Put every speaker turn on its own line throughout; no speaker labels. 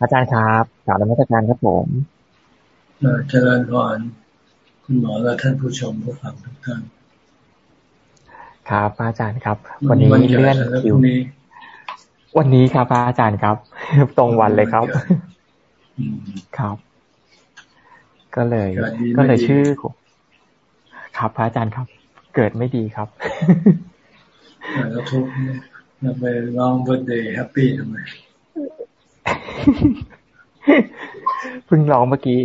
อาจารย์ครับกล่าวนมัสการครับผม
เจริญพรคุณหมอและท่านผู้ชมผู้ฟังทุกท่าน
ครับอาจารย์ครับ วันนี้เลื่อนคิววันนี้ครับอาจารย์ครับ ตรงวันเลยครับ ครับ ก็เลย ก็เลยชื่อครับพระอาจารย์ครับ เกิดไม่ดีครับ
แล้วทุกเราไปร้อง Birthday Happy ทำไม
เพิ่งร้องเมื่อกี้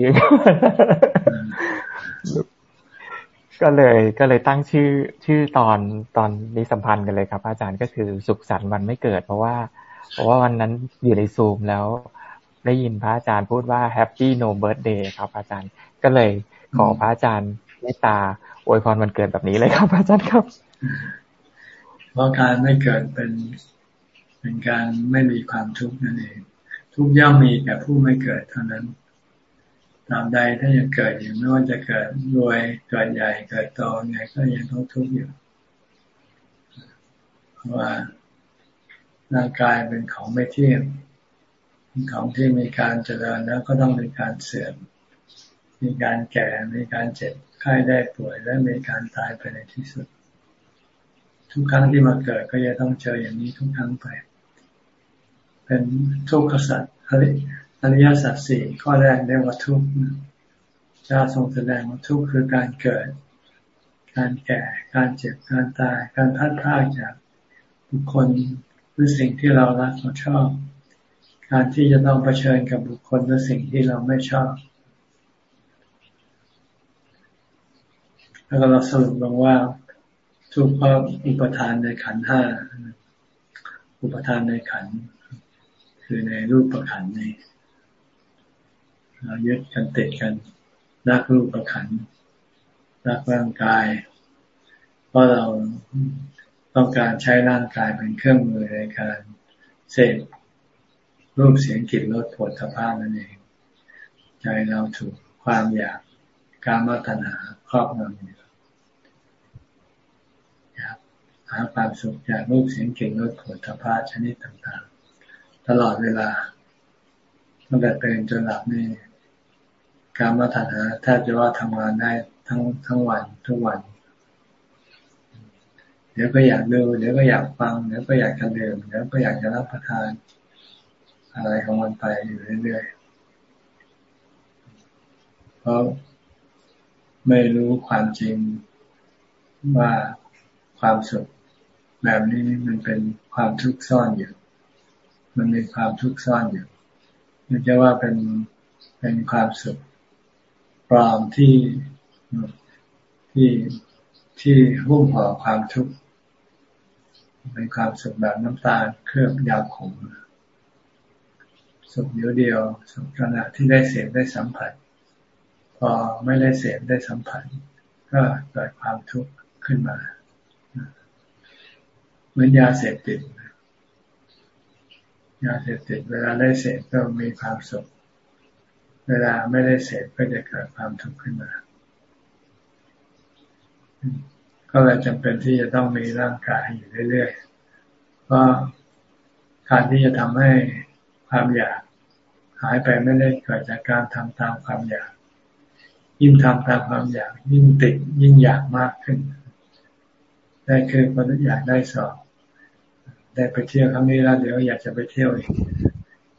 ก็เลยก็เลยตั้งชื่อชื่อตอนตอนนี้สัมพันธ์กันเลยครับ อาจารย์ก็คือสุขสันต์วันไม่เกิด เพราะว่า เพราะว่าวันนั้นอยู่ในซูมแล้ว ได้ยินพระอาจารย์พูดว่า Happy No Birthday ครับ อาจารย์ก็เลยขอพระอาจารย์เมตตาอวยพรวันเกิดแบบนี้เลยครับ อาจารย์ครับ
เพราะการไม่เกิดเป็น เป็นการไม่มีความทุกข์นั่นเอง ทุกย่อมมีแต่ผู้ไม่เกิดเท่านั้นตามใดถ้ายังเกิดอยู่ไม่ว่าจะเกิดรวยเกิดใหญ่เกิดโตไงก็ยังต้องทุกข์อยู่เพราะว่าร่างกายเป็นของไม่เที่ยงของที่มีการเจริญแล้วก็ต้องมีการเสื่อม มีการแก่ มีการเจ็บไข้ได้ป่วย และมีการตายไปในที่สุด ทุกครั้งที่มาเกิดก็จะต้องเจออย่างนี้ทุกครั้งไป เป็นทุกข์สัตว์อริยสัจสี่ข้อแรกเรียกว่าทุกข์จะทรงแสดงว่าทุกข์คือการเกิด การแก่ การเจ็บ การตาย การพัดพลาดจากบุคคลหรือสิ่งที่เรารักเราชอบ การที่จะต้องเผชิญกับบุคคลหรือสิ่งที่เราไม่ชอบ แล้วก็เราสรุปลงว่าทุกข์เพราะอุปทานในขันห้าอุปทานในขัน คือในรูปประขันนี้เรายึดกันติดกันรักรูปประขันรักร่างกาย เพราะเราต้องการใช้ร่างกายเป็นเครื่องมือในการเสพรูปเสียงกลิ่นรสผลสภาพนั่นเอง ใจเราถูกความอยากการมาตนาครอบงำอยู่อยากหาความสุขจากรูปเสียงกลิ่นรสผลสภาพชนิดต่างๆ ตลอดเวลาตั้งแต่ตื่นจนหลับนี่การมาถันาแทบจะว่าทำงานได้ทั้งทั้งวันทุกวัน เดี๋ยวก็อยากดูเดี๋ยวก็อยากฟังเดี๋ยวก็อยากจะดื่มเดี๋ยวก็อยากจะรับประทาน อะไรของมันไปอยู่เรื่อยๆเพราะไม่รู้ความจริงว่าความสุขแบบนี้มันเป็นความทุกข์ซ่อนอยู่ มันมีความทุกข์ซ่อนอยู่มันจะว่าเป็นเป็นความสุขปลอมที่ที่ที่หุ้มห่อความทุกข์เป็นความสุขแบบน้ำตาลเคลือบยาขมสุขเดียวเดียวสุขขณะที่ได้เสพได้สัมผัส พอไม่ได้เสพได้สัมผัส ก็เกิดความทุกข์ขึ้นมา เหมือนยาเสพติด ยาเสพติดเวลาได้เสพก็มีความสุข เวลาไม่ได้เสพก็จะเกิดความทุกข์ขึ้นมา ก็เลยจำเป็นที่จะต้องมีร่างกายอยู่เรื่อยๆ เพราะการที่จะทำให้ความอยากหายไปไม่ได้เกิดจากการทำตามความอยาก ยิ่งทำตามความอยาก ยิ่งติดยิ่งอยากมากขึ้น ได้คือคนอยากได้สอบ ได้ไปเที่ยวครั้งนี้แล้วเดี๋ยวอยากจะไปเที่ยวอีก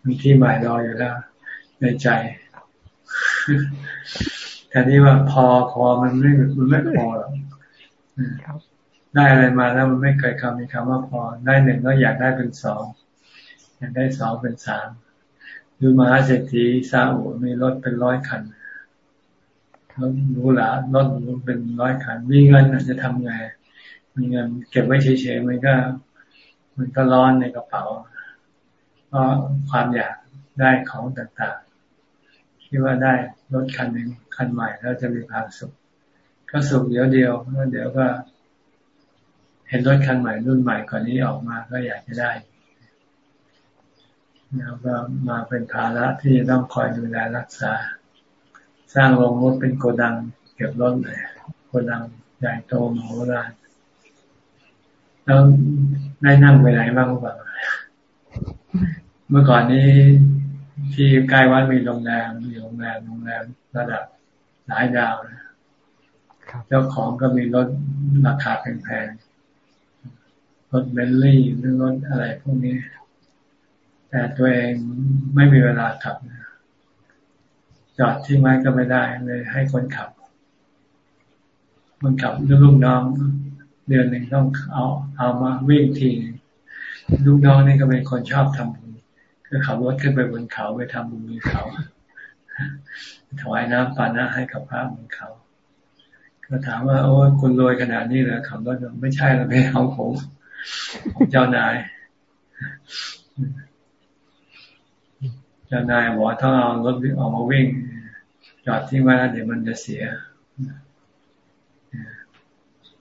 มีที่หมายรออยู่แล้ว ในใจแต่นี่ว่าพอพอมันไม่มันไม่พอหรอกได้อะไรมาแล้วมันไม่เคยคำมีคำว่าพอ ได้หนึ่งก็อยากได้เป็นสองอยากได้สองเป็นสามดูมหาเศรษฐีซาอุมีรถเป็นร้อยคันรถหรูหรารถรูเป็นร้อยคันมีเงินอาจจะทำไงมีเงินเก็บไว้เฉยๆมันก็ มันก็ร้อนในกระเป๋าเพราะความอยากได้ของต่างๆ คิดว่าได้รถคันหนึ่งคันใหม่แล้วจะมีความสุข ก็สุขเดียวเดียวแล้วเดี๋ยวก็ เห็นรถคันใหม่รุ่นใหม่ก่อนนี้ออกมาก็อยากจะได้ แล้วก็มาเป็นภาระที่ต้องคอยดูแลรักษา สร้างโรงรถเป็นโกดัง เก็บรถเลยโกดังใหญ่โตมโหฬารแล้ว ได้นั่งไปไหนบ้างหรือเปล่าเมื่อก่อนนี้ที่ใกล้วัดมีโรงแรมมีโรงแรมโรงแรมระดับหลายดาวนะเจ้าของก็มีรถราคาแพงๆรถเบนลี่หรือรถอะไรพวกนี้ แต่ตัวเองไม่มีเวลาขับจอดที่ไว้ก็ไม่ได้เลยให้คนขับ คนขับลูกน้อง เดือนหนึ่งต้องเอาเอามาวิ่งทีลูกน้องนี่ก็เป็นคนชอบทำบุญคือขับรถขึ้นไปบนเขาไปทำบุญบนเขาถวายน้ำปานะให้กับพระบนเขา ก็ถามว่าโอ้คุณรวยขนาดนี้เหรอขับรถไม่ใช่หรอกไม่เอาผมของเจ้านายเจ้านายบอกถ้าเอารถออกมาวิ่งจอดที่ไว้แล้วเดี๋ยวมันจะเสีย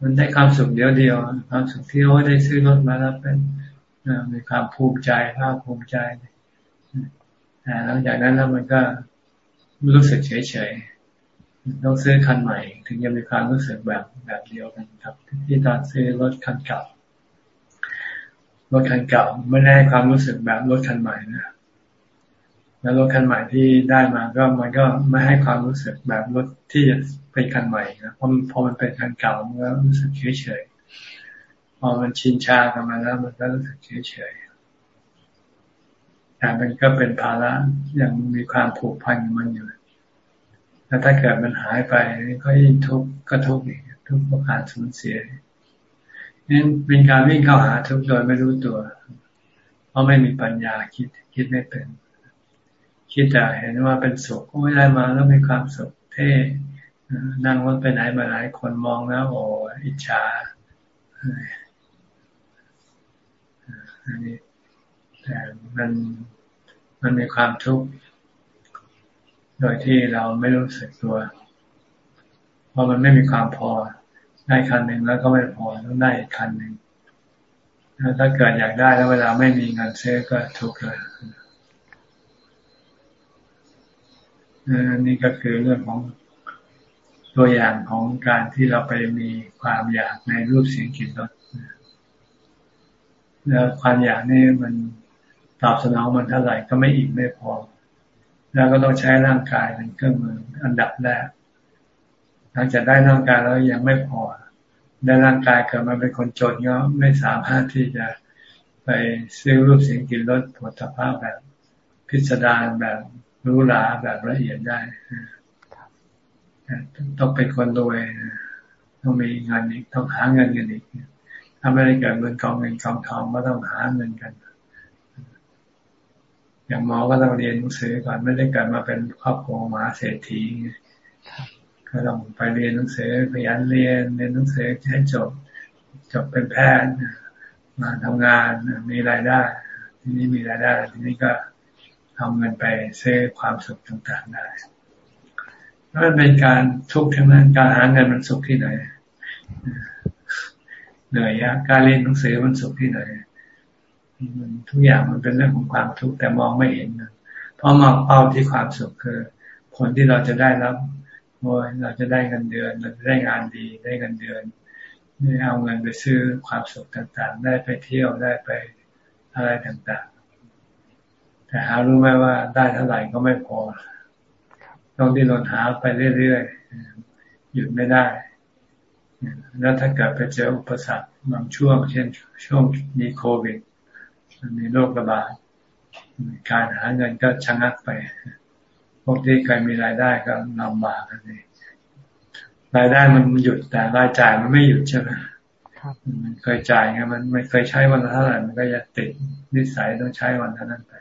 มันได้ความสุขเดียวเดียว ความสุขที่ว่าได้ซื้อรถมาแล้วเป็นมีความภูมิใจภาคภูมิใจแต่หลังจากนั้นแล้วมันก็รู้สึกเฉยเฉยต้องซื้อคันใหม่ ถึงจะมีความรู้สึกแบบแบบเดียวกันครับ ที่ตอนซื้อรถคันเก่ารถคันเก่าไม่ได้ความรู้สึกแบบรถคันใหม่นะ แล้วรถคันใหม่ที่ได้มาก็มันก็ไม่ให้ความรู้สึกแบบรถที่จะเป็นคันใหม่นะเพราะพอมันเป็นคันเก่ามันก็รู้สึกเฉยเฉยพอมันชินชากันมาแล้ว มันก็รู้สึกเฉยเฉยแต่มันก็เป็นภาระยังมีความผูกพันมันอยู่แล้วถ้าเกิดมันหายไปก็ยิ่งทุกข์ก็ทุกข์อีกทุกข์เพราะการสูญเสียนั่นเป็นการวิ่งเข้าหาทุกข์โดยไม่รู้ตัว เพราะไม่มีปัญญาคิดคิดไม่เป็น คิดแต่เห็นว่าเป็นสุขก็ไม่ได้มาแล้วมีความสุขเท่นั่งรถไปไหนมาหลายคนมองแล้วโอ้อิจฉาอันนี้แต่มันมันมีความทุกข์โดยที่เราไม่รู้สึกตัว เพราะมันไม่มีความพอได้คันหนึ่งแล้วก็ไม่พอต้องได้อีกคันหนึ่งถ้าเกิดอยากได้แล้วเวลาไม่มีเงินซื้อก็ทุกข์เลย นี่ก็คือเรื่องของตัวอย่างของการที่เราไปมีความอยากในรูปเสียงกลิ่นรสแล้วความอยากนี่มันตอบสนองมันเท่าไหร่ก็ไม่อิ่มไม่พอ แล้วก็ต้องใช้ร่างกายเป็นเครื่องมืออันดับแรก หลังจากได้ร่างกายแล้วยังไม่พอ ได้ร่างกายเกิดมาเป็นคนจนก็ไม่สามารถที่จะไปซื้อรูปเสียงกลิ่นรสผลิตภัณฑ์แบบ พิสดารแบบ รู้หลาแบบละเอียดได้ต้องเป็นคนรวยต้องมีเงินอีกต้องหาเงินกันอีกถ้าไม่ได้เกิดเงินกองเงินกองทองก็ต้องหาเงินกัน อย่างหมอก็ต้องเรียนหนังสือก่อนไม่ได้เกิดมาเป็นครอบครัวมหาเศรษฐีก็ต้องไปเรียนหนังสือพยันเรียนเรียนหนังสือให้จบ จบเป็นแพทย์มาทำงานมีรายได้ ทีนี้มีรายได้ ทีนี้ก็ เอาเงินไปซื้อความสุขต่างๆได้มันเป็นการทุกข์ทั้งนั้นการหาเงินมันสุขที่ไหนเหนื่อยอะการเรียนหนังสือมันสุขที่ไหนทุกอย่างมันเป็นเรื่องของความทุกข์แต่มองไม่เห็นเพราะมองเป้าที่ความสุขคือ ผลที่เราจะได้รับโอ้ยเราจะได้เงินเดือนเราจะได้งานดีได้เงินเดือนได้เอาเงินไปซื้อความสุขต่างๆ ได้ไปเที่ยวได้ไปอะไรต่างๆ แต่หารู้ไหมว่าได้เท่าไหร่ก็ไม่พอต้องดิ้นรนหาไปเรื่อยๆหยุดไม่ได้ แล้วถ้าเกิดไปเจออุปสรรคบางช่วง เช่น ช่วงมีโควิดมีโรคระบาดการหาเงินก็ชะงักไป พวกที่เคยมีรายได้ก็ลำบากกันเลยรายได้มันหยุดแต่รายจ่ายมันไม่หยุดใช่ไหมมันเคยจ่ายไงมันไม่เคยใช้วันละเท่าไหร่มันก็จะติดนิสัยต้องใช้วันเท่านั้นไป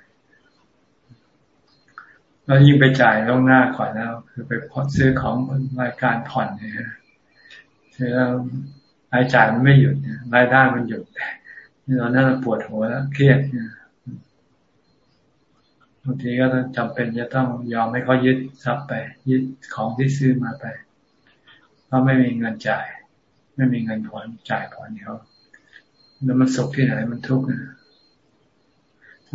แล้วยิ่งไปจ่ายล่วงหน้าก่อนแล้ว คือไปซื้อของรายการผ่อนเนี่ยซื้อแล้วรายจ่ายมันไม่หยุดรายได้มันหยุดตอนนั้นปวดหัวแล้วเครียดบางทีก็จำเป็นจะต้องยอมให้เขายึดทรัพย์ไป ยึดของที่ซื้อมาไปเพราะไม่มีเงินจ่าย ไม่มีเงินผ่อนจ่ายผ่อนเขาแล้วมันสุขที่ไหนมันทุกข์นะ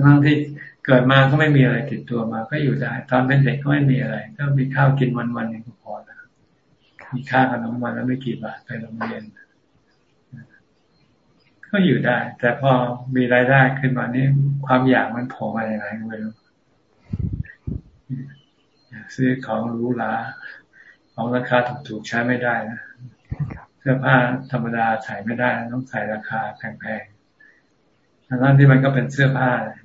ทั้งที่ เกิดมาก็ไม่มีอะไรติดตัวมา ก็อยู่ได้ ตอนเป็นเด็กก็ไม่มีอะไร ก็มีข้าวกินวันวันนึงก็พอแล้วมีค่าขนมวันแล้วไม่กี่บาทไปโรงเรียน ก็อยู่ได้ แต่พอมีรายได้ขึ้นมานี่ความอยากมันโผล่มาอย่างไรไม่รู้ซื้อของหรูหราของราคาถูกๆใช้ไม่ได้นะเสื้อผ้าธรรมดาใส่ไม่ได้ ต้องใส่ราคาแพงๆทั้งที่มันก็เป็นเสื้อผ้าเ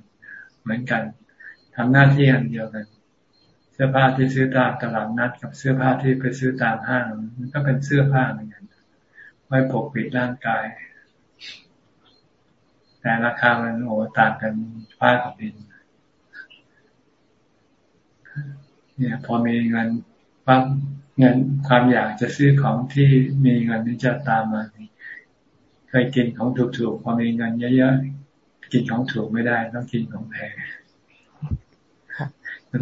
หมือนกันทำหน้าที่อันเดียวกัน เสื้อผ้าที่ซื้อตามตลาดนัด กับเสื้อผ้าที่ไปซื้อตามห้างมันก็เป็นเสื้อผ้าเหมือนกันไว้ปกปิดร่างกาย แต่ราคามันโอ้ต่างกันผ้ากับดินเนี่ยพอมีเงินปั๊บเงินความอยากจะซื้อของที่มีเงินนี่จะตามมาเคยกินของถูกๆพอมีเงินเยอะๆ กินของถูกไม่ได้ ต้องกินของแพง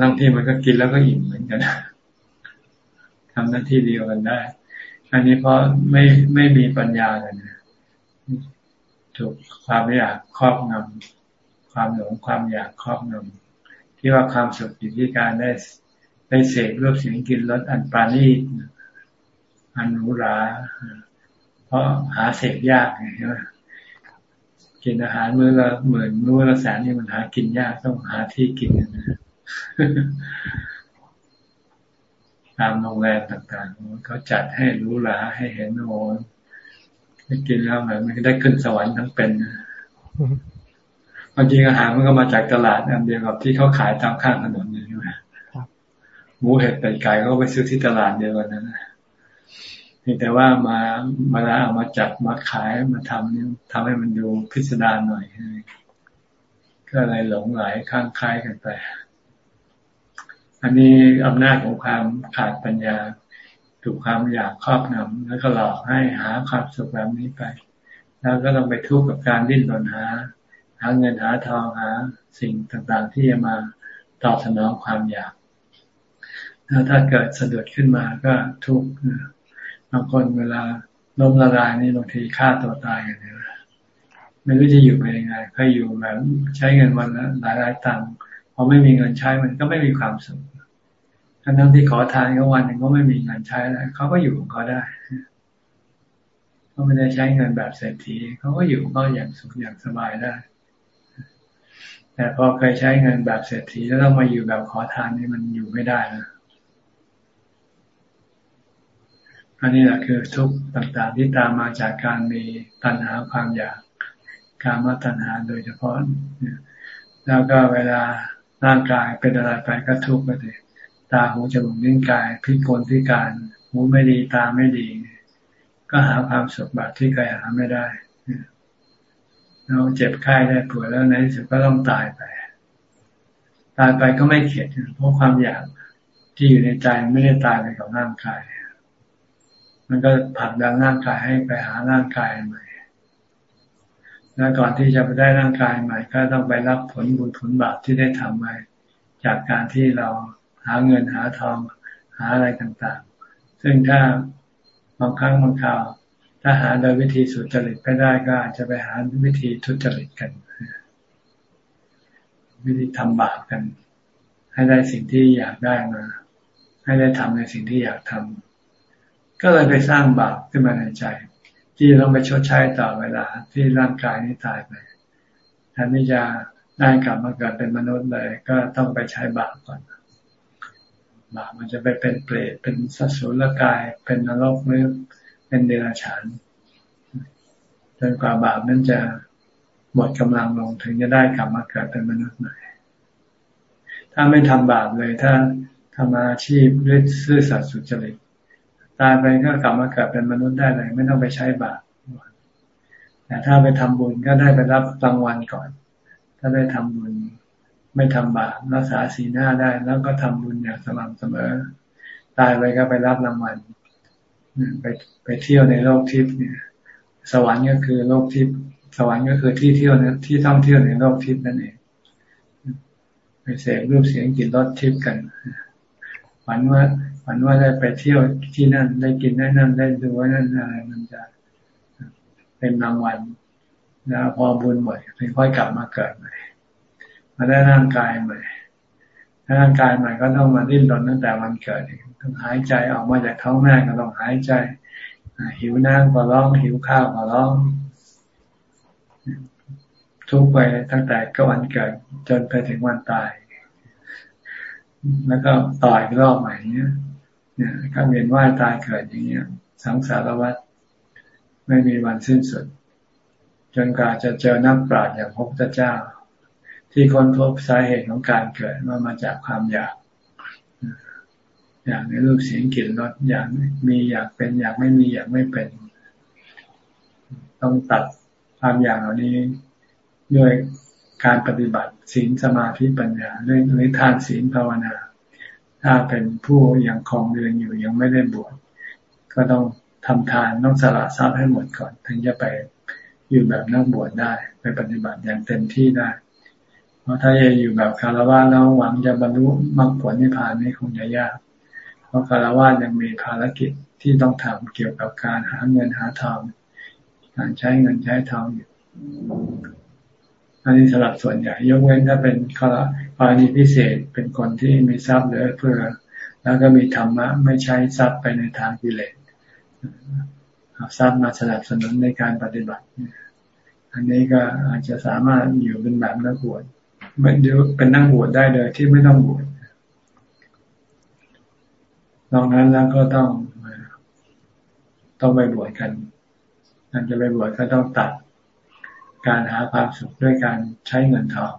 ทั้งที่มันก็กินแล้วก็อิ่มเหมือนกันทำหน้าที่เดียวกันได้ อันนี้เพราะไม่ไม่มีปัญญากันถูกความอยากครอบงำความหลงความอยากครอบงำที่ว่าความสุขอยู่ที่การได้ได้เสพรูปเสียงกินรสอันปานีอันหรูหราเพราะหาเสพยากไงใช่ไหม กินอาหารมื้อละหมื่นมื้อละแสนนี่มันหากินยากต้องหาที่กินนะตามโรงแรมต่างๆเขาจัดให้รู้หราให้เห็นโอ้ไม่กินแล้วแบบมันก็ได้ขึ้นสวรรค์ทั้งเป็นบางทีอาหารมันก็มาจากตลาดอันเดียวกับที่เขาขายตามข้างถนนใช่ไหมหมูเห็ดเป็ดไก่ก็ไปซื้อที่ตลาดเดียวกันนะ แต่ว่ามามาแล้วเอามาจัดมาขายมาทำนี่ทำให้มันดูพิสดารหน่อยก็อะไรหลงไหลข้างคล้ายกันไป อันนี้อำนาจของความขาดปัญญา ถูกความอยากครอบงำแล้วก็หลอกให้หาความสุขแบบนี้ไป แล้วก็ต้องไปทุกข์กับการดิ้นรนหา หาเงินหาทองหา สิ่งต่างๆที่จะมาตอบสนองความอยากแล้วถ้าเกิดสะดุดขึ้นมาก็ทุกข์ บางคนเวลาล้มละลายนี่บางทีฆ่าตัวตายกันเลยไม่รู้จะอยู่ไปยังไงก็อยู่แบบใช้เงินวันละหลายหลายตังค์พอไม่มีเงินใช้มันก็ไม่มีความสุขทั้งทั้งที่ขอทานก็วันหนึ่งก็ไม่มีเงินใช้แล้วเขาก็อยู่ของเขาได้เขาไม่ได้ใช้เงินแบบเศรษฐีเขาก็อยู่ก็อย่างสุขอย่างสบายได้ แต่พอเคยใช้เงินแบบเศรษฐีแล้วต้องมาอยู่แบบขอทานนี่มันอยู่ไม่ได้นะ อันนี้แหละคือทุกข์ต่างๆที่ตามมาจากการมีตัณหาความอยากการมาตัณหาโดยเฉพาะ แล้วก็เวลาร่างกายเป็นอะไรไปก็ทุกข์ไปเลยตาหูจมูกนิ้วกายพิกลพิการหูไม่ดีตาไม่ดี ก็หาความสุขแบบที่เคยหาไม่ได้เราเจ็บไข้ได้ป่วยแล้วในที่สุดก็ต้องตายไป ตายไปก็ไม่เข็ดเพราะความอยากที่อยู่ในใจไม่ได้ตายไปกับร่างกาย มันก็ผลักดันร่างกายให้ไปหาร่างกายใหม่แล้วก่อนที่จะไปได้ร่างกายใหม่ ก็ต้องไปรับผลบุญผลบาปที่ได้ทำไว้จากการที่เราหาเงินหาทองหาอะไรต่างๆ ซึ่งถ้าบางครั้งบางคราว ถ้าหาโดยวิธีสุจริตไม่ได้ก็อาจจะไปหาวิธีทุจริตกัน วิธีทำบาปกัน ให้ได้สิ่งที่อยากได้มา ให้ได้ทำในสิ่งที่อยากทำ ก็เลยไปสร้างบาปขึ้นมาในใจ ที่ต้องไปชดใช้ต่อเวลาที่ร่างกายนี้ตายไปแทนที่จะได้กลับมาเกิดเป็นมนุษย์เลย ก็ต้องไปใช้บาปก่อนบาปมันจะไปเป็นเปรตเป็นสัตว์สูรกาย เป็นนรกหรือเป็นเดรัจฉานจนกว่าบาปนั้นจะหมดกำลังลงถึงจะได้กลับมาเกิดเป็นมนุษย์ใหม่ถ้าไม่ทำบาปเลยถ้าทำอาชีพด้วยซื่อสัตย์สุจริต ตายไปก็กลับมาเกิดเป็นมนุษย์ได้เลย ไม่ต้องไปใช้บาปแต่ถ้าไปทำบุญก็ได้ไปรับรางวัลก่อน ถ้าได้ทำบุญไม่ทำบาปรักษาสีหน้าได้ แล้วก็ทำบุญอย่างสม่ำเสมอ ตายไปก็ไปรับรางวัลไปไปเที่ยวในโลกทิพย์เนี่ย สวรรค์ก็คือโลกทิพย์สวรรค์ก็คือที่เที่ยวนะที่ท่องเที่ยวในโลกทิพย์นั่นเองไปเสพรูปเสียงกลิ่นรสทิพย์กันฝันว่า ฝันว่าได้ไปเที่ยวที่นั่น ได้กินได้นั่นได้ดูว่านั่นอะไรมันจะเป็นรางวัลแล้วพอบุญหมดถึงค่อยกลับมาเกิดใหม่มาได้ร่างกายใหม่ร่างกายใหม่ก็ต้องมาดิ้นรนตั้งแต่วันเกิดต้องหายใจออกมาจากท้องแม่ก็ต้องหายใจหิวน้ำก็ร้องหิวข้าวก็ร้อง ทุกไปตั้งแต่ก็วันเกิดจนไปถึงวันตาย แล้วก็ต่อยรอบใหม่เนี้ย เนี่ยก็เวียนว่ายตายเกิดอย่างเงี้ย สังสารวัฏไม่มีวันสิ้นสุด จนกว่าจะเจอนักปราชญ์อย่างพระพุทธเจ้า ที่ค้นพบสาเหตุของการเกิดว่ามาจากความอยาก อยากในรูปเสียงกลิ่นรสอยากมีอยากเป็นอยากไม่มีอยากไม่เป็น ต้องตัดความอยากเหล่านี้ด้วยการปฏิบัติศีลสมาธิปัญญาด้วยหรือทานศีลภาวนา ถ้าเป็นผู้ยังคลองเรือนอยู่ยังไม่ได้บวชก็ต้องทำทานต้องสละทรัพย์ให้หมดก่อน ถึงจะไปอยู่แบบนักบวชได้ไปปฏิบัติอย่างเต็มที่ได้ เพราะถ้าจะอยู่แบบคารวะแล้วหวังจะบรรลุมรรคผลนิพพานนี่คงจะยาก เพราะคารวะยังมีภารกิจที่ต้องทำเกี่ยวกับการหาเงินหาทองการใช้เงินใช้ทองอยู่อันนี้สำหรับส่วนใหญ่ยกเว้นถ้าเป็นกร ณีพิเศษเป็นคนที่มีทรัพย์เหลือเพื่อแล้วก็มีธรรมะไม่ใช้ทรัพย์ไปในทางกิเลสเอาทรัพย์มาสนับสนุนในการปฏิบัติ อันนี้ก็อาจจะสามารถอยู่เป็นแบบนักบวชไม่เดี๋ยวเป็นนักบวชได้โดยที่ไม่ต้องบวชนอกนั้นแล้วก็ต้องต้องไปบวชกันการจะไปบวชก็ต้องตัด การหาความสุขด้วยการใช้เงินทอง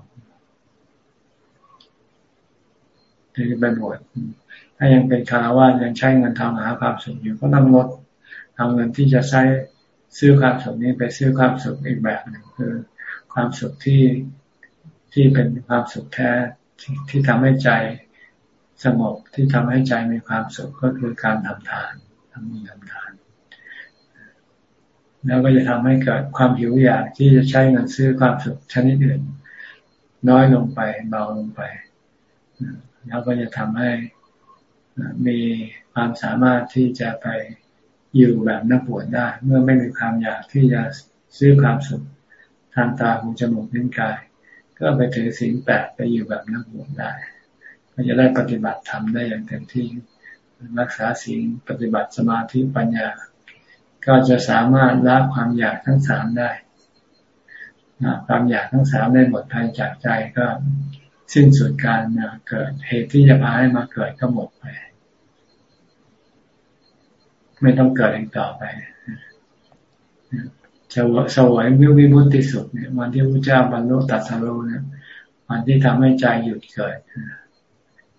ถึงไปบวชถ้ายังเป็นคารวะยังใช้เงินทองหาความสุขอยู่ก็ต้องลดเอาเงินที่จะใช้ซื้อความสุขนี้ไปซื้อความสุขอีกแบบหนึ่งคือ ความสุขที่ที่เป็นความสุขแท้ที่ทำให้ใจสงบที่ทำให้ใจมีความสุขก็คือการทำทานทำบุญทำทาน แล้วก็จะทำให้เกิดความหิวอยากที่จะใช้เงินซื้อความสุขชนิดอื่น น้อยลงไปเบาลงไป แล้วก็จะทำให้มีความสามารถที่จะไปอยู่แบบนักบวชได้ เมื่อไม่มีความอยากที่จะซื้อความสุขทางตาหูจมูกนิ้วกาย ก็ไปถือศีลแปดไปอยู่แบบนักบวชได้ ก็จะได้ปฏิบัติธรรมได้อย่างเต็มที่รักษาศีลปฏิบัติสมาธิปัญญา ก็จะสามารถละความอยากทั้งสามได้ความอยากทั้งสามได้หมดภายจากใจก็ สิ้นสุดการเกิด เหตุที่จะพาให้มาเกิดก็หมดไป ไม่ต้องเกิดอีกต่อไปจะสวยวิวิมุตติสุขเนี่ยวันที่พระเจ้าบรรลุตัสรู้เนี่ยวันที่ทำให้ใจหยุดเกิด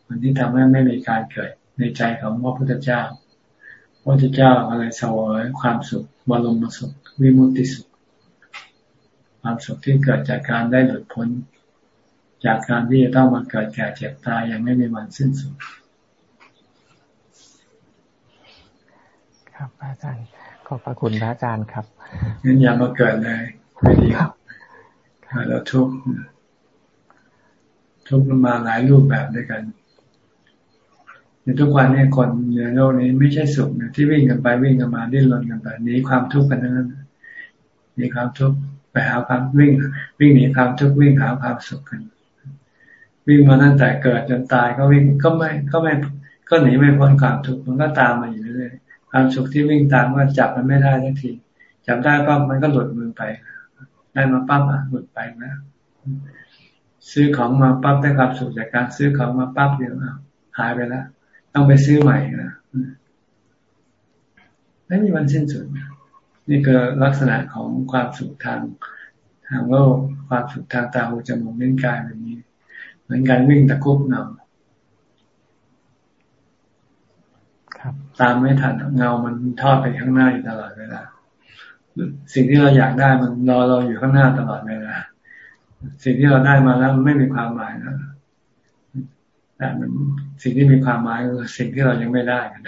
วันที่ทำให้ไม่มีการเกิด ในใจของพระพุทธเจ้าพระพุทธเจ้าอะไรสวยความสุขบรมสุข วิมุตติสุข ความสุขที่เกิดจากการได้หลุดพ้น จากการที่จะต้องมาเกิดแก่เจ็บตายยังไม่มีวันสิ้นสุด
ครับอาจารย์ขอบพระคุณพระอาจารย์ครับ
งั้นอย่ามาเกิดเลยไม่ดีครับแล้วทุกทุกมาหลายรูปแบบด้วยกันในทุกวันนี้คนในโลกนี้ไม่ใช่สุขนะที่วิ่งกันไปวิ่งกันมาดิ้นรนกันไปหนีความทุกข์กันนั้นหนีความทุกข์ไปหาความวิ่ง วิ่งหนีความทุกข์วิ่งหาความสุขกัน วิ่งมาตั้งแต่เกิดจนตายก็วิ่งก็ไม่ก็ไม่ก็หนีไม่พ้นความทุกข์มันก็ตามมาอยู่เรื่อยความสุขที่วิ่งตามก็จับมันไม่ได้ทันทีจับได้ปั๊บมันก็หลุดมือไปได้มาปั๊บอะหลุดไปนะซื้อของมาปั๊บได้ความสุขจากการซื้อของมาปั๊บเดียวหายไปแล้วต้องไปซื้อใหม่นะไม่มีวันสิ้นสุดนี่คือลักษณะของความสุขทางทางโลกความสุขทางตาหูจมูกลิ้นกายแบบนี้ มือนการวิ่งตะคุบเงาตามไม่ทันเงามันทอดไปข้างหน้าอยู่ตลอดเวลาสิ่งที่เราอยากได้มันรอเราอยู่ข้างหน้าตลอดเวลาสิ่งที่เราได้มาแล้วมันไม่มีความหมายนะแต่มันสิ่งที่มีความหมายคือสิ่งที่เรายังไม่ได้กัน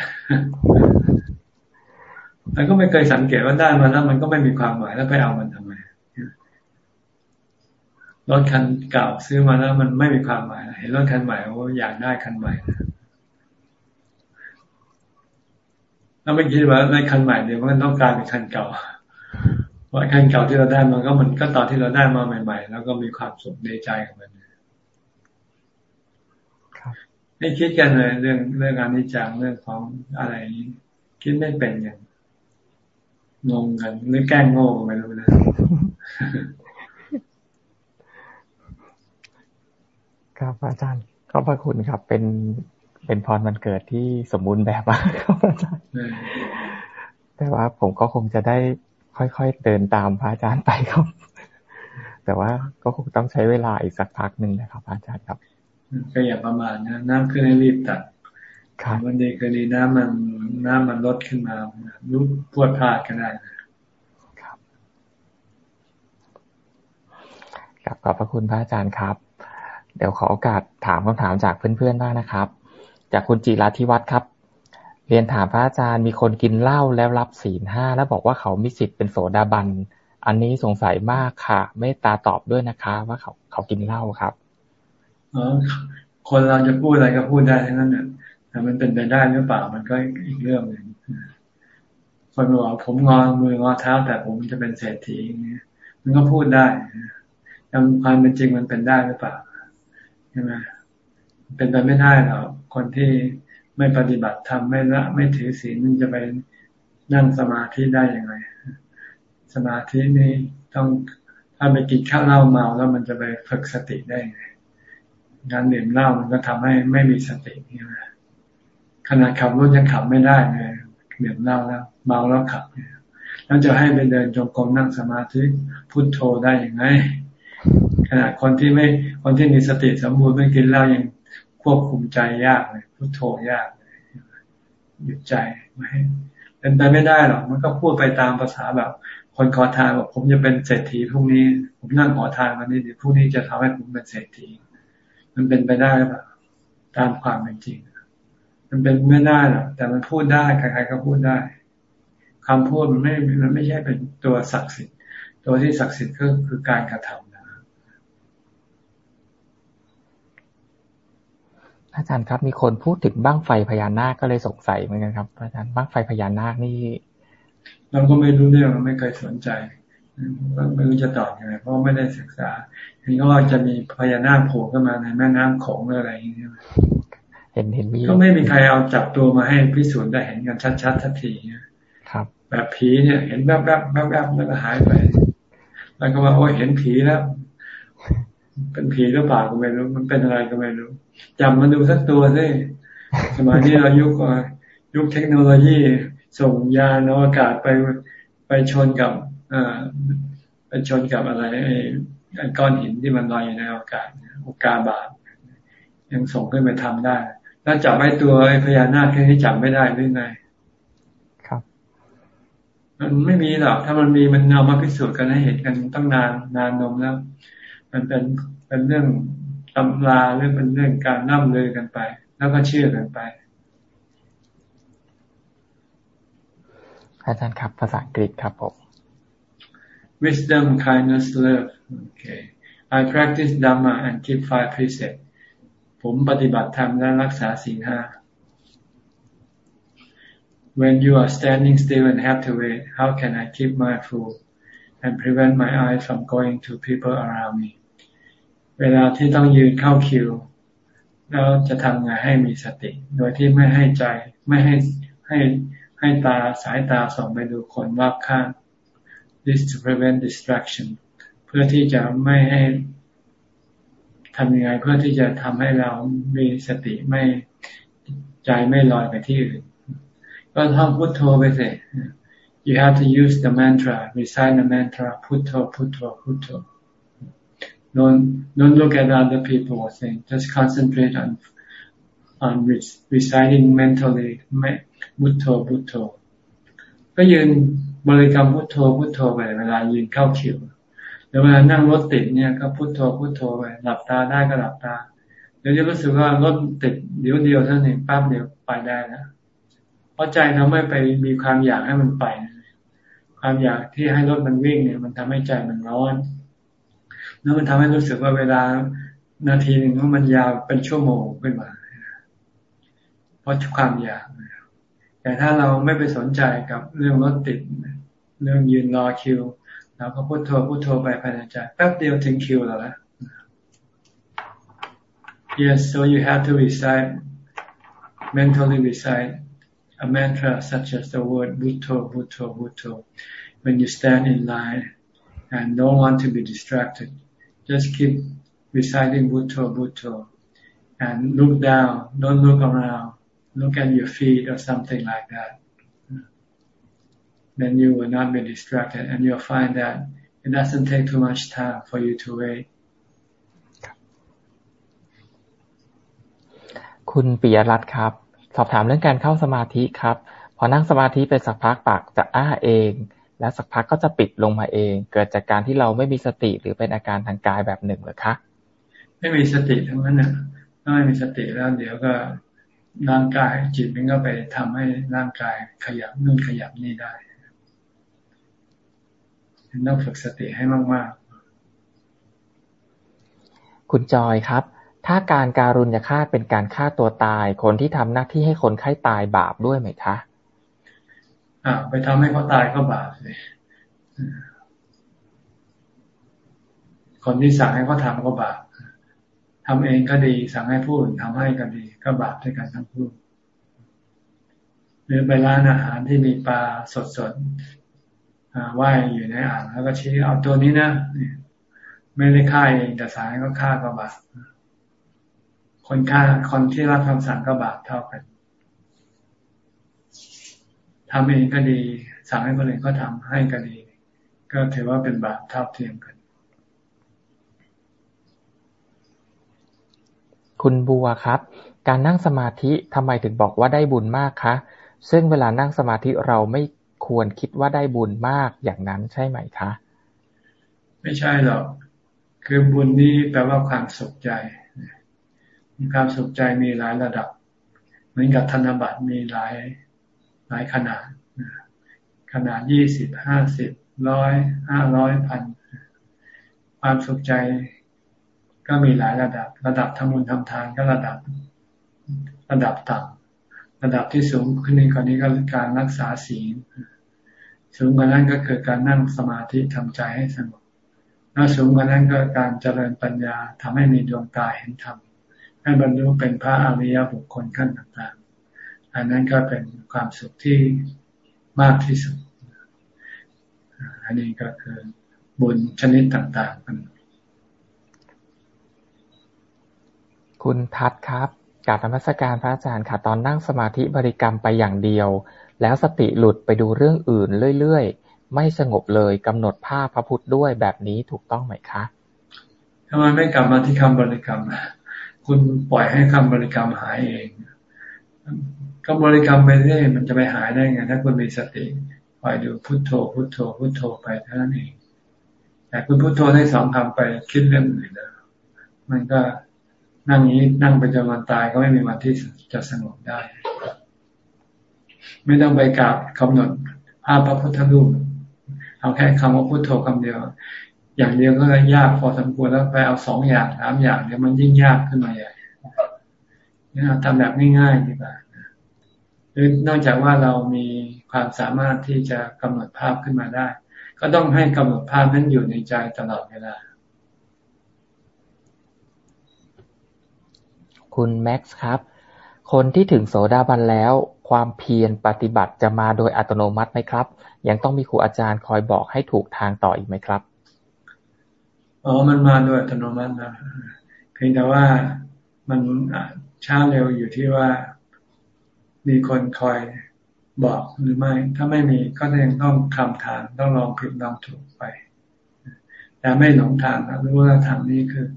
มันก็ไม่เคยสังเกตว่าได้มาแล้วมันก็ไม่มีความหมายแล้วไปเอามันทำไม รถคันเก่าซื้อมาแล้ว มันไม่มีความหมายเห็นรถคันใหม่โอ้อยากได้คันใหม่แล้วไม่คิดว่าในคันใหม่เดี๋ยวมันต้องกลายเป็นคันเก่าว่าคันเก่าที่เราได้มันก็มันก็ตอนที่เราได้มาใหม่ ๆ แล้วก็มีความสุขในใจของมันให้คิดกันเลยเรื่องเรื่องอนิจจังเรื่องของอะไรคิดไม่เป็นอย่างงงกันหรือแกล้งโง่ไปรู้
นะ ครับอาจารย์ขอบพระคุณครับ เป็นเป็นพรมันเกิดที่สมบูรณ์แบบมากครับอาจารย์แต่ว่าผมก็คงจะได้ค่อยๆเดินตามพระอาจารย์ไปครับ แต่ว่าก็คงต้องใช้เวลาอีกสักพักหนึ่งนะครับ อาจารย์ครับ
ก็อย่าประมาณนะน้ำขึ้นให้รีบตัดวันดีก็ดีน้ำมันน้ำมันลดขึ้นมาลุกปวดพลาดก็ได้ครับ
ครับขอบพระคุณพระอาจารย์ครับ เดี๋ยวขอโอกาสถามคำถามจากเพื่อนๆบ้างนะครับ จากคุณจิราธิวัฒน์ครับ เรียนถามพระอาจารย์มีคนกินเหล้าแล้วรับศีลห้าแล้วบอกว่าเขามีสิทธิ์เป็นโสดาบัน อันนี้สงสัยมากค่ะเมตตาตอบด้วยนะคะ ว่าเขาเขากินเหล้าครับ
ออคนเราจะพูดอะไรก็พูดได้ทั้งนั้นเนี่ยแต่มันเป็นไปได้หรือเปล่ามันก็อีกเรื่องหนึ่งคนบอกผมงอมืองอเท้า แต่ผมจะเป็นเศรษฐีอย่างเงี้ยมันก็พูดได้แต่ความเป็นจริงมันเป็นได้หรือเปล่า ใช่ไหมเป็นไปไม่ได้หรอกคนที่ไม่ปฏิบัติทำไม่ละไม่ถือศีลมันจะไปนั่งสมาธิได้ยังไง สมาธินี่ต้องถ้าไปกินข้าวเหล้าเมาแล้วมันจะไปฝึกสติได้ไงการดื่มเหล้ามันก็ทำให้ไม่มีสติใช่ไหมขนาดขับรถยังขับไม่ได้เลยดื่มเหล้าแล้วเมาแล้วขับเนี่ยแล้วจะให้ไปเดินจงกรมนั่งสมาธิพุทโธได้ยังไง นาดคนที่ไม่คนที่มีสติสมบูรณ์ไม่กินเหล้ายังควบคุมใจยากเลยพุทโธยากเลยหยุดใจไม่เป็นไปไม่ได้หรอกมันก็พูดไปตามภาษาแบบ คนขอทานบอกผมจะเป็นเศรษฐีพรุ่งนี้ ผมนั่งขอทานวันนี้เดี๋ยวพรุ่งนี้จะทำให้ผมเป็นเศรษฐี มันเป็นไปได้หรือเปล่าตามความเป็นจริง มันเป็นไม่ได้หรอกแต่มันพูดได้ใครๆก็พูดได้คำพูดมันไม่มันไม่ใช่เป็นตัวศักดิ์สิทธิ์ตัวที่ศักดิ์สิทธิ์ก็คือการกระทำนะ
อาจารย์ครับ มีคนพูดถึงบ้างไฟพญานาคก็เลยสงสัยเหมือนกันครับอาจารย์บ้างไฟพญานาคนี่
เราก็ไม่รู้เรื่องไม่เคยสนใจไม่รู้จะตอบยังไงเพราะไม่ได้ศึกษาเห็นก็ว่าจะมีพญานาคโผล่ขึ้นมาในแม่น้ำโขงอะไรอย่างเงี้ย
เห็นเห็นมี
ก็ไม่มีใครเอาจับตัวมาให้พิสูจน์ได้เห็นกันชัดๆทันที
ครับ
แบบผีเนี่ย เห็นแวบๆแวบๆแล้วก็หายไป แล้วก็ว่าโอ้เห็นผีแล้ว เป็นผีหรือเปล่าก็ไม่รู้ มันเป็นอะไรก็ไม่รู้ จำมาดูสักตัวสิสมัยนี้เรายุคยุคเทคโนโลยี ส่งยานอวกาศไปไปชนกับไปชนกับอะไรไอ้ก้อนหินที่มันลอยอยู่ในอากาศโอกาบาตยังส่งขึ้นไปทำได้ แล้วจับไอ้ตัวไอ้พญานาคแค่นี้จับไม่ได้หรือไง
ครับ
มันไม่มีหรอกถ้ามันมีมันเอามาพิสูจน์กันให้เห็นกันตั้งนานนานนมแล้ว มันเป็นเป็นเรื่อง ตำราหรือเป็นเรื่องการนั่มเลยกันไป แล้วก็เชื่อกันไป
อาจารย์ครับ ภาษาอังกฤษครับผม
wisdom, kindness, love. Okay. I practice Dhamma and keep five precepts. ผมปฏิบัติธรรมและรักษาศีลห้า When you are standing still and have to wait, how can I keep mindful and prevent my eyes from going to people around me? เวลาที่ต้องยืนเข้าคิวเราจะทำไงให้มีสติ โดยที่ไม่ให้ใจไม่ให้ให้ให้ตาสายตาส่องไปดูคนรอบข้าง this to prevent distraction เพื่อที่จะไม่ให้ทำยังไงเพื่อที่จะทำให้เรามีสติไม่ใจไม่ลอยไปที่อื่นก็ท่องพุทโธไปสิ you have to use the mantra recite the mantra พุทโธพุทโธพุทโธ don't don't look at other people saying just concentrate on on reciting mentally พุทโธพุทโธก็ยืนบริกรรมพุทโธพุทโธไปเวลายืนเข้าคิวหรือเวลานั่งรถติดเนี่ยก็พุทโธพุทโธไปหลับตาได้ก็หลับตาเดี๋ยวจะรู้สึกว่ารถติดเดี๋ยวเดียวเท่านี้นปั๊บเดียวไปได้นะเพราะใจเราไม่ไปมีความอยากให้มันไป ความอยากที่ให้รถมันวิ่งเนี่ย มันทำให้ใจมันร้อน แล้วมันทำให้รู้สึกว่าเวลานาทีหนึ่งมันยาวเป็นชั่วโมงขึ้นมาเพราะความอยากแต่ถ้าเราไม่ไปสนใจกับเรื่องรถติด เรื่องยืนรอคิวเราก็พุโทโธพุโทโธไปภายในใจแป๊บเดียวถึงคิวแล้วละ Yes so you have to recite mentally recite a mantra such as the word butto butto butto when you stand in line and don't want to be distracted just keep reciting Bhutto Bhutto and look down. Don't look around. Look at your feet or something like that. Then you will not be distracted and you'll find that it doesn't take too much time for you to wait.
คุณปิยรัตน์ครับ สอบถามเรื่องการเข้าสมาธิครับ พอนั่งสมาธิไปสักพักปากจะอ้าเอง และสักพักก็จะปิดลงมาเอง เกิดจากการที่เราไม่มีสติหรือเป็นอาการทางกายแบบหนึ่งหรือคะ
ไม่มีสติทั้งนั้นนะถ้าไม่มีสติแล้วเดี๋ยวก็ร่างกายจิตมันก็ไปทำให้ร่างกายขยับนู่นขยับนี่ได้ต้องฝึกสติให้มาก
ๆ คุณจอยครับ ถ้าการการุณยฆาตเป็นการฆ่าตัวตาย คนที่ทำหน้าที่ให้คนไข้ตายบาปด้วยไหมคะ
อ่าไปทำให้เขาตายก็บาปเลยคนที่สั่งให้เขาทำก็บาปทำเองก็ดี สั่งให้ผู้อื่นทำให้ก็ดี ก็บาปด้วยกันทั้งคู่หรือไปร้านอาหารที่มีปลาสดๆว่ายอยู่ในอ่างแล้วก็ชี้เอาตัวนี้นะไม่ได้ฆ่าเองแต่สั่งให้ก็ฆ่าก็บาปคนฆ่าคนที่รับคำสั่งก็บาปเท่ากัน ทำเองก็ดี สั่งให้คนอื่นก็ทำให้ก็ดี ก็ถือว่าเป็นบาปเท่าเทียมกัน
คุณบัวครับ การนั่งสมาธิทำไมถึงบอกว่าได้บุญมากคะ ซึ่งเวลานั่งสมาธิเราไม่ควรคิดว่าได้บุญมากอย่างนั้นใช่ไหมคะ
ไม่ใช่หรอกคือบุญนี้แปลว่าความสุขใจ มีความสุขใจมีหลายระดับ เหมือนกับธนบัตรมีหลายห ลายขนาด ขนาดยี่สิบห้าสิบร้อยห้าร้อยพันความสุขใจก็มีหลายระดับ ระดับทำบุญทำทานก็ระดับระดับต่ำระดับที่สูงขึ้นในกว่านี้ก็การรักษาศีลสูงกว่านั้นก็คือการนั่งสมาธิทำใจให้สงบแล้วสูงกว่านั้นก็การเจริญปัญญาทำให้มีดวงตาเห็นธรรมให้บรรลุเป็นพระอริยบุคคลขั้นต่าง อันนั้นก็เป็นความสุขที่มากที่สุด อันนี้ก็คือบุญชนิดต่างๆกัน
คุณทัศครับกาบธรรมสการพระอาจารย์ค่ะ ตอนนั่งสมาธิบริกรรมไปอย่างเดียว แล้วสติหลุดไปดูเรื่องอื่นเรื่อยๆ ไม่สงบเลยกำหนดภาพพระพุทธด้วยแบบนี้ถูกต้องไหมคะ
ทำไมไม่กลับมาที่คำบริกรรม คุณปล่อยให้คำบริกรรมหายเอง คำบริกรรมไปเรื่อยมันจะไปหายได้ไง ถ้าคุณมีสติปล่อยดูพุทโธ พุทโธ พุทโธไปเท่านั้นเอง แต่คุณพุทโธได้สองคำไปคิดเรื่องอื่นแล้วมันก็นั่งนี้นั่งไปจนวันตายก็ไม่มีวันที่จะสงบได้ ไม่ต้องไปกราบกำหนดภาพพระพุทธรูปเอาแค่คำว่าพุทโธคำเดียว อย่างเดียวก็ยากพอสมควรแล้วไปเอาสองอย่างสามอย่างเดี๋ยวมันยิ่งยากขึ้นมาใหญ่นี่ทำแบบง่ายๆดีกว่า หรือนอกจากว่าเรามีความสามารถที่จะกำหนดภาพขึ้นมาได้ ก็ต้องให้กำหนดภาพนั้นอยู่ในใจตลอดเวลา
คุณแม็กซ์ครับ คนที่ถึงโสดาบันแล้ว ความเพียรปฏิบัติจะมาโดยอัตโนมัติไหมครับ ยังต้องมีครูอาจารย์คอยบอกให้ถูกทางต่ออีกไหมครับ
อ๋อมันมาโดยอัตโนมัตินะเพียงแต่ว่ามันช้าเร็วอยู่ที่ว่า มีคนคอยบอกหรือไม่ ถ้าไม่มีก็ยังต้องคำทางต้องลองผิดลองถูกไป แต่ไม่หลงทางนะรู้ว่าทางนี้คือ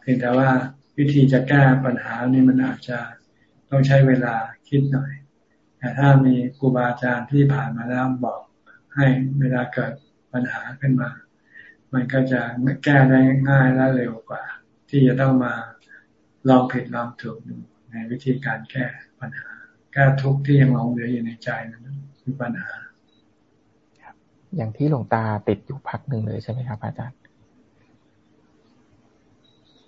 เพียงแต่ว่าวิธีจะแก้ปัญหานี่มันอาจจะต้องใช้เวลาคิดหน่อย แต่ถ้ามีครูบาอาจารย์ที่ผ่านมาแล้วบอกให้เวลาเกิดปัญหาขึ้นมา มันก็จะแก้ได้ง่ายและเร็วกว่า ที่จะต้องมาลองผิดลองถูกดูในวิธีการแก้ปัญหา แก้ทุกข์ที่ยังหลงเหลืออยู่ในใจนั้นคือปัญหา
อย่างที่หลวงตาติดอยู่พักหนึ่งเลยใช่ไหมครับ อาจารย์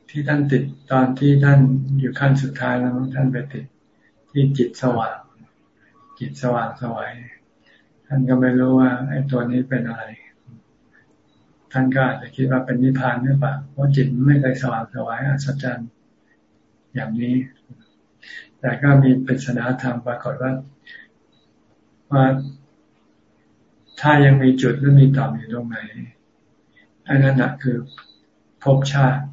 ที่ท่านติดตอนที่ท่านอยู่ขั้นสุดท้ายแล้วท่านไปติดที่จิตสว่าง จิตสว่างสวัยท่านก็ไม่รู้ว่าไอ้ตัวนี้เป็นอะไร ท่านก็อาจจะคิดว่าเป็นนิพพานหรือเปล่าเพราะจิตไม่เคยสว่างสวายอัศจรรย์อย่างนี้ แต่ก็มีปริศนาธรรมปรากฏว่าว่าถ้ายังมีจุดหรือมีต่อมอยู่ตรงไหนอันนั้นคือภพชาติ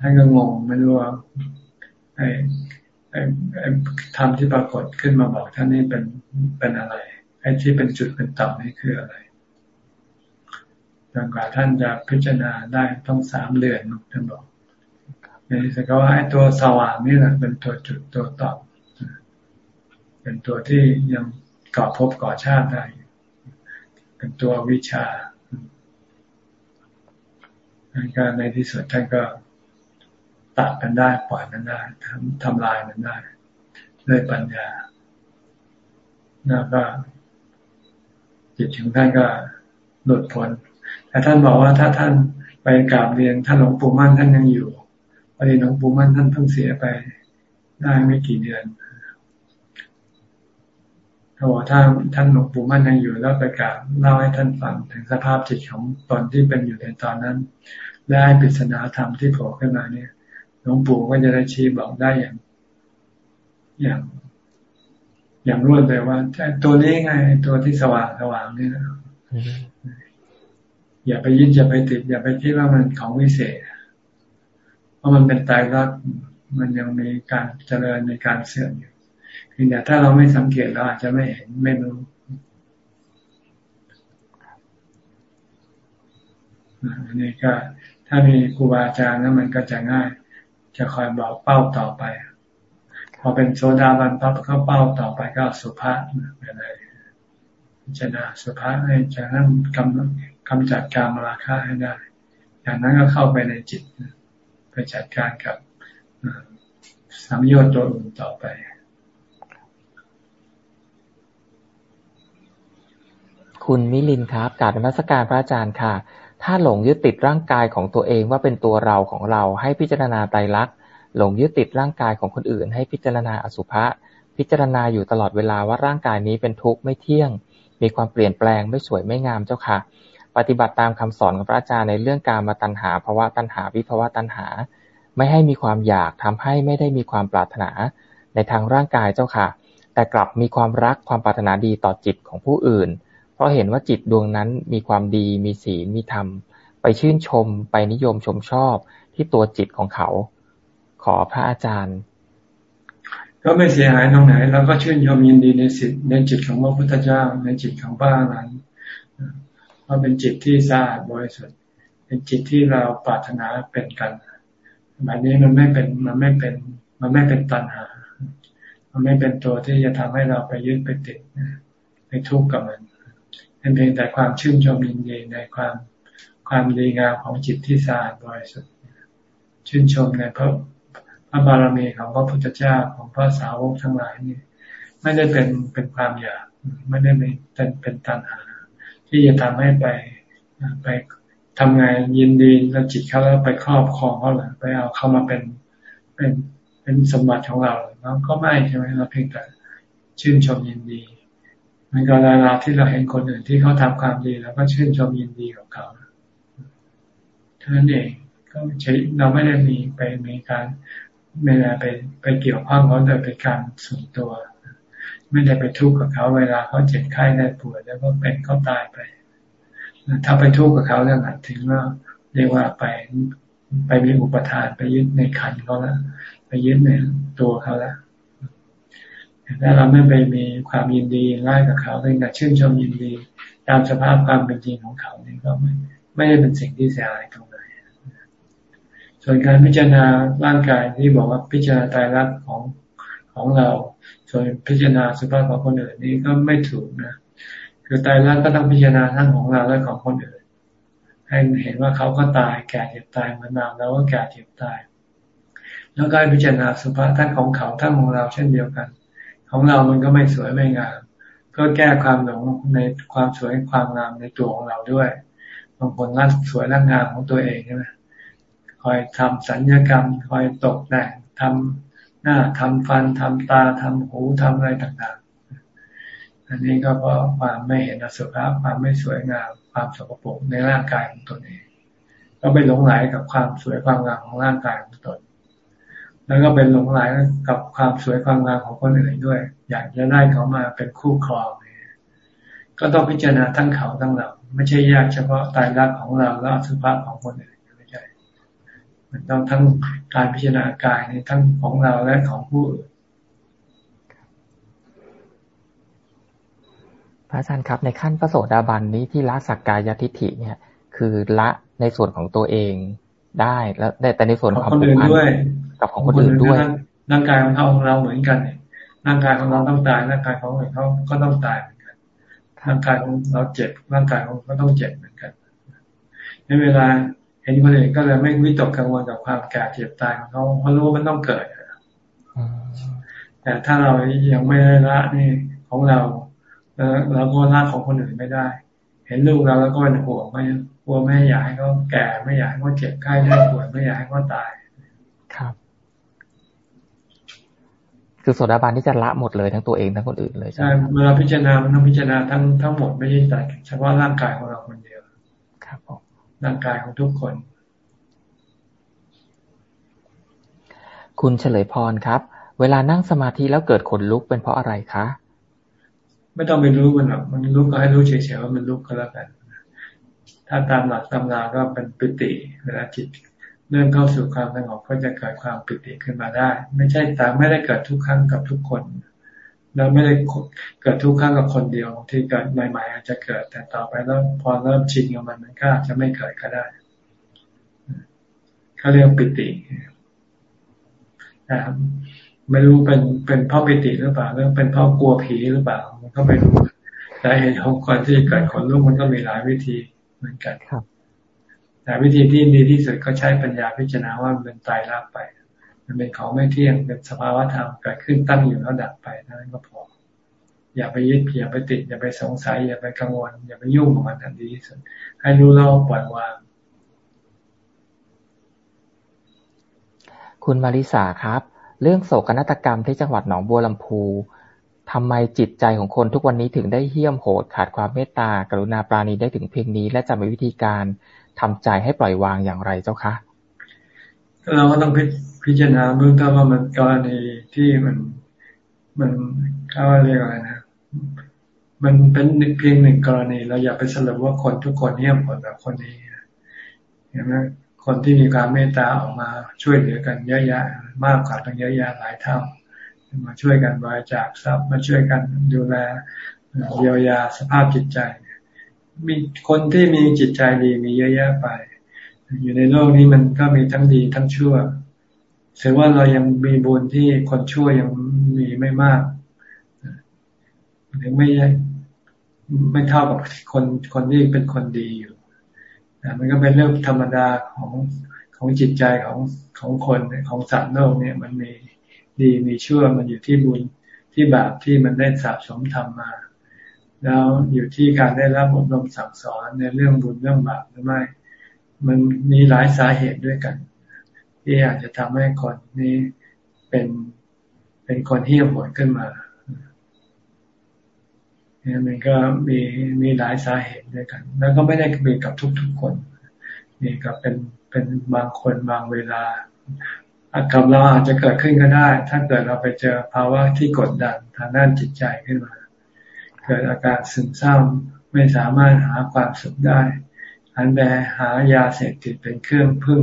ท่านก็งงไม่รู้ว่าไอ้ไอ้ไอ้ธรรมที่ปรากฏขึ้นมาบอกท่านนี่เป็นเป็นอะไร ไอ้ที่เป็นจุดเป็นต่ำนี่คืออะไรจนกว่าท่านจะพิจารณาได้ต้องสามเดือนท่านบอก ในสกว่าไอ้ตัวสว่างนี่แหละเป็นตัวจุดตัวต่อเป็นตัวที่ยังก่อภพก่อชาติได้ เป็นตัววิชาท่านก็ในที่สุดท่านก็ตัดมันได้ปล่อยมันได้ทำทำลายมันได้ด้วยปัญญาแล้วก็จิตของท่านก็หลุดพ้นแต่ท่านบอกว่าถ้าท่านไปกราบเรียนท่านหลวงปู่มั่นท่านยังอยู่ อดีหลวงปู่มั่นท่านเพิ่งเสียไปได้ไม่กี่เดือนเขาบอกถ้าท่านหลวงปู่มั่นยังอยู่แล้วไปกราบเล่าให้ท่านฟังถึงสภาพจิตของตอนที่เป็นอยู่ในตอนนั้น และให้ปริศนาธรรมที่โผล่ขึ้นมาเนี่ยหลวงปู่ก็จะได้ชี้บอกได้อย่าง อย่าง อย่างรวดเลยว่าตัวนี้ไงตัวที่สว่างสว่างนี่นะอย่าไปยึดอย่าไปติด อย่าไปคิดว่ามันของวิเศษ เพราะมันเป็นตายรักมันยังมีการเจริญในการเสื่อมอยู่คือแต่ถ้าเราไม่สังเกตเราอาจจะไม่เห็นไม่รู้อันนี้ก็ถ้ามีครูบาอาจารย์นั้นมันก็จะง่าย จะคอยบอกเป้าต่อไป พอเป็นโซดาบันปั๊บก็เป้าต่อไปก็สุภาพอะไรพิจารณาสุภาพให้จะนั้นกำกำจัดการมราคาให้ได้ อย่างนั้นก็เข้าไปในจิตไป จัดการกับสัมโยชน์ตัวอื่นต่อไป
คุณมิลินครับกาบนมัสการพระอาจารย์ค่ะ ถ้าหลงยึดติดร่างกายของตัวเองว่าเป็นตัวเราของเราให้พิจารณาไตรลักษณ์ หลงยึดติดร่างกายของคนอื่น ให้พิจารณาอสุภะ พิจารณาอยู่ตลอดเวลาว่าร่างกายนี้เป็นทุกข์ไม่เที่ยง มีความเปลี่ยนแปลงไม่สวยไม่งามเจ้าค่ะ ปฏิบัติตามคำสอนของพระอาจารย์ในเรื่องการมาตัณหาภาวะตัณหาวิภาวะตัณหา ไม่ให้มีความอยากทำให้ไม่ได้มีความปรารถนาในทางร่างกายเจ้าค่ะ แต่กลับมีความรักความปรารถนาดีต่อจิตของผู้อื่น เพราะเห็นว่าจิตดวงนั้นมีความดี มีศีลมีธรรม ไปชื่นชม ไปนิยมชมชอบที่ตัวจิตของเขา ขอพระอาจารย์
ก็ไม่เสียหายตรงไหนเราก็ชื่นชมยินดีในสิทธิในจิตของพระพุทธเจ้าในจิตของพระอรหันต์ ว่าเป็นจิตที่สะอาดบริสุทธิ์เป็นจิตที่เราปรารถนาเป็นกันแบบนี้มันไม่เป็นมันไม่เป็น มันไม่เป็นตัณหา มันไม่เป็นตัวที่จะทำให้เราไปยึดไปติดไปทุกข์กับมันเป็นเพียงแต่ความชื่นชมยินดีในความความดีงามของจิตที่สะอาดบริสุทธิ์ชื่นชมในพระพระบารมีของพระพุทธเจ้าของพระสาวกทั้งหลายนี่ไม่ได้เป็นเป็นความอยาก ไม่ได้เป็นเป็นตัณหา ที่จะทำให้ไปไปทำไงยินดีแล้วจิตเขาแล้วไปครอบครองเขาหรือไปเอาเข้ามาเป็นเป็นเป็นสมบัติของเราเราก็ไม่ใช่ไหมเราเพียงแต่ชื่นชมยินดีมันก็เวลาที่เราเห็นคนอื่นที่เขาทำความดีแล้วก็ชื่นชมยินดีกับเขาเท่านั้นเองก็ใช้เราไม่ได้มีไปมีการไม่ได้ไปไปเกี่ยวข้องเขาโดยเป็นการส่วนตัว ไม่ได้ไปทุกข์กับเขาเวลาเขาเจ็บไข้ได้ป่วยแล้วก็เป็นเขาตายไป ถ้าไปทุกข์กับเขาเรื่องนั้นถึงว่าเรียกว่าไปไปมีอุปทานไปยึดในขันเขาแล้วไปยึดในตัวเขาแล้วถ้าเราไม่ไปมีความยินดีไล่กับเขาเป็นแต่ชื่นชมยินดี ตามสภาพความเป็นจริงของเขานี่ก็ไม่ไม่ได้เป็นสิ่งที่เสียหายตรงไหนส่วนการพิจารณาร่างกายที่บอกว่าพิจารณาตายรักของของเรา ส่วนพิจารณาสุภาพของคนอื่นนี่ก็ไม่ถูกนะคือตายรักก็ต้องพิจารณาทั้งของเราและของคนอื่น ให้เห็นว่าเขาก็ตายแก่เจ็บตายเหมือนเราแล้วก็แก่เจ็บตาย แล้วก็พิจารณาสุภาพทั้งของเขาทั้งของเราเช่นเดียวกัน ของเรามันก็ไม่สวยไม่งามก็แก้ความหลงในความสวยความงามในตัวของเราด้วยบางคนรักสวยรักงามของตัวเองใช่ไหมคอยทำสัญญกรรม คอยตกแต่งทำ หน้าทำฟันทำตาทำหูทำอะไรต่างๆ อันนี้ก็เพราะความไม่เห็นอสุภะความไม่สวยงามความสกปรกในร่างกายของตนเอง ก็ไปหลงไหลกับความสวยความงามของร่างกายของตน แล้วก็เป็นหลงไหลกับความสวยความงามของคนอื่นด้วย อยากจะได้เขามาเป็นคู่ครองก็ต้องพิจารณาทั้งเขาทั้งเรา ไม่ใช่แยกเฉพาะตายรักของเราแล้วอสุภาพของคนอื่น ม่ใช่มันต้องทั้งการพิจารณากายในทั้งของเราและของผู้อื่น
พระอาจารย์ครับในขั้นพระโสดาบันนี้ที่ละสักกายทิฏฐิเนี่ย คือละในส่วนของตัวเองได้แล้วแต่ในส่วนของ
คนอื่นด้วย
กับของคนอื่นด้วย
ร่างกายของเขาของเราเหมือนกันเนี่ยร่างกายของเราต้องตายร่างกายของเขาก็ต้องตายเหมือนกันร่างกายของเราเจ็บร่างกายของเขาต้องเจ็บเหมือนกันในเวลา เห็นคนอื่นก็เลยไม่วิตกกังวลกับความแก่เจ็บตายของเขาเพราะรู้ว่ามันต้องเกิดแต่ถ้าเรายังไม่ได้ละนี่ของเราเราก็ละของคนอื่นไม่ได้ เห็นลูกเราแล้วก็เป็นห่วงไม่กลัวไม่อยากให้เขาแก่ไม่อยากให้เขาเจ็บไข้ได้ป่วยไม่อยากให้เขาตาย
ครับ คือโสดาบันที่จะละหมดเลยทั้งตัวเองทั้งคนอื่นเลยใช่
เวลาพิจารณามันต้องพิจารณาทั้งทั้งหมดไม่ใช่แต่เฉพาะร่างกายของเราคนเดียว
ครับผม
ร่างกายของทุกคน
คุณเฉลยพรครับ เวลานั่งสมาธิแล้วเกิดขนลุกเป็นเพราะอะไรคะ
ไม่ต้องไปรู้มันหรอกมันลุกก็ให้รู้เฉยๆว่ามันลุกก็แล้วกัน ถ้าตามหลักตำราก็เป็นปิติ เวลาจิตเริ่มเข้าสู่ความสงบก็จะเกิดความปิติขึ้นมาได้ ไม่ใช่แต่ไม่ได้เกิดทุกครั้งกับทุกคน แล้วไม่ได้เกิดทุกครั้งกับคนเดียวที่เกิดใหม่ ๆ อาจจะเกิด แต่ต่อไปแล้วพอเริ่มชินกับมันมันก็อาจจะไม่เกิดก็ได้เขาเรียกปิตินะครับไม่รู้เป็นเป็นเพราะปิติหรือเปล่าหรือเป็นเพราะกลัวผีหรือเปล่า มันก็ไม่รู้แต่เหตุของคนที่เกิดขนลุกมันก็มีหลายวิธีเหมือนกัน
ครับ
แต่วิธีที่ดีที่สุดก็ใช้ปัญญาพิจารณาว่ามันเป็นตายรักไป มันเป็นของไม่เที่ยงเป็นสภาวะธรรมเกิดขึ้นตั้งอยู่แล้วดับไปนั้นก็พอ อย่าไปยึดอย่าไปติด อย่าไปสงสัย อย่าไปกังวล อย่าไปยุ่งกับมันทันดีที่สุดให้รู้แล้วปล่อยวาง
คุณมาริสาครับ เรื่องโศกนาฏกรรมที่จังหวัดหนองบัวลำพูทำไมจิตใจของคนทุกวันนี้ถึงได้เหี้ยมโหดขาดความเมตตากรุณาปราณีได้ถึงเพียงนี้ และจะมีวิธีการทำใจให้ปล่อยวางอย่างไรเจ้าคะ
เราก็ต้องพิจารณาเบื้องต้นว่ามันกรณีที่มันมันเขาเรียกอะไรนะ มันเป็นเพียงหนึ่งกรณี เราอย่าไปสรุปว่าคนทุกคนเหี้ยมโหดแบบคนนี้เห็นไหมคนที่มีความเมตตาออกมาช่วยเหลือกันเยอะแยะมากกว่าตั้งเยอะแยะหลายเท่ามาช่วยกันบริจาคทรัพย์มาช่วยกันดูแลเยียวยาสภาพจิตใจ มีคนที่มีจิตใจดีมีเยอะแยะไป อยู่ในโลกนี้มันก็มีทั้งดีทั้งชั่วถือว่าเรายังมีบุญที่คนชั่วยังมีไม่มากหรือไม่ไม่เท่ากับคนคนที่เป็นคนดีอยู่มันก็เป็นเรื่องธรรมดาของของจิตใจของของคนของสัตว์โลกเนี่ย มันมีดีมีชั่วมันอยู่ที่บุญที่บาปที่มันได้สะสมทำมา แล้วอยู่ที่การได้รับอบรมสั่งสอนในเรื่องบุญเรื่องบาปหรือไม่ มันมีหลายสาเหตุด้วยกัน ที่อาจจะทำให้คนนี้เป็นเป็นคนเหี้ยมโหดขึ้นมาเนี่ยมันก็มีมีหลายสาเหตุด้วยกัน แล้วก็ไม่ได้มีกับทุกๆคนมีกับเป็นเป็นบางคนบางเวลากับเราอาจจะเกิดขึ้นก็ได้ ถ้าเกิดเราไปเจอภาวะที่กดดันทางด้านจิตใจขึ้นมา เกิดอาการซึมเศร้าไม่สามารถหาความสุขได้ันแบหายาเสพติดเป็นเครื่องพึ่ง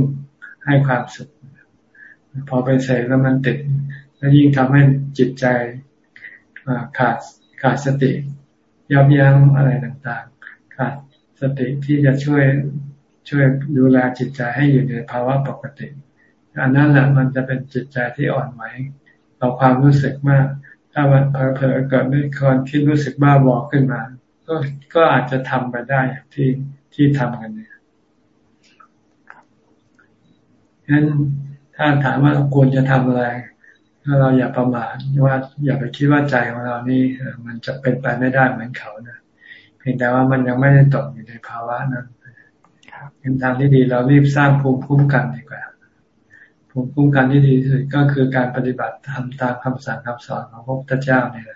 ให้ความสุข พอไปเสพแล้วมันติด แล้วยิ่งทำให้จิตใจขาดขาดสติยับยั้งอะไรต่างๆ ขาดสติที่จะช่วยช่วยดูแลจิตใจให้อยู่ในภาวะปกติอันนั้นแหละมันจะเป็นจิตใจที่อ่อนไหวต่อความรู้สึกมาก ถ้ามันเผลอเกิดไม่คนคิดรู้สึกบ้าบอขึ้นมา ก็ก็อาจจะทำไปได้อย่างที่ ที่ทำกันเนี่ยฉะนั้นถ้าถามว่าควรจะทำอะไรถ้าเราอย่าประมาทว่า อย่าไปคิดว่าใจของเรานี่มันจะเป็นไปไม่ได้เหมือนเขานะเพียงแต่ว่ามันยังไม่ได้ตกอยู่ในภาวะนั้นเป็นทางที่ดีเรารีบสร้างภูมิคุ้มกันดีกว่าภูมิคุ้มกันที่ดีที่สุดก็คือการปฏิบัติทำตามคำสั่งคำสอนของพระพุทธเจ้าเนี่ย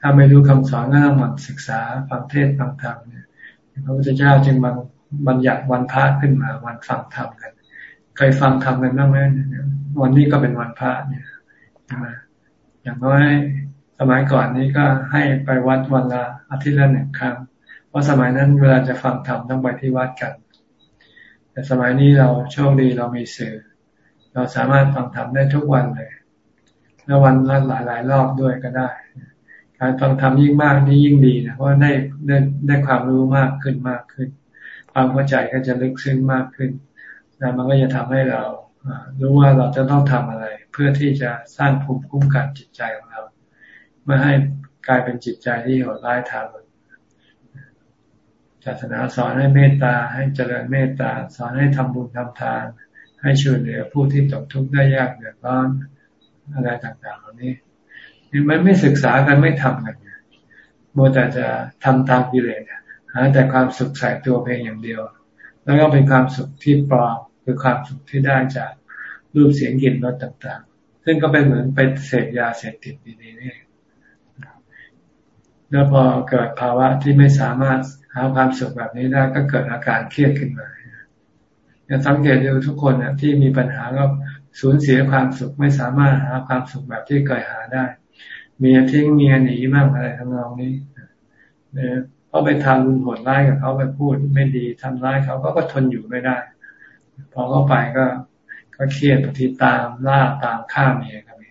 ถ้าไม่รู้คำสอนก็ต้องหมั่นศึกษาฟังเทศฟังธรรมเนี่ย พระพุทธเจ้าจึงบังบัญญัติวันพระขึ้นมา วันฟังธรรมกัน เคยฟังธรรมกันบ้างไหมวันนี้ก็เป็นวันพระเนี่ยอย่างน้อยสมัยก่อนนี้ก็ให้ไปวัดวันละอาทิตย์ละหนึ่งครั้งเพราะสมัยนั้นเวลาจะฟังธรรมต้องไปที่วัดกัน แต่สมัยนี้เราโชคดีเรามีสื่อ เราสามารถฟังธรรมได้ทุกวันเลย แล้ววันละหลายหลายรอบด้วยก็ได้ การฟังธรรมยิ่งมากนี่ยิ่งดีนะเพราะได้ได้ได้ความรู้มากขึ้นมากขึ้น ความเข้าใจก็จะลึกซึ้งมากขึ้น แล้วมันก็จะทำให้เรารู้ว่าเราจะต้องทำอะไร เพื่อที่จะสร้างภูมิคุ้มกันจิตใจของเราไม่ให้กลายเป็นจิตใจที่โหดร้ายทางศาสนาสอนให้เมตตาให้เจริญเมตตาสอนให้ทำบุญทำทาน ให้ช่วยเหลือผู้ที่ตกทุกข์ได้ยากเดือดร้อนอะไรต่างๆเหล่านี้ มันไม่ศึกษากันไม่ทำกันโมแต่จะทำตามกิเลสหาแต่ความสุขใส่ตัวเพียงอย่างเดียว แล้วก็เป็นความสุขที่ปลอมคือความสุขที่ได้จากรูปเสียงกลิ่นรสต่างๆ ซึ่งก็เป็นเหมือนไปเสพยาเสพติดดีๆนี่แล้วพอเกิดภาวะที่ไม่สามารถหาความสุขแบบนี้ได้ก็เกิดอาการเครียดขึ้นมาอย่าสังเกตดูทุกคนเนี่ยที่มีปัญหาก็สูญเสียความสุขไม่สามารถหาความสุขแบบที่เคยหาได้ เมียทิ้งเมียหนีบ้างอะไรทำนองนี้เนี่ยเพราะไปทำโหดร้ายกับเขาไปพูดไม่ดีทำร้ายเขาก็ก็ทนอยู่ไม่ได้ พอเข้าไปก็ก็เครียดปฏิตามล่าตามฆ่าเมียก็มี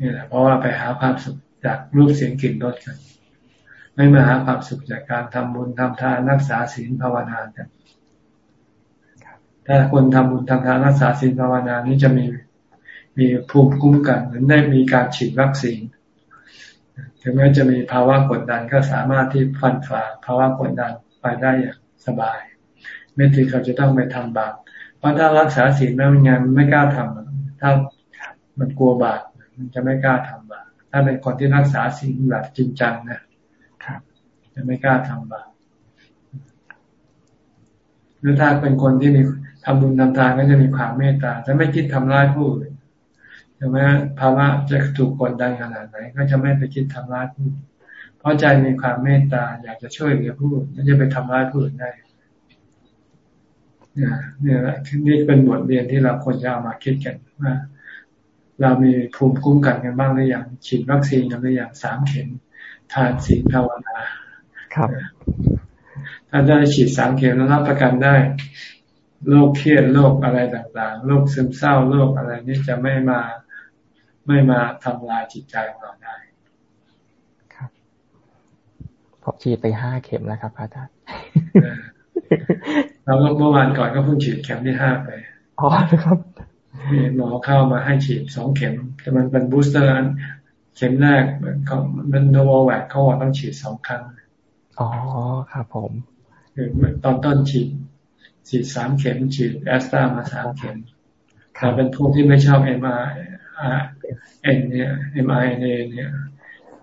นี่แหละเพราะว่าไปหาความสุขจากรูปเสียงกลิ่นรสกัน ไม่มาหาความสุขจากการทำบุญทำทานรักษาศีลภาวนากันถ้าคนทำบุญทำทานรักษาศีลภาวนานี้จะมี มีภูมิคุ้มกัน เหมือนได้มีการฉีดวัคซีนถึงแม้จะมีภาวะกดดันก็สามารถที่ฟันฝ่าภาวะกดดันไปได้อย่างสบาย ไม่ถึงเขาจะต้องไปทำบาปเพราะถ้ารักษาศีลแล้วงานไม่กล้าทำถ้ามันกลัวบาปมันจะไม่กล้าทำบาปถ้าเป็นคนที่รักษาศีลแบบจริงจังนะครับจะไม่กล้าทำบาปหรือถ้าเป็นคนที่มีทำบุญทำทานก็จะมีความเมตตาจะไม่คิดทำร้ายผู้อื่น ถึงแม้ภาวะจะถูกกดดันขนาดไหน ก็จะไม่ไปคิดทำร้ายผู้เพราะใจมีความเมตตาอยากจะช่วยเหลือผู้อื่นไม่จะไปทำร้ายผู้อื่นได้เนี่ยแหละนี่เป็นบทเรียนที่เราควรจะเอามาคิดกันว่าเรามีภูมิคุ้มกันกันบ้างหรือยังฉีดวัคซีนกันหรือยังสามเข็มทานศีลภาวนา
ครับ
ถ้าได้ฉีดสามเข็มแล้วรับประกันได้โรคเครียดโรคอะไรต่างๆโรคซึมเศร้าโรคอะไรนี่จะไม่มา ไม่มาทำลายจิตใจของเราได้
ครับผมฉีดไปห้าเข็มแล้วครับอาจารย์
เราเมื่อวานก่อนก็เพิ่งฉีดเข็มที่ห้าไป
อ๋อครับ
มีหมอเข้ามาให้ฉีดสองเข็ม แต่มันเป็น booster เข็มแรกเขาเป็นโนวแวคเขาบอกต้องฉีดสองครั้ง
อ๋อครับผม
คือตอนต้นฉีดฉีดสามเข็มฉีด Astra มาสามเข็มถ้าเป็นพวกที่ไม่ชอบ mRN เนี่ย mRNA เนี่ย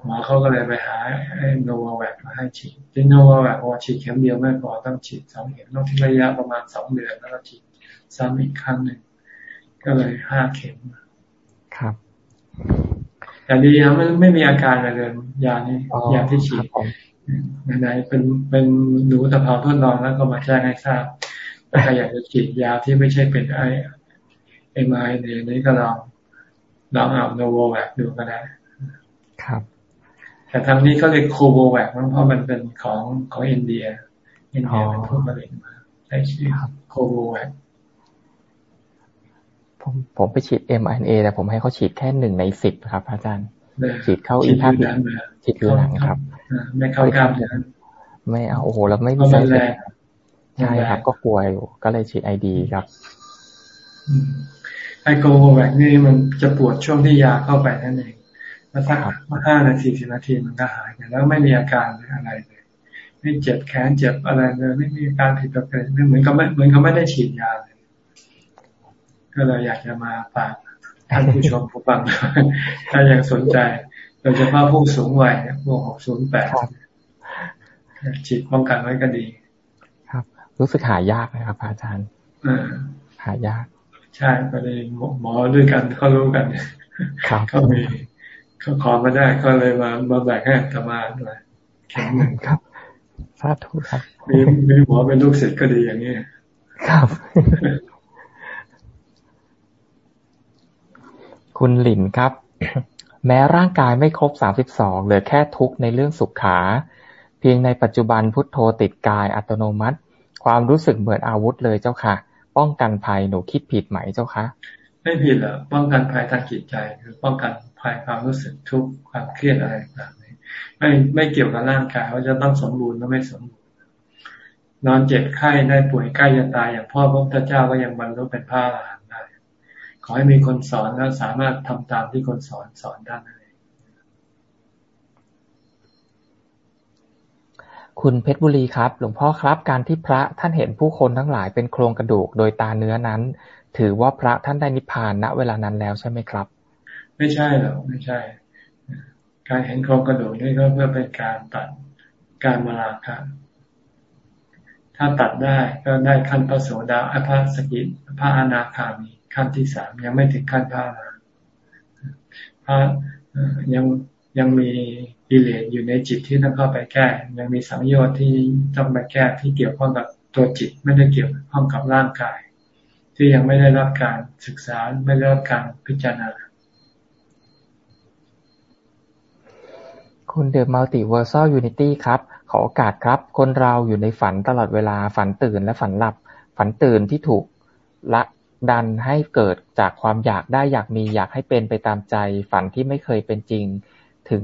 หมอเขาก็เลยไปหาไอ้โนวาแวคมาให้ฉีดที่โนวาแวคพอฉีดเข็มเดียวไม่พอต้องฉีดสองเข็มต้องทิ้งระยะประมาณสองเดือนแล้วก็ฉีดซ้ำอีกครั้งหนึ่งก็เลยห้าเข็ม
ครับ
แต่ดีนะมันไม่มีอาการอะไรเลยยานี้ยาที่ฉีดไหนเป็นเป็นหนูตะเภาทดลองแล้วก็มาแจ้งให้ทราบถ้าใครอยากจะฉีดยาที่ไม่ใช่เป็นไอเอ็มไอเนี้ก็ลอง ลองเอาโนโวแวคดูก็ได้
ครับ
แต่ทางนี้เขาเรียกโคโวแวคเพราะมันเป็นของของอินเดีย อินเดียเป็นผู้ผลิตมาใช้ชื่อโคโวแวค
ผมผมไปฉีด mRNA แต่ผมให้เขาฉีดแค่หนึ่งในสิบครับ อาจารย์ ฉีดเข้าอีกท่าฉีดผิวหนังครับ
ไม่เข้ากล้ามเนื้อ
ไม่เอาโอ้โหแล้วไม่มี
ใช่
ใช่ครับ ก็กลัวอยู่ก็เลยฉีด ID ครับ
ไอโกแวกนี่มันจะปวดช่วงที่ยาเข้าไปนั่นเองแล้วสักห้านาทีสิบนาทีมันก็หายไปแล้วไม่มีอาการอะไรเลย ไม่เจ็บแขนเจ็บอะไรเลย ไม่มีการผิดปกติเหมือนกับไม่เหมือนกับไม่ได้ฉีดยาเลย ก็เลยอยากจะมาฝากท่านผู้ชมผู้ฟังถ้ายังสนใจโดยเฉพาะผู้สูงวัยพวกหกศูนย์แปดฉีดป้องกันไว้ก็ดี
ครับ รู้สึกหายากนะครับอาจารย์หายาก
ใช่ก็เลยหมอด้วยกันเขารู้กันเขามีเขาขอมาได้ก็เลยมามาแบกให้ธรรมาด้วย
เข็มหนึ่งครับสาธุครับ
มีมีหมอเป็นลูกศิษย์ก็ดีอย่างนี้
ครับ คุณหลินครับ แม้ร่างกายไม่ครบสามสิบสองเหลือแค่ทุกในเรื่องสุขขาพิพียงในปัจจุบันพุทโธติดกายอัตโนมัติ ความรู้สึกเหมือนอาวุธเลยเจ้าค่ะ ป้องกันภัยหนูคิดผิดไหมเจ้าคะ
ไม่ผิดหรอกป้องกันภัยทางจิตใจ คือป้องกันภัยความรู้สึกทุกข์ความเครียดอะไรต่างๆไม่ไม่เกี่ยวกับร่างกายว่าจะต้องสมบูรณ์หรือไม่สมบูรณ์นอนเจ็บไข้ได้ป่วยใกล้จะตายอย่างพ่อพระพุทธเจ้าก็ยังบรรลุเป็นพระอรหันต์ได้ ขอให้มีคนสอนแล้วสามารถทำตามที่คนสอนสอนได้
คุณเพชรบุรีครับ หลวงพ่อครับ การที่พระท่านเห็นผู้คนทั้งหลายเป็นโครงกระดูกโดยตาเนื้อนั้น ถือว่าพระท่านได้นิพพานณเวลานั้นแล้วใช่ไหมครับ
ไม่ใช่หรอกไม่ใช่ การเห็นโครงกระดูกนี่ก็เพื่อเป็นการตัดการมาราคะถ้าตัดได้ก็ได้ขั้นพระโสดาอภาสกิพระอนาคามีขั้นที่สามยังไม่ถึงขั้นพระอนาพระยังยังมี กิเลสอยู่ในจิตที่ต้องเข้าไปแก้ ยังมีสังโยชน์ที่ต้องไปแก้ที่เกี่ยวข้องกับตัวจิตไม่ได้เกี่ยวข้องกับร่างกาย ที่ยังไม่ได้รับการศึกษาไม่ได้รับการพิจารณา
คุณ The Multiversal Unity ครับ ขอโอกาสครับ คนเราอยู่ในฝันตลอดเวลาฝันตื่นและฝันหลับ ฝันตื่นที่ถูกผลักดันให้เกิดจากความอยากได้อยากมีอยากให้เป็นไปตามใจ ฝันที่ไม่เคยเป็นจริง ถึง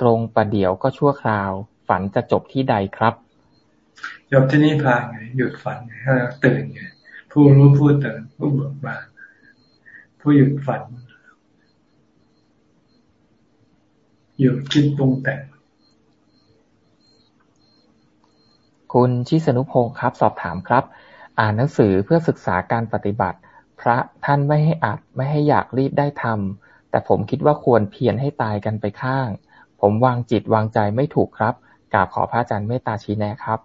ตรงประเดี๋ยวก็ชั่วคราว ฝันจะจบที่ใดครับ
จบที่นิพพานไงหยุดฝันไงให้ตื่นไงผู้รู้ผู้ตื่นผู้เบิกบานผู้หยุดฝันหยุดคิดปรุงแต่ง
คุณชิสนุพงศ์ครับ สอบถามครับ อ่านหนังสือเพื่อศึกษาการปฏิบัติ พระท่านไม่ให้อัดไม่ให้อยากรีบได้ทำแต่ผมคิดว่าควรเพียรให้ตายกันไปข้าง ผมวางจิตวางใจไม่ถูกครับกราบขอพระอาจารย์เมตตาชี้แนะครับ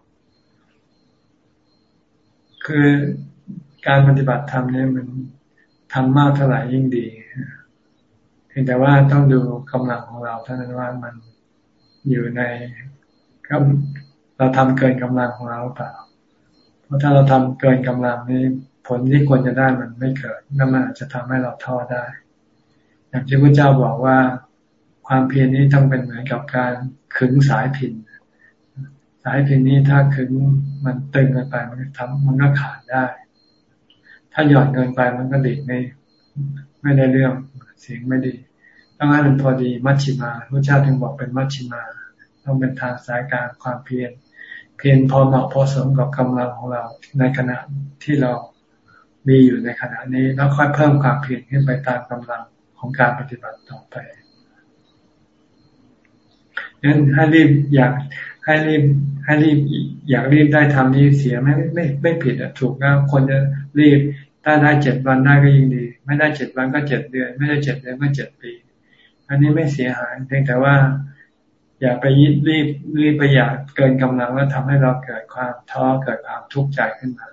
คือการปฏิบัติธรรมเนี่ยมันทำมากเท่าไหร่ยิ่งดีเพียงแต่ว่าต้องดูกำลังของเราเท่านั้นว่ามันอยู่ในเราทำเกินกำลังของเราเปล่า เพราะถ้าเราทำเกินกำลังนี้ผลที่ควรจะได้มันไม่เกิดนั่นมันอาจจะทำให้เราท้อได้ อย่างที่พระเจ้าบอกว่า ความเพียรนี้ต้องเป็นเหมือนกับการขึงสายพินสายพินนี้ถ้าขึงมันตึงเกินไปมันทำมันก็ขาดได้ ถ้าหย่อนเกินไปมันก็ดิดไม่ไม่ได้เรื่องเสียงไม่ดีต้องให้มันพอดีมัชชิมาพระเจ้าถึงบอกเป็นมัชชิมาต้องเป็นทางสายกลางความเพียรเพียงพอเหมาะพอสมกับกำลังของเราในขณะที่เรามีอยู่ในขณะนี้แล้วค่อยเพิ่มความเพียรขึ้นไปตามกำลังของการปฏิบัติต่อไป งั้นให้รีบอยากให้รีบให้รีบอยากรีบได้ทำนี้เสียไม่ไม่ไม่ผิดอะถูกนะคนจะรีบถ้าได้เจ็ดวันได้ก็ยิ่งดี ไม่ได้เจ็ดวันก็เจ็ดเดือน ไม่ได้เจ็ดเดือนก็เจ็ดปี อันนี้ไม่เสียหายเพียงแต่ว่า อย่าไปยิบรีบรีบไปอยากเกินกำลังแล้วทำให้เราเกิดความท้อเกิดความทุกข์ใจขึ้นมา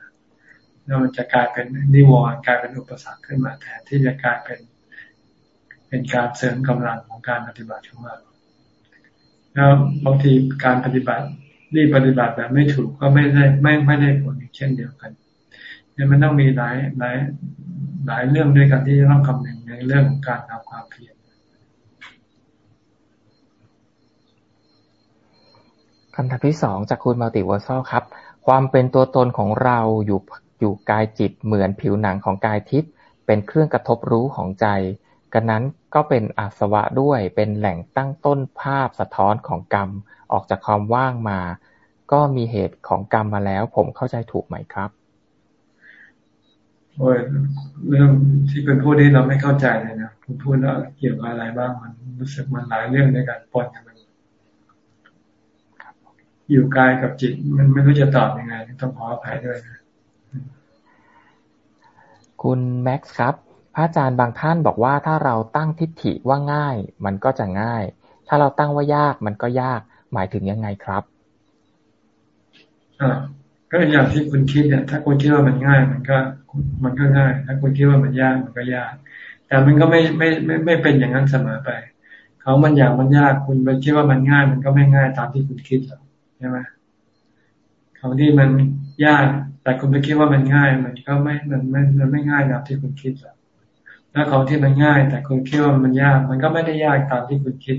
แล้วมันจะกลายเป็นนิวรณ์กลายเป็นอุปสรรคขึ้นมาแทนที่จะกลายเป็น เป็นการเสริมกำลังของการปฏิบัติของเรา แล้วบางทีการปฏิบัติรีบปฏิบัติแบบไม่ถูกก็ไม่ได้ไม่ไม่ได้ผลเช่นเดียวกันเนี่ยมันต้องมีหลายหลายหลายเรื่องด้วยกันที่ต้องคำนึงในเรื่องของการทำความเพียร
คำถามที่สองจากคุณมัลติวอร์ซอครับ ความเป็นตัวตนของเราอยู่อยู่กายจิตเหมือนผิวหนังของกายทิพย์เป็นเครื่องกระทบรู้ของใจ กันนั้นก็เป็นอาสวะด้วย เป็นแหล่งตั้งต้นภาพสะท้อนของกรรม ออกจากความว่างมา ก็มีเหตุของกรรมมาแล้ว ผมเข้าใจถูกไหมครับ
โอ้ยเรื่องที่เป็นพูดที่เราไม่เข้าใจเลยนะผมพูดแล้วเกี่ยวกับอะไรบ้างมันรู้สึกมันหลายเรื่องในการปนกันอยู่กายกับจิต มันไม่รู้จะตอบยังไง ต้องขออภัยด้วยนะ
คุณแม็กซ์ครับ พระอาจารย์บางท่านบอกว่าถ้าเราตั้งทิฏฐิว่าง่าย มันก็จะง่าย ถ้าเราตั้งว่ายากมันก็ยาก หมายถึงยังไงครับ
อ่าก็อย่างที่คุณคิดเนี่ย ถ้าคุณคิดว่ามันง่าย มันก็ มันก็ง่าย ถ้าคุณคิดว่ามันยากมันก็ยาก แต่มันก็ไม่ไม่ไม่ไม่เป็นอย่างนั้นเสมอไป เขามันอยากมันยากคุณไปคิดว่ามันง่าย มันก็ไม่ง่ายตามที่คุณคิดหรอกใช่ไหมของที่มันยาก แต่คุณไปคิดว่ามันง่าย มันก็ไม่มันไม่มันไม่ง่ายตามที่คุณคิดหรอก แล้วของที่มันง่าย แต่คุณคิดว่ามันยาก มันก็ไม่ได้ยากตามที่คุณคิด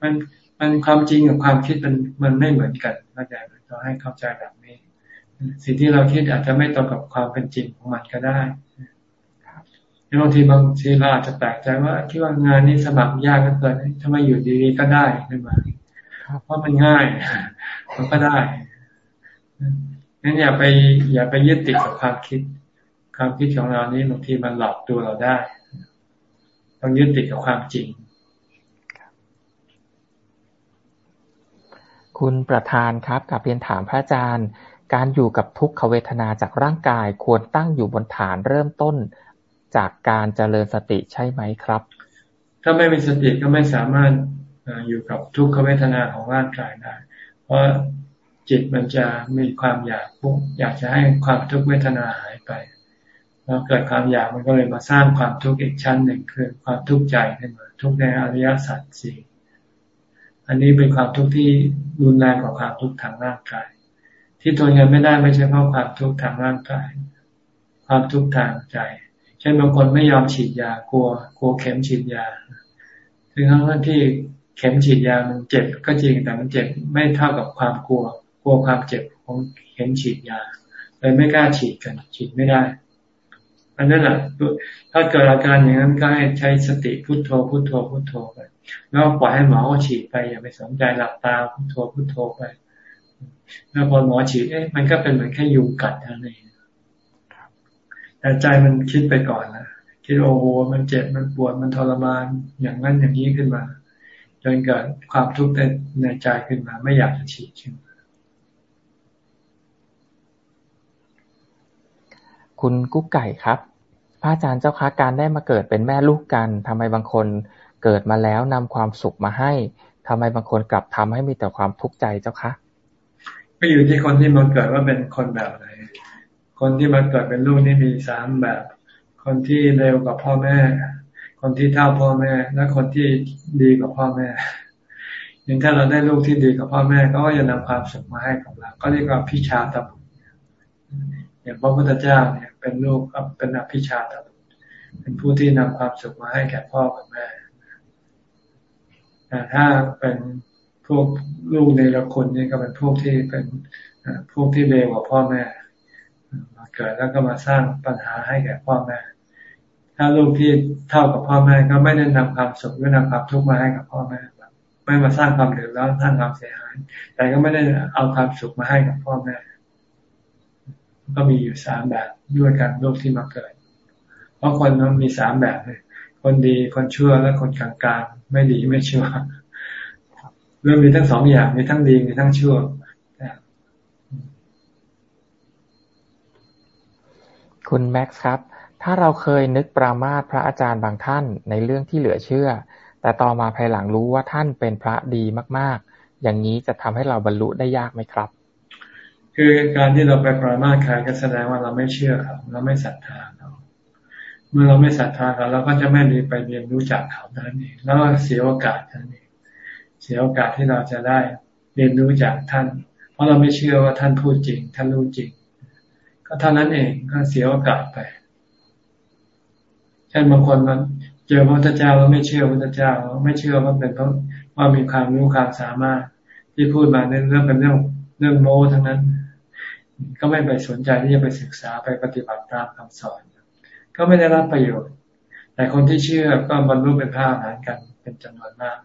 มันมันความจริงกับความคิดมันมันไม่เหมือนกันเข้าใจไหมเราให้เข้าใจแบบนี้ สิ่งที่เราคิดอาจจะไม่ตรงกับความเป็นจริงของมันก็ได้บางทีบางทีเราอาจจะแปลกใจว่าคิดว่างานนี้สมัครยากเกินทำไมอยู่ดีๆก็ได้ขึ้นมาเพราะมันง่าย มันก็ได้งั้นอย่าไป อย่าไปยึดติดกับความคิด ความคิดของเรานี้บางทีมันหลอกตัวเราได้ ต้องยึดติดกับความจริง
คุณประธานครับกับเรียนถามพระอาจารย์ การอยู่กับทุกขเวทนาจากร่างกายควรตั้งอยู่บนฐานเริ่มต้นจากการเจริญสติใช่ไหมครับ
ถ้าไม่มีสติก็ไม่สามารถอยู่กับทุกขเวทนาของร่างกายได้ เพราะจิตมันจะมีความอยากพุอยากจะให้ความทุกขเวทนาหายไป แล้วเกิดความอยากมันก็เลยมาสร้างความทุกข์อีกชั้นหนึ่งคือความทุกข์ใจขึ้นมาทุกข์ในอริยสัจสี่อันนี้เป็นความทุกข์ที่รุนแรงกว่าความทุกข์ทางร่างกาย ที่ทนกันไม่ได้ไม่ใช่เพราะความทุกข์ทางร่างกาย ความทุกข์ทางใจ เช่นบางคนไม่ยอมฉีดยากลัวกลัวเข็มฉีดยาถึงทั้งที่เข็มฉีดยามันเจ็บก็จริงแต่มันเจ็บไม่เท่ากับความกลัว กลัวความเจ็บของเข็มฉีดยาเลยไม่กล้าฉีดกันฉีดไม่ได้ อันนั้นแหละถ้าเกิดอาการอย่างนั้นก็ให้ใช้สติพุโทโธพุโทโธพุโทโธไปแล้วปล่อยให้หมอเขาฉีดไปอย่าไปสนใจหลับตาพุโทโธพุโทโธไป แล้วพอหมอฉีดเอ๊ะมันก็เป็นเหมือนแค่ยุงกัดเท่านั้นเองแต่ใจมันคิดไปก่อนนะคิดโอ้โหมันเจ็บมันปวดมันทรมานอย่างนั้นอย่างนี้ขึ้นมาจนเกิดความทุกข์ในใจขึ้นมา ไม่อยากจะฉีดขึ้นมา
คุณกุ๊กไก่ครับ พระอาจารย์เจ้าคะการได้มาเกิดเป็นแม่ลูกกันทำไมบางคนเกิดมาแล้วนำความสุขมาให้ทำไมบางคนกลับทำให้มีแต่ความทุกข์ใจเจ้าคะ
ก็อยู่ที่คนที่มาเกิดว่าเป็นคนแบบไหน คนที่มาเกิดเป็นลูกนี่มีสามแบบ คนที่เร็วกว่าพ่อแม่ คนที่เท่าพ่อแม่ และคนที่ดีกว่าพ่อแม่อย่างถ้าเราได้ลูกที่ดีกับพ่อแม่ก็จะนำความสุขมาให้กับเรา ก็เรียกว่าพิชาตบุตรอย่างพระพุทธเจ้าเนี่ย เป็นลูกเป็นอภิชาตบุตรเป็นผู้ที่นำความสุขมาให้แก่พ่อกับแม่แต่ถ้าเป็นพวกลูกในละคนนี่ก็เป็นพวกที่เป็นพวกที่เลวกว่าพ่อแม่มาเกิดแล้วก็มาสร้างปัญหาให้แก่พ่อแม่ ถ้าลูกที่เท่ากับพ่อแม่ก็ไม่ได้นำความสุขหรือนำความทุกข์มาให้กับพ่อแม่ไม่มาสร้างความเดือดร้อนสร้างความเสียหาย แต่ก็ไม่ได้เอาความสุขมาให้กับพ่อแม่ ก็มีอยู่สามแบบ ด้วยกันโลกที่มาเกิด เพราะคนมันมีสามแบบเลยคนดีคนชั่วและคนกลางๆไม่ดีไม่ชั่วเรื่องมีทั้งสองอย่างมีทั้งดีมีทั้งชั่ว
คุณแม็กซ์ครับ ถ้าเราเคยนึกปรามาสพระอาจารย์บางท่านในเรื่องที่เหลือเชื่อ แต่ต่อมาภายหลังรู้ว่าท่านเป็นพระดีมาก ๆ อย่างนี้จะทำให้เราบรรลุได้ยากไหมครับ
คือการที่เราไปปรามาสใครก็แสดงว่าเราไม่เชื่อเขาเราไม่ศรัทธาเขาเมื่อเราไม่ศรัทธาเขาเราก็จะไม่ได้ไปเรียนรู้จักเขาท่านเองแล้วเสียโอกาสท่านเองเสียโอกาสที่เราจะได้เรียนรู้จากท่าน เพราะเราไม่เชื่อว่าท่านพูดจริง ท่านรู้จริง ก็เท่านั้นเองก็เสียโอกาสไปเช่นบางคนมันเจอพระพุทธเจ้าแล้วไม่เชื่อพระพุทธเจ้าไม่เชื่อว่าเป็นเพราะว่ามีความรู้ความสามารถที่พูดมาในเรื่องเป็นเรื่องเรื่องโม้ทั้งนั้น ก็ไม่ไปสนใจที่จะไปศึกษาไปปฏิบัติตามคำสอน ก็ไม่ได้รับประโยชน์ แต่คนที่เชื่อก็บรรลุเป็นพระอรหันต์กันเป็นจำนวนมาก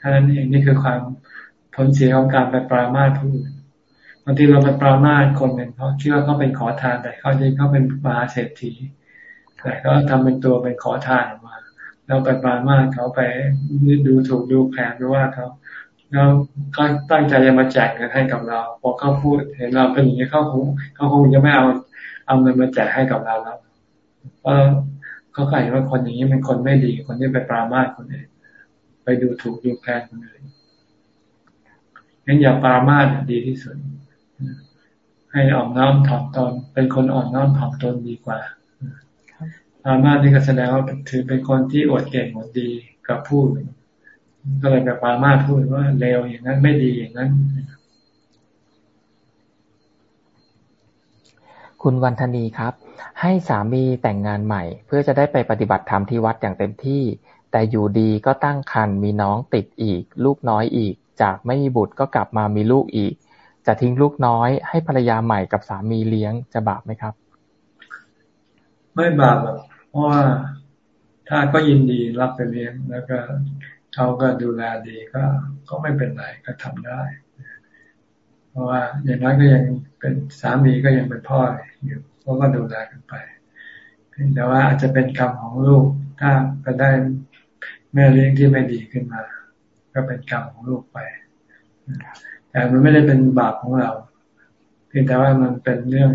ท่านั้นเองนี่คือความผลเสียของการไปปรามาสผู้อื่นบางทีเราไปปรามาสคนหนึ่งเขาคิดว่าเขาเป็นขอทานแต่เขาจริงเขาเป็นมหาเศรษฐีแต่ก็ทำเป็นตัวเป็นขอทานมาเราไปปรามาสเขาไปดูถูกดูแคลนหรือว่าเขา แล้วก็ตั้งใจจะมาแจกเงินให้กับเราพอเขาพูดเห็นเราเป็นอย่างนี้เขาคงเขาคงจะไม่เอาเอาเงินมาแจกให้กับเราแล้วเพราะเขาเห็นว่าคนอย่างนี้เป็นคนไม่ดี คนที่ไปปรามาสคนอื่นไปดูถูกดูแคลนคนอื่นงั้นอย่าปรามาสดีที่สุด ให้อ่อนน้อมถ่อมตน เป็นคนอ่อนน้อมถ่อมตนดีกว่าปรามาสนี่ก็แสดงว่าถือเป็นคนที่อวดเก่งอวดดีกับผู้อื่น ก็เลยแบบปามาพูดว่าเลวอย่างนั้นไม่ดีอย่างนั้น
คุณวันธนีครับ ให้สามีแต่งงานใหม่ เพื่อจะได้ไปปฏิบัติธรรมที่วัดอย่างเต็มที่ แต่อยู่ดีก็ตั้งครรภ์มีน้องติดอีก ลูกน้อยอีก จากไม่มีบุตรก็กลับมามีลูกอีก จะทิ้งลูกน้อยให้ภรรยาใหม่กับสามีเลี้ยงจะบาปไหมครับ
ไม่บาปเพราะว่าถ้าก็ยินดีรับไปเลี้ยงแล้วก็ เขาก็ดูแลดีก็ก็ไม่เป็นไรก็ทำได้ เพราะว่าอย่างน้อยก็ยังเป็นสามีก็ยังเป็นพ่ออยู่เขาก็ดูแลกันไปแต่ว่าอาจจะเป็นกรรมของลูก ถ้าไปได้แม่เลี้ยงที่ไม่ดีขึ้นมา ก็เป็นกรรมของลูกไปแต่มันไม่ได้เป็นบาปของเราเพียงแต่ว่ามันเป็นเรื่อง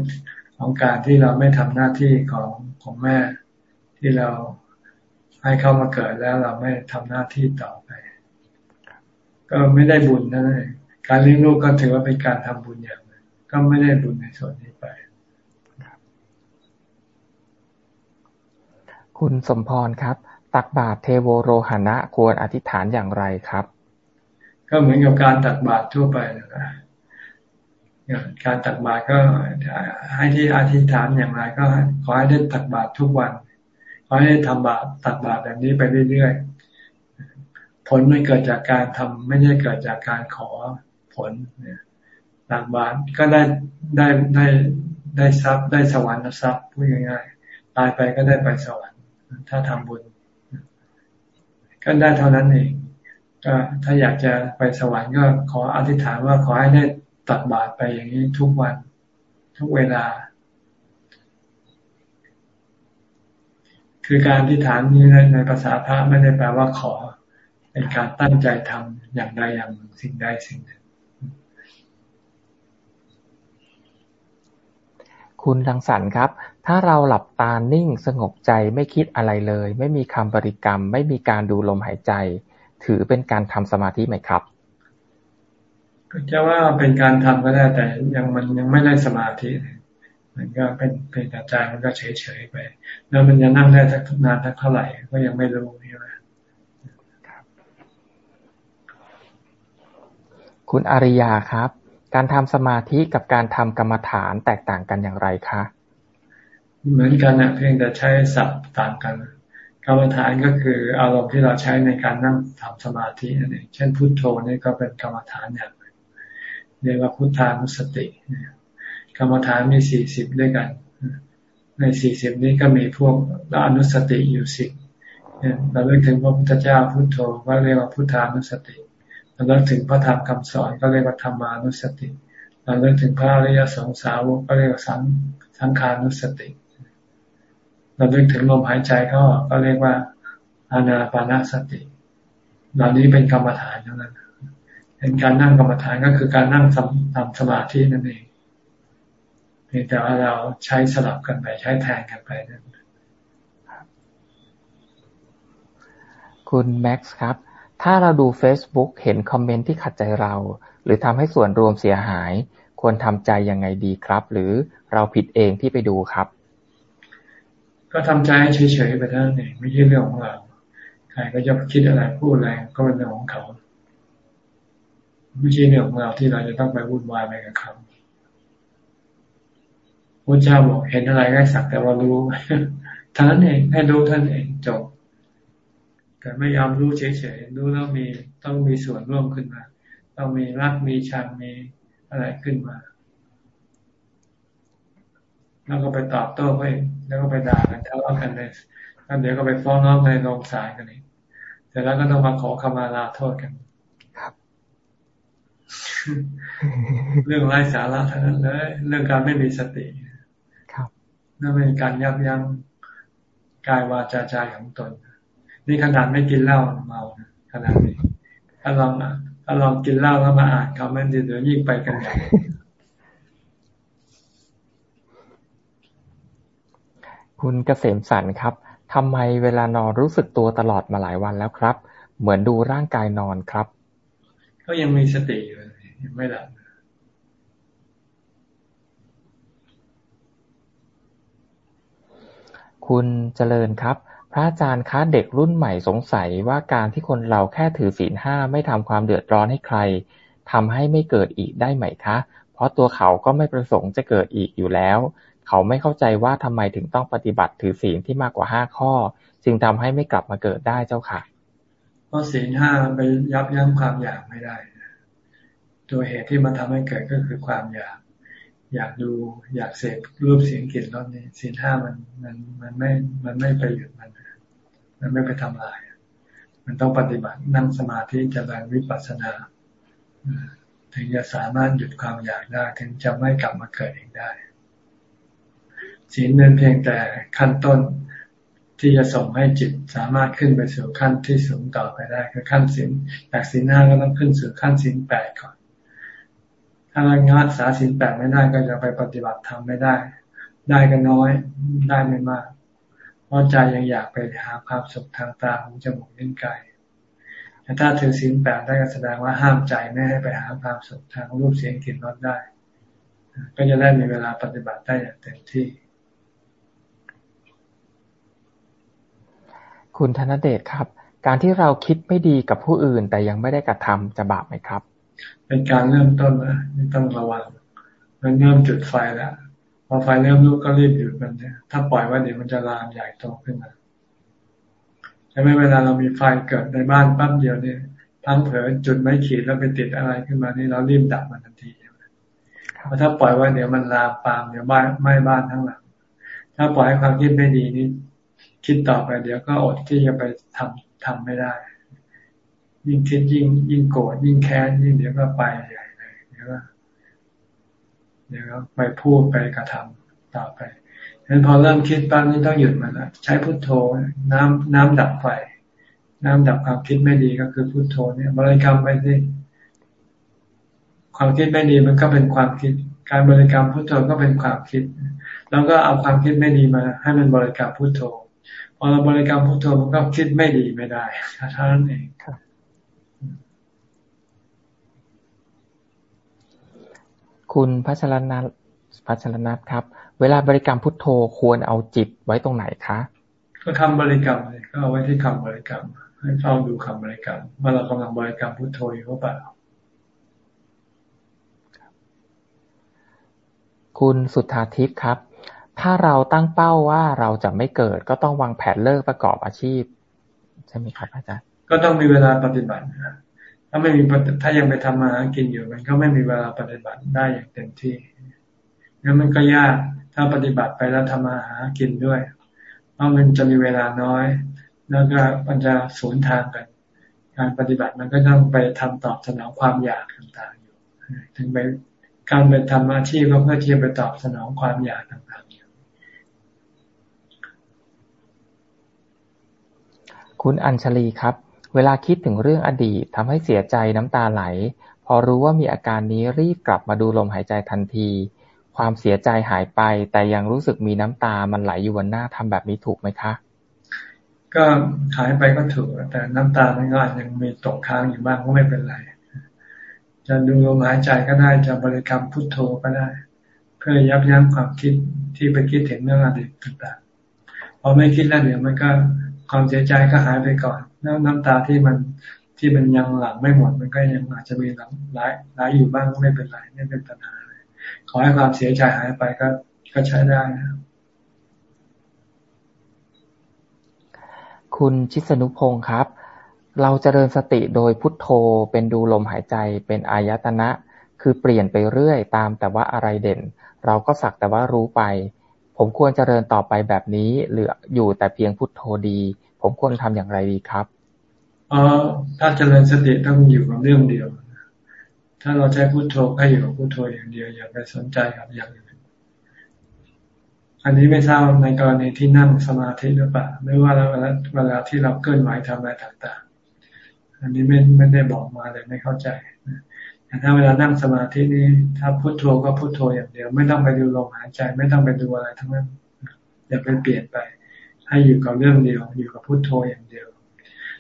ของการที่เราไม่ทำหน้าที่ของของแม่ที่เรา ให้เข้ามาเกิดแล้วเราไม่ทำหน้าที่ต่อไป ก็ไม่ได้บุญนั่นเองการเลี้ยงลูกก็ถือว่าเป็นการทำบุญอย่างนึงก็ไม่ได้บุญในส่วนนี้ไป
คุณสมพรครับ ตักบาตรเทโวโรหณะควรอธิษฐานอย่างไรครับ
ก็เหมือนกับการตักบาตรทั่วไปนะการตักบาตรก็ให้ที่อธิษฐานอย่างไร ก็ขอให้ได้ตักบาตรทุกวัน ขอให้ทำบาตรตักบาตแบบนี้ไปเรื่อยๆ ผลไม่เกิดจากการทำไม่ได้เกิดจากการขอผลเนี่ยตักบาตรก็ได้ได้ได้ได้ทรัพย์ได้สวรรค์ทรัพย์พูดง่ายๆ ตายไปก็ได้ไปสวรรค์ ถ้าทำบุญ ก็ได้เท่านั้นเองก็ถ้าอยากจะไปสวรรค์ก็ขออธิษฐานว่าขอให้ได้ตักบาตรไปอย่างนี้ทุกวัน ทุกเวลา คือการอธิษฐานนี้ในภาษาพระไม่ได้แปลว่าขอ เป็นการตั้งใจทำอย่างใดอย่างหนึ่งสิ่งใดสิ่งหนึ่ง
คุณรังสรรค์ครับ ถ้าเราหลับตานิ่งสงบใจไม่คิดอะไรเลย ไม่มีคำบริกรรม ไม่มีการดูลมหายใจ ถือเป็นการทำสมาธิไหมครับ
ก็จะว่าเป็นการทำก็ได้แต่ยังมันยังไม่ได้สมาธิ มันก็เป็นเป็นใจมันก็เฉยเฉยไป แล้วมันจะนั่งได้ทักนานทักเท่าไหร่ก็ยังไม่รู้ใช่ไหม
คุณอริยาครับ การทำสมาธิกับการทำกรรมฐานแตกต่างกันอย่างไรคะ
เหมือนกันนะเพียงแต่ใช้ศัพท์ต่างกัน กรรมฐานก็คืออารมณ์ที่เราใช้ในการนั่งทำสมาธินั่นเองเช่นพุทโธนี่ก็เป็นกรรมฐานอย่างหนึ่งเรียกว่าพุทธานุสติ กรรมฐานมีสี่สิบด้วยกัน ในสี่สิบนี้ก็มีพวกอนุสติอยู่สิบเราเรียกถึงพระพุทธเจ้าพุทโธว่าเรียกว่าพุทธานุสติเราเลิกถึงพระธรรมคำสอนก็เรียกว่าธรรมานุสติเราเลิกถึงพระอริยสงสาวกก็เรียกว่าสังสังขานุสติเราเลิกถึงลมหายใจก็ก็เรียกว่าอานาปานาสติ เหล่านี้เป็นกรรมฐานทั้งนั้นเป็นการนั่งกรรมฐานก็คือการนั่งทำสมาธินั่นเอง เพียงแต่ว่าเราใช้สลับกันไปใช้แทนกันไปนั่น
คุณแม็กซ์ครับ ถ้าเราดู Facebook เห็นคอมเมนต์ที่ขัดใจเรา หรือทำให้ส่วนรวมเสียหาย ควรทำใจยังไงดีครับ หรือเราผิดเองที่ไปดูครับ
ก็ทำใจเฉยๆไปเท่านั้นเองไม่ใช่เรื่องของเราใครก็จะคิดอะไรพูดอะไรก็เป็นเรื่องของเขา ไม่ใช่เรื่องของเราที่เราจะต้องไปวุ่นวายไปกับเขา พระเจ้าบอกเห็นอะไรก็สักแต่ว่ารู้ท่านั้นเองให้รู้ท่านเองจบแต่ไม่ยอมรู้เฉยๆรู้แล้วมีต้องมีส่วนร่วมขึ้นมา ต้องมีรักมีชังมีอะไรขึ้นมา แล้วก็ไปตอบโต้ไปแล้วก็ไปด่ากันทะเลาะกันเลยแล้วเดี๋ยวก็ไปฟ้องร้องในโรงศาลกันอีกเสร็จแล้วก็ต้องมาขอขมาลาโทษกันครับเรื่องไร้สาระทั้งนั้นเลยเรื่องการไม่มีสติครับ นั่นเป็นการยับยั้งกายวาจาใจของตน นี่ขนาดไม่กินเหล้าเมาขนาดนี้ถ้าลองถ้าลองกินเหล้าแล้วมาอ่านคำนั้นเดี๋ยวยิ่งไปกันใหญ่
คุณเกษมสันครับทำไมเวลานอนรู้สึกตัวตลอดมาหลายวันแล้วครับ เหมือนดูร่างกายนอนครับ
ก็ยังมีสติอยู่ยังไม่หลับ
คุณเจริญครับ พระอาจารย์คะเด็กรุ่นใหม่สงสัยว่าการที่คนเราแค่ถือศีลห้าไม่ทำความเดือดร้อนให้ใครทำให้ไม่เกิดอีกได้ไหมคะ เพราะตัวเขาก็ไม่ประสงค์จะเกิดอีกอยู่แล้ว เขาไม่เข้าใจว่าทำไมถึงต้องปฏิบัติถือศีลที่มากกว่าห้าข้อ จึงทำให้ไม่กลับมาเกิดได้เจ้าค่ะ
เพราะศีลห้าไปยับยั้งความอยากไม่ได้ตัวเหตุที่มันทำให้เกิดก็คือความอยาก อยากดูอยากเสพรูปเสียงกลิ่นรสนี้ศีลห้ามันมันมันไม่มันไม่ไปหยุดมัน มันไม่ไปทำลาย มันต้องปฏิบัตินั่งสมาธิจเจริญวิปัสสนาถึงจะสามารถหยุดความอยากได้ถึงจะไม่กลับมาเกิดอีกได้ศีลเป็นเพียงแต่ขั้นต้นที่จะส่งให้จิตสามารถขึ้นไปสู่ขั้นที่สูงต่อไปได้คือขั้นศีลจากศีลห้าก็ต้องขึ้นสู่ขั้นศีลแปดก่อน ถ้าเรางาษาศีลแปดไม่ได้ก็จะไปปฏิบัติธรรมไม่ได้ ได้ก็น้อยได้ไม่มาก เพราะใจยังอยากไปหาความสุขทางตาหูจมูกลิ้นกายแต่ถ้าถือศีลแปดได้ก็แสดงว่าห้ามใจไม่ให้ไปหาความสุขทางรูปเสียงกลิ่นรสได้ ก็จะได้มีเวลาปฏิบัติได้อย่างเต็มที่
คุณธนเดชครับ การที่เราคิดไม่ดีกับผู้อื่นแต่ยังไม่ได้กระทำจะบาปไหมครับ
เป็นการเริ่มต้นนะนี่ต้องระวัง มันเริ่มจุดไฟแล้วพอไฟเริ่มลุกก็รีบหยุดมันเนี่ยถ้าปล่อยไว้เดี๋ยวมันจะลามใหญ่โตขึ้นมาใช่ไหมเวลาเรามีไฟเกิดในบ้านปั๊บเดียวเนี่ยพังเผลอจุดไม่ขีดแล้วไปติดอะไรขึ้นมานี่เรารีบดับมันทันทีเพราะถ้าปล่อยไว้เดี๋ยวมันลามปามเดี๋ยวบ้านไหม้บ้านทั้งหลังถ้าปล่อยให้ความคิดไม่ดีนี่คิดต่อไปเดี๋ยวก็อดที่จะไปทำทำไม่ได้ ยิ่งคิดยิ่งยิ่งโกรธยิ่งแค้นยิ่งเดี๋ยวก็ไปใหญ่เลยเดี๋ยวก็เดี๋ยวก็ไปพูดไปกระทำต่อไปฉะนั้นพอเริ่มคิดปั๊บนี่ต้องหยุดมันละใช้พุทโธน้ำน้ำดับไฟน้ำดับความคิดไม่ดีก็คือพุทโธเนี่ยบริกรรมไปสิความคิดไม่ดีมันก็เป็นความคิด การบริกรรมพุทโธก็เป็นความคิด แล้วก็เอาความคิดไม่ดีมา ให้มันบริกรรมพุทโธพอเราบริกรรมพุทโธมันก็คิดไม่ดีไม่ได้เท่านั้นเอง
คุ ณพัชรนัทพัชรนัทครับ เวลาบริกรรมพุทโธควรเอาจิตไว้ตรงไหนคะ
ก็คำบริกรรมเลยก็เอาไว้ที่คำบริกรรม ให้เฝ้าดูคำบริกรรมว่าเรากำลังบริกรรมพุทโธอยู่หรือเปล่า
คุณสุทธาทิพย์ครับ ถ้าเราตั้งเป้าว่าเราจะไม่เกิด ก็ต้องวางแผนเลิกประกอบอาชีพ ใช่ไหมครับอาจารย์
ก็ต้องมีเวลาปฏิบัติ ถ้าไม่มีถ้ายังไปทำมาหากินอยู่ มันก็ไม่มีเวลาปฏิบัติได้อย่างเต็มที่งั้นมันก็ยากถ้าปฏิบัติไปแล้วทำมาหากินด้วย เพราะมันจะมีเวลาน้อย แล้วก็มันจะสูญทางกัน การปฏิบัติมันก็ต้องไปทำตอบสนองความอยากต่างๆอยู่ ถึงไปการไปทำอาชีพก็เพื่อที่จะไปตอบสนองความอยากต่างๆ
คุณอัญชลีครับ เวลาคิดถึงเรื่องอดีตทำให้เสียใจน้ำตาไหล พอรู้ว่ามีอาการนี้รีบกลับมาดูลมหายใจทันที ความเสียใจหายไป แต่ยังรู้สึกมีน้ำตามันไหลอยู่บนหน้าทำแบบนี้ถูกไหมคะ
ก็หายไปก็ถูก แต่น้ำตามันก็ยังมีตกค้างอยู่บ้างก็ไม่เป็นไร จะดูลมหายใจก็ได้จะบริกรรมพุทโธก็ได้ เพื่อยับยั้งความคิดที่ไปคิดถึงเรื่องอดีตต่างๆพอไม่คิดแล้วเดี๋ยวมันก็ความเสียใจก็หายไปก่อน แล้วน้ำตาที่มันที่มันยังหลังไม่หมด มันก็ยังอาจจะมีหลังหลายหลายอยู่บ้างก็ไม่เป็นไรไม่เป็นปัญหาขอให้ความเสียใจหายไปก็ก็ใช้ได้นะ
คุณชิสนุพงศ์ครับ เราจเจริญสติโดยพุทโธเป็นดูลมหายใจเป็นอายตนะ คือเปลี่ยนไปเรื่อยตามแต่ว่าอะไรเด่น เราก็สักแต่ว่ารู้ไป ผมควรเจริญต่อไปแบบนี้ หรืออยู่แต่เพียงพุทโธดี ผมควรทำอย่างไรดีครับเอ
อถ้าเจริญสติต้องอยู่กับเรื่องเดียว ถ้าเราใช้พุทโธให้อยู่กับพุทโธอย่างเดียว อย่าไปสนใจกับอย่างอื่นอันนี้ไม่ทราบในกรณีที่นั่งสมาธิหรือเปล่าไม่ว่าเวลาเวลาที่เราเคลื่อนไหวทำอะไรต่างๆ อันนี้ไม่ไม่ได้บอกมาเลยไม่เข้าใจแต่ถ้าเวลานั่งสมาธินี้ ถ้าพุโทโธก็พุโทโธอย่างเดียว ไม่ต้องไปดูลมหายใจ ไม่ต้องไปดูอะไรทั้งนั้นอย่าไปเปลี่ยนไป ให้อยู่กับเรื่องเดียว อยู่กับพุโทโธอย่างเดียว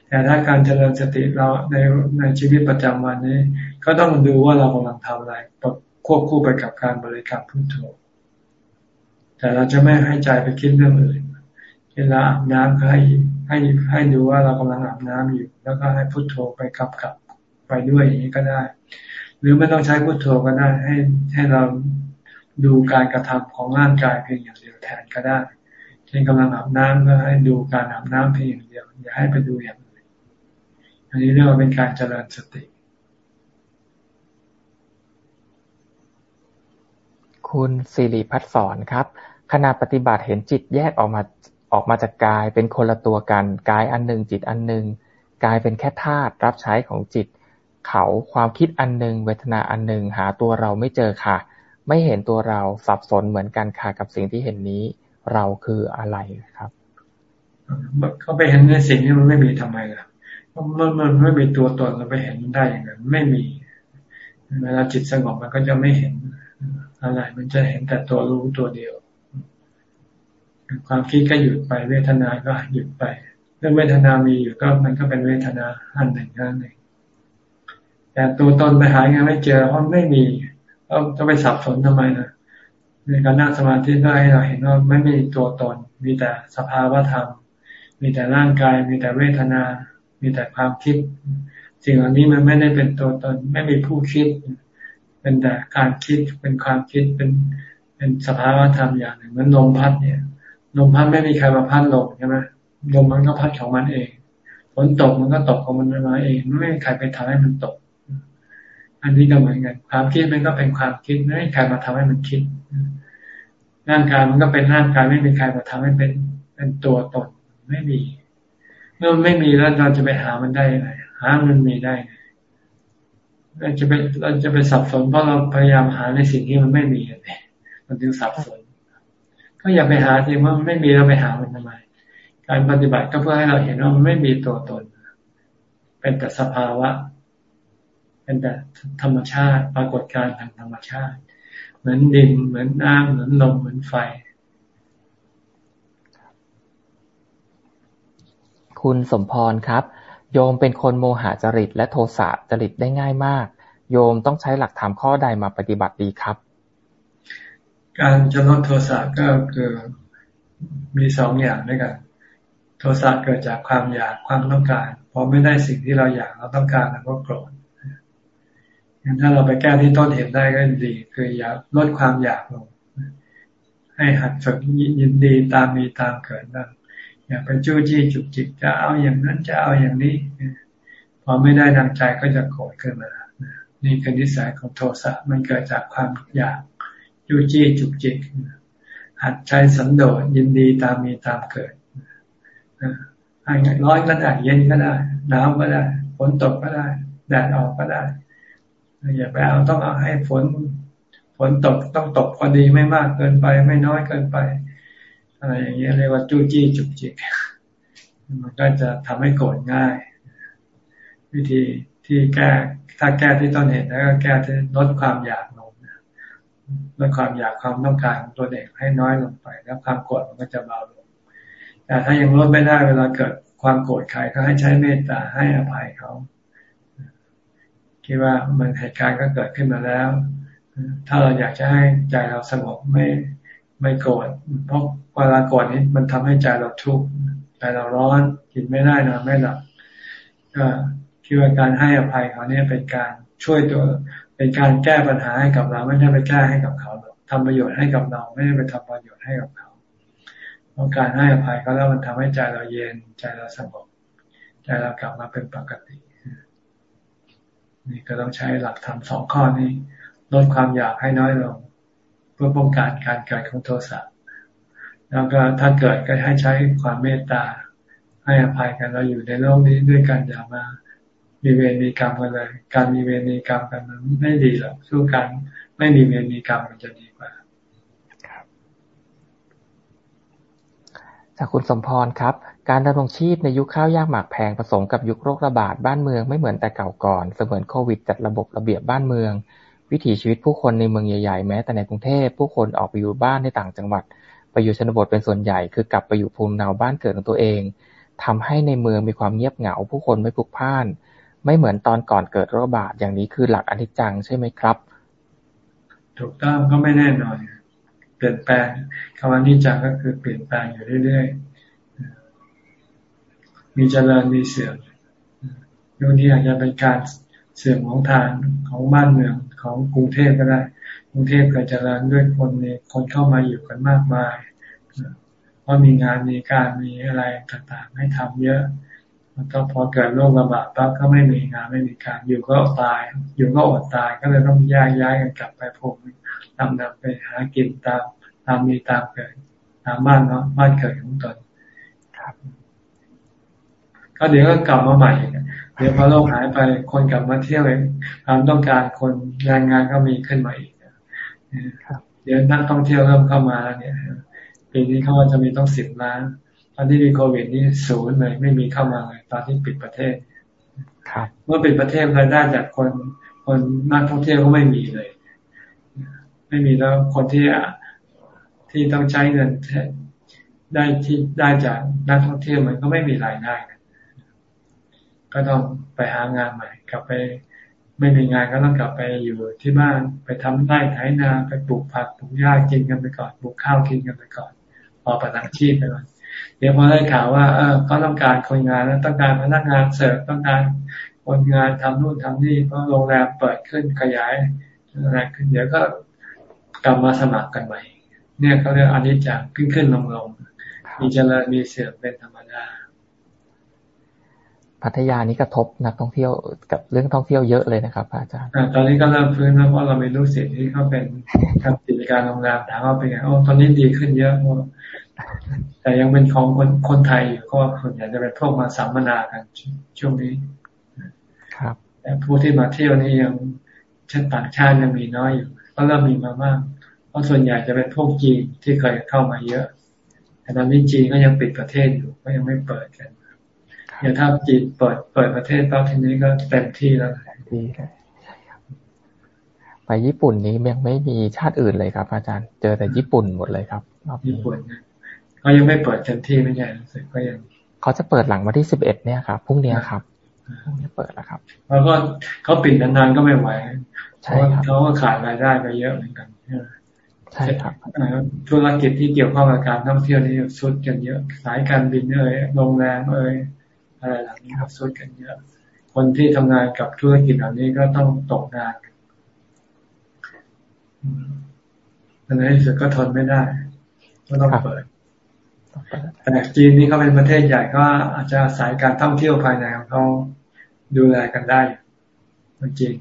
แต่ถ้าการเจริญสติเราในในชีวิตประจำวันนี้ ก็ต้องดูว่าเรากำลังทำอะไรควบคู่ไปกับการบริกรรมพุโทโธ แต่เราจะไม่ให้ใจไปคิดเรื่องอื่นเวลาอาบน้ำก็ให้ให้ให้ดูว่าเรากำลังอาบน้ำอยู่ แล้วก็ให้พุโทโธไปกับกับไปด้วยอย่างนี้ก็ได้ หรือไม่ต้องใช้พุทโธก็ได้ให้ให้เราดูการกระทำของร่างกายเพียงอย่างเดียวแทนก็ได้ เช่นกำลังอาบน้ำก็ให้ดูการอาบน้ำเพียงอย่างเดียว อย่าให้ไปดูอย่างอื่นอันนี้เรียกว่าเป็นการเจริญสติ
คุณสิริพัฒสอนครับขณะปฏิบัติเห็นจิตแยกออกมาออกมาจากกายเป็นคนละตัวกัน กายอันหนึ่งจิตอันหนึ่งกายเป็นแค่ธาตุรับใช้ของจิต เขาความคิดอันหนึ่งเวทนาอันหนึ่งหาตัวเราไม่เจอค่ะ ไม่เห็นตัวเราสับสนเหมือนกันค่ะกับสิ่งที่เห็นนี้ เราคืออะไรครับ
เขาไปเห็นในสิ่งที่มันไม่มีทำไมล่ะมันมันไม่มีตัวตนเราไปเห็นมันได้อย่างนั้นไม่มีเวลาจิตสงบมันก็จะไม่เห็นอะไร มันจะเห็นแต่ตัวรู้ตัวเดียว ความคิดก็หยุดไปเวทนาก็หยุดไปเรื่องเวทนามีอยู่ก็มันก็เป็นเวทนาอันหนึ่งอันหนึ่งแต่ตัวตนไปหาไงไม่เจอเพราะไม่มีเราจะไปสับสนทำไมนะ ในการนั่งสมาธิก็ให้เราเห็นว่าไม่มีตัวตน มีแต่สภาวะธรรม มีแต่ร่างกาย มีแต่เวทนา มีแต่ความคิด สิ่งเหล่านี้มันไม่ได้เป็นตัวตน ไม่มีผู้คิด เป็นแต่การคิด เป็นความคิด เป็นเป็นสภาวะธรรมอย่างหนึ่งเหมือนลมพัดเนี่ยลมพัดไม่มีใครมาพัดลมใช่ไหมลมมันก็พัดของมันเองฝนตกมันก็ตกของมันมาเองไม่มีใครไปทำให้มันตก อันนี้ก็เหมือนกัน ความคิดมันก็เป็นความคิดไม่มีใครมาทำให้มันคิด ร่างกายมันก็เป็นร่างกายไม่มีใครมาทำให้เป็นเป็นตัวตนไม่มี เมื่อมันไม่มีแล้วเราจะไปหามันได้ยังไงหามันมีได้ไงเราจะไปเราจะไปสับสนเพราะเราพยายามหาในสิ่งที่มันไม่มีเลยมันจึงสับสน ก็อย่าไปหาทีว่ามันไม่มีเราไปหามันทำไม การปฏิบัติก็เพื่อให้เราเห็นว่ามันไม่มีตัวตน เป็นแต่สภาวะ เป็นแต่ธรรมชาติ ปรากฏการณ์ทางธรรมชาติ มือนดิน เหมือนน้ำเหมือนลมเหมือนไฟ
คุณสมพรครับ โยมเป็นคนโมหะจริตและโทสะจริตได้ง่ายมาก โยมต้องใช้หลักธรรมข้อใดมาปฏิบัติดีครับ
การจะลดโทสะก็คือมีสองอย่างด้วยกัน โทสะเกิดจากความอยากความต้องการพอไม่ได้สิ่งที่เราอยากเราต้องการเราก็โกรธงั้น ถ้าเราไปแก้ที่ต้นเหตุได้ก็ดี คืออยากลดความอยากลง ให้หัดฝึกยินดีตามมีตามเกิดบ้างอย่าไปจู้จี้จุกจิกจะเอาอย่างนั้นจะเอาอย่างนี้พอไม่ได้ดังใจก็จะโกรธขึ้นมานี่คือนิสัยของโทสะมันเกิดจากความอยากจู้จี้จุกจิกหัดใช้สันโดษยินดีตามมีตามเกิดให้ร้อนก็ได้เย็นก็ได้หนาวก็ได้ฝนตกก็ได้แดดออกก็ได้ อย่าไปเอาต้องเอาให้ฝนฝนตกต้องตกพอดีไม่มากเกินไป ไม่น้อยเกินไปอะไรอย่างเงี้ยเรียกว่าจู้จี้จุกจิกมันก็จะทำให้โกรธง่าย วิธีที่แก้ถ้าแก้ที่ต้นเหตุแล้วก็แก้ที่ลดความอยากลงลดความอยากความต้องการของตัวเด็กให้น้อยลงไป แล้วความโกรธมันก็จะเบาลง แต่ถ้ายังลดไม่ได้เวลาเกิดความโกรธใครก็ให้ใช้เมตตาให้อภัยเขา คิดว่ามันเหตุการณ์ก็เกิดขึ้นมาแล้ว ถ้าเราอยากจะให้ใจเราสงบไม่ไม่โกรธเพราะเวลาโกรธนี้มันทำให้ใจเราทุกข์ใจเราร้อนกินไม่ได้นอนไม่หลับก็คิดว่าการให้อภัยเขาเนี่ยเป็นการช่วยตัว เป็นการแก้ปัญหาให้กับเราไม่ได้ไปแก้ให้กับเขาทำประโยชน์ให้กับเราไม่ได้ไปทำประโยชน์ให้กับเขาเพราะการให้อภัยเขาแล้วมันทำให้ใจเราเย็นใจเราสงบใจเรากลับมาเป็นปกติ นี่ก็ต้องใช้หลักธรรมสองข้อนี้ลดความอยากให้น้อยลง เพื่อป้องกันการเกิดของโทสะแล้วก็ถ้าเกิดก็ให้ใช้ความเมตตา ให้อภัยกันเราอยู่ในโลกนี้ด้วยกันอย่ามามีเวรมีกรรมกันเลย การมีเวรมีกรรมกันมันไม่ดีหรอกสู้กันไม่มีเวรมีกรรมมันจะดีกว่า
จากคุณสมพรครับ การดำรงชีพในยุคข้าวยากหมากแพงผสมกับยุคโรคระบาดบ้านเมืองไม่เหมือนแต่เก่าก่อน เสมือนโควิดจัดระบบระเบียบบ้านเมือง วิถีชีวิตผู้คนในเมืองใหญ่ๆ แม้แต่ในกรุงเทพผู้คนออกไปอยู่บ้านในต่างจังหวัด ไปอยู่ชนบทเป็นส่วนใหญ่ คือกลับไปอยู่ภูมิลำเนาบ้านเกิดของตัวเองทำให้ในเมืองมีความเงียบเหงา ผู้คนไม่พลุกพล่าน ไม่เหมือนตอนก่อนเกิดโรคระบาดอย่างนี้คือหลักอนิจจังใช่ไหมครับ
ถูกต้องก็ไม่แน่นอน เปลี่ยนแปลงคำว่านิจังก็คือเปลี่ยนแปลงอยู่เรื่อยๆ มีเจริญมีเสื่อมยุคนี้อาจจะเป็นการเสื่อมของทานของบ้านเมืองของกรุงเทพก็ได้ กรุงเทพเคยเจริญด้วยคนมีคนเข้ามาอยู่กันมากมายเพราะมีงานมีการมีอะไรต่างๆ ให้ทำเยอะแล้วก็พอเกิดโรคระบาดปั๊บก็ไม่มีงานไม่มีการอยู่ก็ตาย อยู่ก็อดตายก็เลยต้องย้ายย้ายกันกลับไปพบ นำนำไปหากินตามตามมีตามเกิดตามบ้านเนาะบ้านเกิดของตนครับก็เดี๋ยวก็กลับมาใหม่ เดี๋ยวพอโลกหายไปคนกลับมาเที่ยวเองความต้องการคนแรงงานก็มีขึ้นมาอีกเดี๋ยวนักท่องเที่ยวเริ่มเข้ามาแล้วเนี่ยปีนี้เขาจะมีต้องสิบล้านตอนที่มีโควิดนี่ศูนย์เลยไม่มีเข้ามาเลยตอนที่ปิดประเทศครับเมื่อปิดประเทศรายได้จากคนคนนักท่องเที่ยวก็ไม่มีเลย ไม่มีแล้วคนที่ที่ต้องใช้เงินได้ที่ได้จากนักท่องเที่ยวมันก็ไม่มีรายได้ก็ต้องไปหางานใหม่ กลับไป ไม่มีงานก็ต้องกลับไปอยู่ที่บ้านไปทำไร่ไถนาไปปลูกผักปลูกหญ้ากินกันไปก่อนปลูกข้าวกินกันไปก่อนพอประทังชีพไปก่อนเดี๋ยวพอได้ข่าวว่าเออเขาต้องการคนงานแล้วต้องการพนักงานเสิร์ฟต้องการคนงานทำนู่นทำนี่เพราะโรงแรมเปิดขึ้นขยายอะไรขึ้นเดี๋ยวก็ กลับมาสมัครกันใหม่เนี่ยเขาเรียกอันนี้จะขึ้นขึ้นลงลงมีเจริญมีเสื่อมเป็นธรรมดา
พัทยานี้กระทบนักท่องเที่ยวกับเรื่องท่องเที่ยวเยอะเลยนะครับอาจารย์
ตอนนี้ก็เริ่มฟื้นแล้วเพราะเรามีลูกศิษย์ที่เขาเป็นทำกิจการโรงแรมถามว่าเป็นไงโอ้ตอนนี้ดีขึ้นเยอะแต่ยังเป็นของคนคนไทยอยู่ก็ส่วนใหญ่จะเป็นพวกมาสัมมนากันช่วงนี้ ครับ แต่ผู้ที่มาเที่ยวนี่ยังเช่นต่างชาติยังมีน้อยอยู่ ก็เริ่มมีมามาก เพราะส่วนใหญ่จะเป็นพวกจีนที่เคยเข้ามาเยอะ แต่ตอนนี้จีนก็ยังปิดประเทศอยู่ก็ยังไม่เปิดกันเดี๋ยวถ้าจีนเปิดเปิดประเทศตอนทีนี้ก็เต็มที่แล้วดีเลย
ไปญี่ปุ่นนี้ยังไม่มีชาติอื่นเลยครับ อาจารย์ เจอแต่ญี่ปุ่นหมดเลยครับ
ญี่ปุ่นเขายังไม่เปิดเต็มที่ไม่ใช่รู้สึกก็ยัง
เขาจะเปิดหลังวันที่สิบเอ็ดเนี่ยครับพรุ่งนี้ครับ พรุ่งนี้เปิดแล้วครับ
แล้วก็เขาปิดนานๆก็ไม่ไหวเพราะเขาก็ขาดรายได้ไปเยอะเหมือนกัน
ใช่ครับ
ธุรกิจที่เกี่ยวข้องกับการท่องเที่ยวนี่สุดกันเยอะ สายการบินเอ่ยโรงแรมเอ่ยอะไรหลังนี้ก็สุดกันเยอะ คนที่ทำงานกับธุรกิจเหล่านี้ก็ต้องตกงานในที่สุดก็ทนไม่ได้ ก็ต้องเปิด แต่จีนนี่เขาเป็นประเทศใหญ่ก็อาจจะสายการท่องเที่ยวภายในของเขา ดูแลกันได้จริง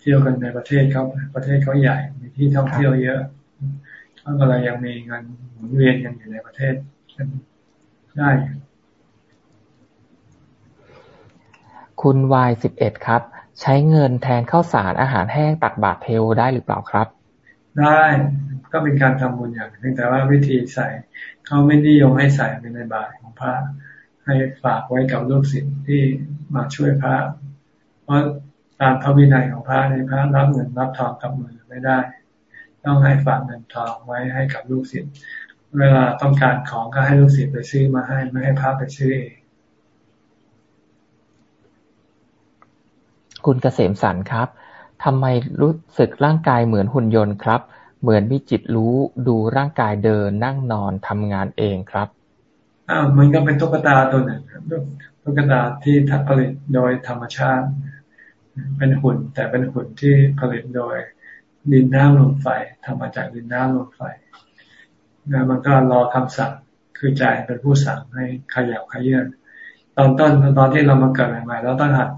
เที่ยวกันในประเทศเขาประเทศเขาใหญ่มีที่ท่องเที่ยวเยอะเขาก็เลยยังมีเงินหมุนเวียนกันอยู่ในประเทศได้
คุณวายสิบเอ็ดครับ ใช้เงินแทนข้าวสารอาหารแห้งตักบาตรเทวได้หรือเปล่าครับ
ได้ก็เป็นการทำบุญอย่างหนึ่งแต่ว่าวิธีใส่เขาไม่นิยมให้ใส่ในบาตรของพระ ให้ฝากไว้กับลูกศิษย์ที่มาช่วยพระ เพราะตามพระวินัยของพระในพระรับเงินรับทองกับมือไม่ได้ ต้องให้ฝากเงินทองไว้ให้กับลูกศิษย์เวลาต้องการของก็ให้ลูกศิษย์ไปซื้อมาให้ไม่ให้พระไปซื้อเอง
คุณเกษมสันครับทำไมรู้สึกร่างกายเหมือนหุ่นยนต์ครับ เหมือนมีจิตรู้ดูร่างกายเดินนั่งนอนทำงานเองครับ
อ้าวมันก็เป็นตุ๊กตาตัวหนึ่งตุ๊กตาที่ผลิตโดยธรรมชาติ เป็นหุ่นแต่เป็นหุ่นที่ผลิตโดยดินน้ำลมไฟทำมาจากดินน้ำลมไฟแล้วมันก็รอคำสั่งคือใจเป็นผู้สั่งให้ขยับขยื่นตอนต้นตอนที่เรามาเกิดใหม่ๆเราต้องหัด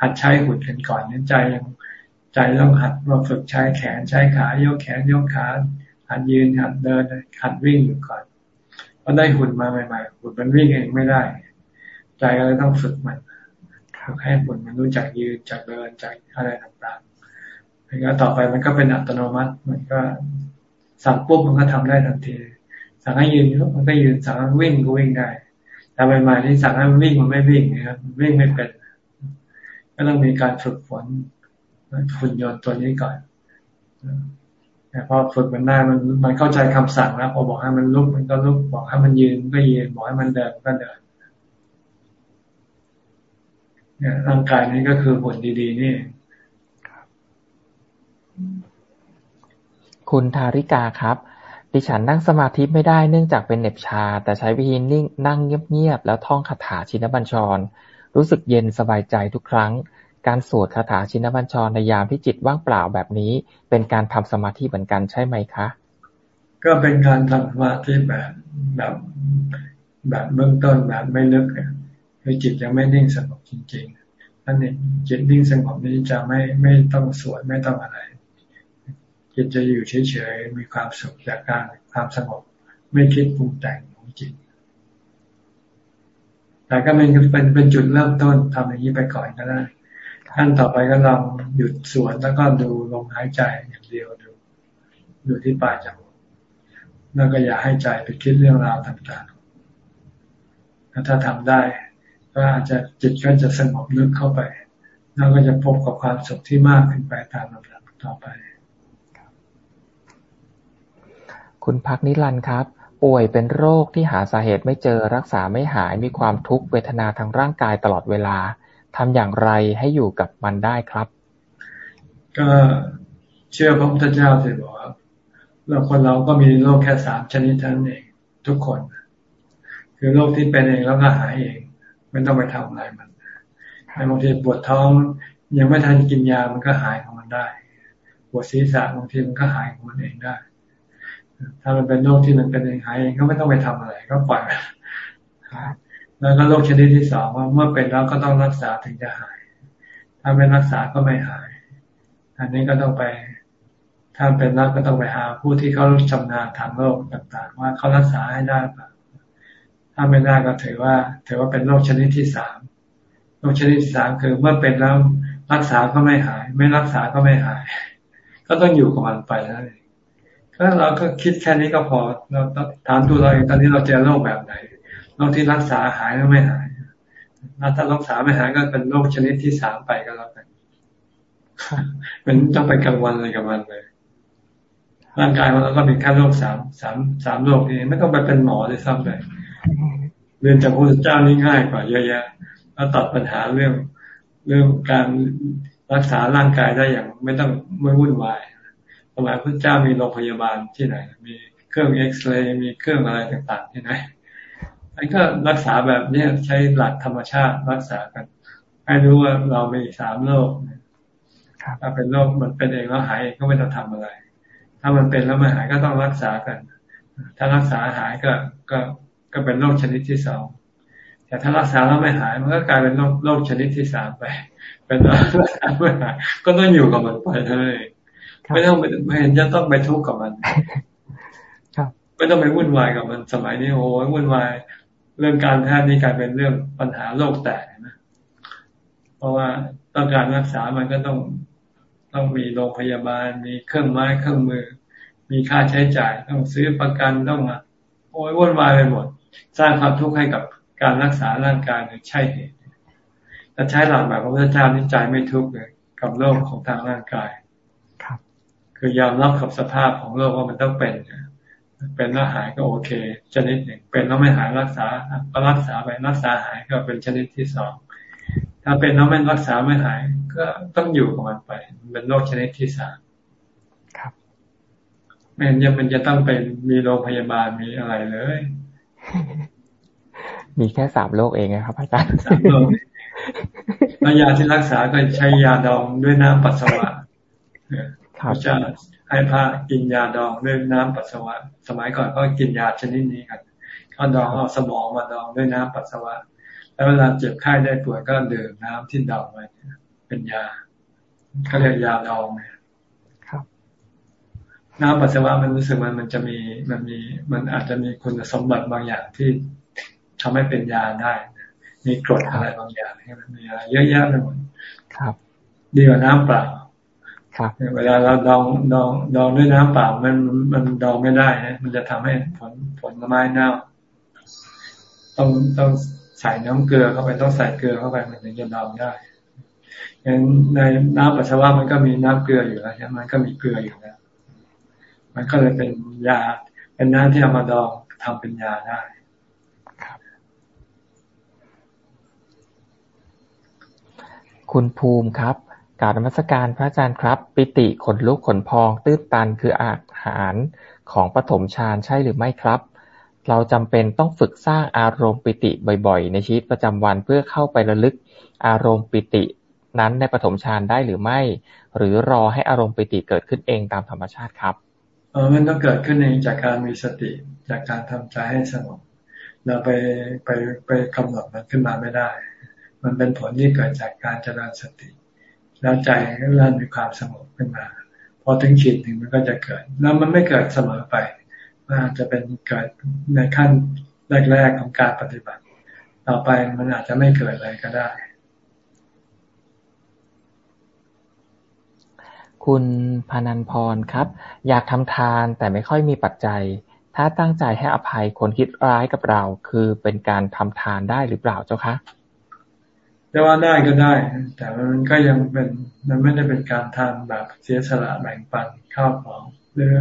หัดใช้หุ่นกันก่อนนั้นใจยังใจต้องหัดมาฝึกใช้แขนใช้ขายกแขนยกขาหัดยืนหัดเดินหัดวิ่งอยู่ก่อน พอได้หุ่นมาใหม่ๆหุ่นมันวิ่งเองไม่ได้ ใจก็เลยต้องฝึกมันฝึกให้หุ่นมันรู้จักยืนจักเดินจักอะไรต่างๆแล้วต่อไปมันก็เป็นอัตโนมัติ มันก็สั่งปุ๊บมันก็ทำได้ทันที สั่งให้ยืนมันก็ยืนสั่งให้วิ่งก็วิ่งได้แต่ใหม่ๆที่สั่งให้วิ่งมันไม่วิ่งนะครับวิ่งไม่เป็นก็ต้องมีการฝึกฝนหุ่นยนต์ตัวนี้ก่อน แต่พอฝึกมันได้มันมันเข้าใจคำสั่งแล้วพอบอกให้มันลุกมันก็ลุกบอกให้มันยืนก็ยืนบอกให้มันเดินก็เดินเนี่ยร่างกายนี้ก็คือหุ่นดีๆนี่
คุณทาริกาครับ ดิฉันนั่งสมาธิไม่ได้เนื่องจากเป็นเน็บชา แต่ใช้วิธีนิ่งนั่งเงียบๆแล้วท่องคาถาชินบัญชร รู้สึกเย็นสบายใจทุกครั้ง การสวดคาถาชินบัญชรในยามที่จิตว่างเปล่าแบบนี้ เป็นการทำสมาธิเหมือนกันใช่ไหมคะ
ก็เป็นการทำสมาธิแบบแบบแบบเบื้องต้นแบบไม่ลึกคือจิตยังไม่นิ่งสงบจริงๆนั่นเองจิตนิ่งสงบนี้จะไม่ไม่ต้องสวดไม่ต้องอะไร จิตจะอยู่เฉยๆมีความสุขจากการความสงบไม่คิดปรุงแต่งของจิตแต่ก็เป็นเป็นเป็นจุดเริ่มต้นทำอย่างนี้ไปก่อนก็ได้ ขั้นต่อไปก็ลองหยุดสวดแล้วก็ดูลมหายใจอย่างเดียวดูดูที่ปลายจมูกแล้วก็อย่าให้ใจไปคิดเรื่องราวต่างๆ ถ้าทำได้ ก็อาจจะจิตก็จะสงบลึกเข้าไป แล้วก็จะพบกับความสุขที่มากขึ้นไปตามลำดับต่อไป
คุณพักนิรันด์ครับป่วยเป็นโรคที่หาสาเหตุไม่เจอรักษาไม่หายมีความทุกข์เวทนาทางร่างกายตลอดเวลา ทำอย่างไรให้อยู่กับมันได้ครับ
ก็เชื่อพระพุทธเจ้าสิบอกว่าเราคนเราก็มีโรคแค่สามชนิดเท่านั้นเองทุกคน คือโรคที่เป็นเองแล้วก็หายเอง ไม่ต้องไปทำอะไรมันบางทีปวดท้องยังไม่ทันกินยามันก็หายของมันได้ ปวดศีรษะบางทีมันก็หายของมันเองได้ ถ้ามันเป็นโรคที่มันเป็นเองหายเองก็ไม่ต้องไปทำอะไร ก็ปล่อย แล้วก็โรคชนิดที่สองว่าเมื่อเป็นแล้วก็ต้องรักษาถึงจะหาย ถ้าไม่รักษาก็ไม่หาย อันนี้ก็ต้องไป ถ้าเป็นแล้วก็ต้องไปหาผู้ที่เขาชำนาญทางโรคต่างๆ ว่าเขารักษาให้ได้ปะถ้าไม่ได้ก็ถือว่า ถือว่าเป็นโรคชนิดที่สามโรคชนิดที่สามคือเมื่อเป็นแล้วรักษาก็ไม่หาย ไม่รักษาก็ไม่หาย ก็ต้องอยู่กับมันไปนั่นเองก็เราก็คิดแค่นี้ก็พอเราถามตัวเราเองตอนนี้เราเจอโรคแบบไหน โรคที่รักษาหายก็ไม่หายถ้ารักษาไม่หายก็เป็นโรคชนิดที่สามไปก็แล้วกันมันต้องไปกังวลอะไรกับมันเลยร่างกายมันก็มีแค่โรคสามสามสามโรคนี้ไม่ต้องไปเป็นหมอเลยซ้ำไปเรียนจากพระเจ้านี่ง่ายกว่าเยอะแยะแล้วตัดปัญหาเรื่องเรื่องการรักษาร่างกายได้อย่างไม่ต้องไม่วุ่นวายสมัยพระเจ้ามีโรงพยาบาลที่ไหน มีเครื่องเอ็กซเรย์มีเครื่องอะไรต่าง ๆ ที่ไหน อันก็รักษาแบบนี้ใช้หลักธรรมชาติรักษากัน ให้รู้ว่าเรามีสามโรคถ้าเป็นโรคมันเป็นเองแล้วหายเองก็ไม่ต้องทำอะไร ถ้ามันเป็นแล้วไม่หายก็ต้องรักษากัน ถ้ารักษาหายก็ก็ก็เป็นโรคชนิดที่สองแต่ถ้ารักษาแล้วไม่หาย มันก็กลายเป็นโรคโรคชนิดที่สามไป เป็นรักษาไม่หายก็ต้องอยู่กับมันไปเท่านั้นเองไม่ต้องไม่เห็นจะต้องไปทุกข์กับมันไม่ต้องไปวุ่นวายกับมัน สมัยนี้โอ้ยวุ่นวาย เรื่องการแพทย์นี่กลายเป็นเรื่องปัญหาโลกแตกนะเพราะว่าต้องการรักษามันก็ต้องต้องมีโรงพยาบาล มีเครื่องไม้เครื่องมือ มีค่าใช้จ่ายต้องซื้อประกันต้องโอ้ยวุ่นวายไปหมด สร้างความทุกข์ให้กับการรักษาร่างกายใช่เหตุแต่ใช้หลักแบบพระพุทธเจ้านี่ใจไม่ทุกข์เลยกับโรคของทางร่างกาย
ครับ
คือยอมรับกับสภาพของโรคว่ามันต้องเป็น เป็นแล้วหายก็โอเค ชนิดหนึ่ง เป็นแล้วไม่หายรักษาก็รักษาไปรักษาหายก็เป็นชนิดที่สองถ้าเป็นแล้วไม่รักษาไม่หาย ก็ต้องอยู่กับมันไปเป็นโรคชนิดที่สาม
ครับ
ไม่ยังมันจะต้องเป็นมีโรงพยาบาลมีอะไรเลย
มีแค่สามโรคเองนะครับอาจารย์
สามโรคแล้วยาที่รักษาก็ใช้ยาดองด้วยน้ำปัสสาวะพระเจ้า ให้พระกินยาดองด้วยน้ำปัสสาวะ สมัยก่อนก็กินยาชนิดนี้กันเขาดองเอาสมองมาดองด้วยน้ำปัสสาวะ แล้วเวลาเจ็บไข้ได้ป่วยก็ดื่มน้ำที่ดองไว้เป็นยาเขาเรียกยาดองเนี่ยน้ำปัสสาวะมันรู้สึกมันมันจะมีมันมีมันอาจจะมีคุณสมบัติบางอย่างที่ทำให้เป็นยาได้ มีกรดอะไรบางอย่างที่มันมีอะไรเยอะแยะไปหมด
ครับ
ดีกว่าน้ำเปล่า
ครับ
เวลาเราดองดองดองด้วยน้ำเปล่ามันมันดองไม่ได้นะมันจะทำให้ผลผลไม้เน่า ต้องต้องใส่น้ำเกลือเข้าไปต้องใส่เกลือเข้าไปมันถึงจะดองได้ยังในน้ำปัสสาวะมันก็มีน้ำเกลืออยู่แล้วใช่ไหมมันก็มีเกลืออยู่แล้ว มันก็เลยเป็นยา เป็นน้ำที่เอามาดองทำเป็นยาได้
คุณภูมิครับ กาบนมัสการพระอาจารย์ครับ ปิติขนลุกขนพอง ตื้นตันคืออาหารของปฐมฌานใช่หรือไม่ครับ เราจำเป็นต้องฝึกสร้างอารมณ์ปิติบ่อยๆ ในชีวิตประจำวันเพื่อเข้าไประลึกอารมณ์ปิตินั้นในปฐมฌานได้หรือไม่ หรือรอให้อารมณ์ปิติเกิดขึ้นเองตามธรรมชาติครับ
เออมันต้องเกิดขึ้นเองจากการมีสติจากการทำใจให้สงบเราไปไปไปกำหนดมันขึ้นมาไม่ได้ มันเป็นผลที่เกิดจากการเจริญสติ แล้วใจก็เริ่มมีความสงบขึ้นมา พอถึงขีดหนึ่งมันก็จะเกิด แล้วมันไม่เกิดเสมอไปมันอาจจะเป็นเกิดในขั้นแรกๆของการปฏิบัติ ต่อไปมันอาจจะไม่เกิดอะไรก็ได้
คุณพนันพรครับ อยากทำทานแต่ไม่ค่อยมีปัจจัย ถ้าตั้งใจให้อภัยคนคิดร้ายกับเรา คือเป็นการทำทานได้หรือเปล่าเจ้าคะ
จะว่าได้ก็ได้ แต่มันก็ยังเป็นมันไม่ได้เป็นการทานแบบเสียสละแบ่งปันข้าวของหรือ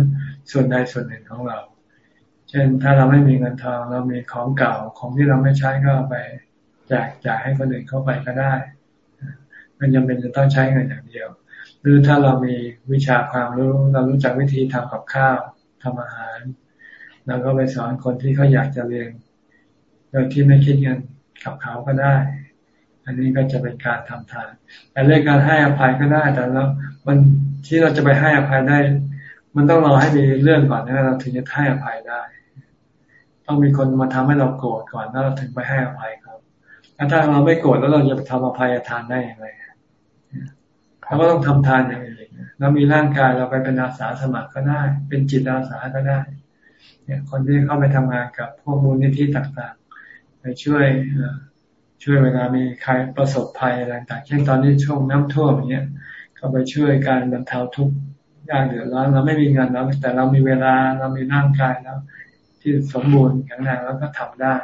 ส่วนใดส่วนหนึ่งของเรา เช่นถ้าเราไม่มีเงินทองเรามีของเก่าของที่เราไม่ใช้ก็ไปแจกจ่ายให้คนอื่นเข้าไปก็ได้มันยังเป็นจะต้องใช้เงินอย่างเดียว หรือถ้าเรามีวิชาความรู้เรารู้จักวิธีทำกับข้าวทำอาหารเราก็ไปสอนคนที่เขาอยากจะเรียนโดยที่ไม่คิดเงินกับเขาก็ได้ อันนี้ก็จะเป็นการทำทาน แต่เรื่องการให้อภัยก็ได้ แต่เรามันที่เราจะไปให้อภัยได้ มันต้องรอให้มีเรื่องก่อนนะเราถึงจะให้อภัยได้ ต้องมีคนมาทำให้เราโกรธก่อนแล้วเราถึงไปให้อภัยครับถ้าเราไม่โกรธแล้วเราจะไปทำอภัยทานได้อย่างไรเราก็ต้องทำทานอย่างอื่นเรามีร่างกายเราไปเป็นอาสาสมัครก็ได้ เป็นจิตอาสาก็ได้ เนี่ย คนที่เข้าไปทำงานกับพวกมูลนิธิต่างๆ ไปช่วย ช่วยเวลามีใครประสบภัยอะไรต่างเช่นตอนนี้ช่วงน้ำท่วมอย่างเงี้ยเขาไปช่วยการบรรเทาทุกข์ยากเดือดร้อนเราไม่มีเงินแล้วแต่เรามีเวลาเรามีร่างกายแล้ว ที่สมบูรณ์แข็งแรงแล้วก็ทำได้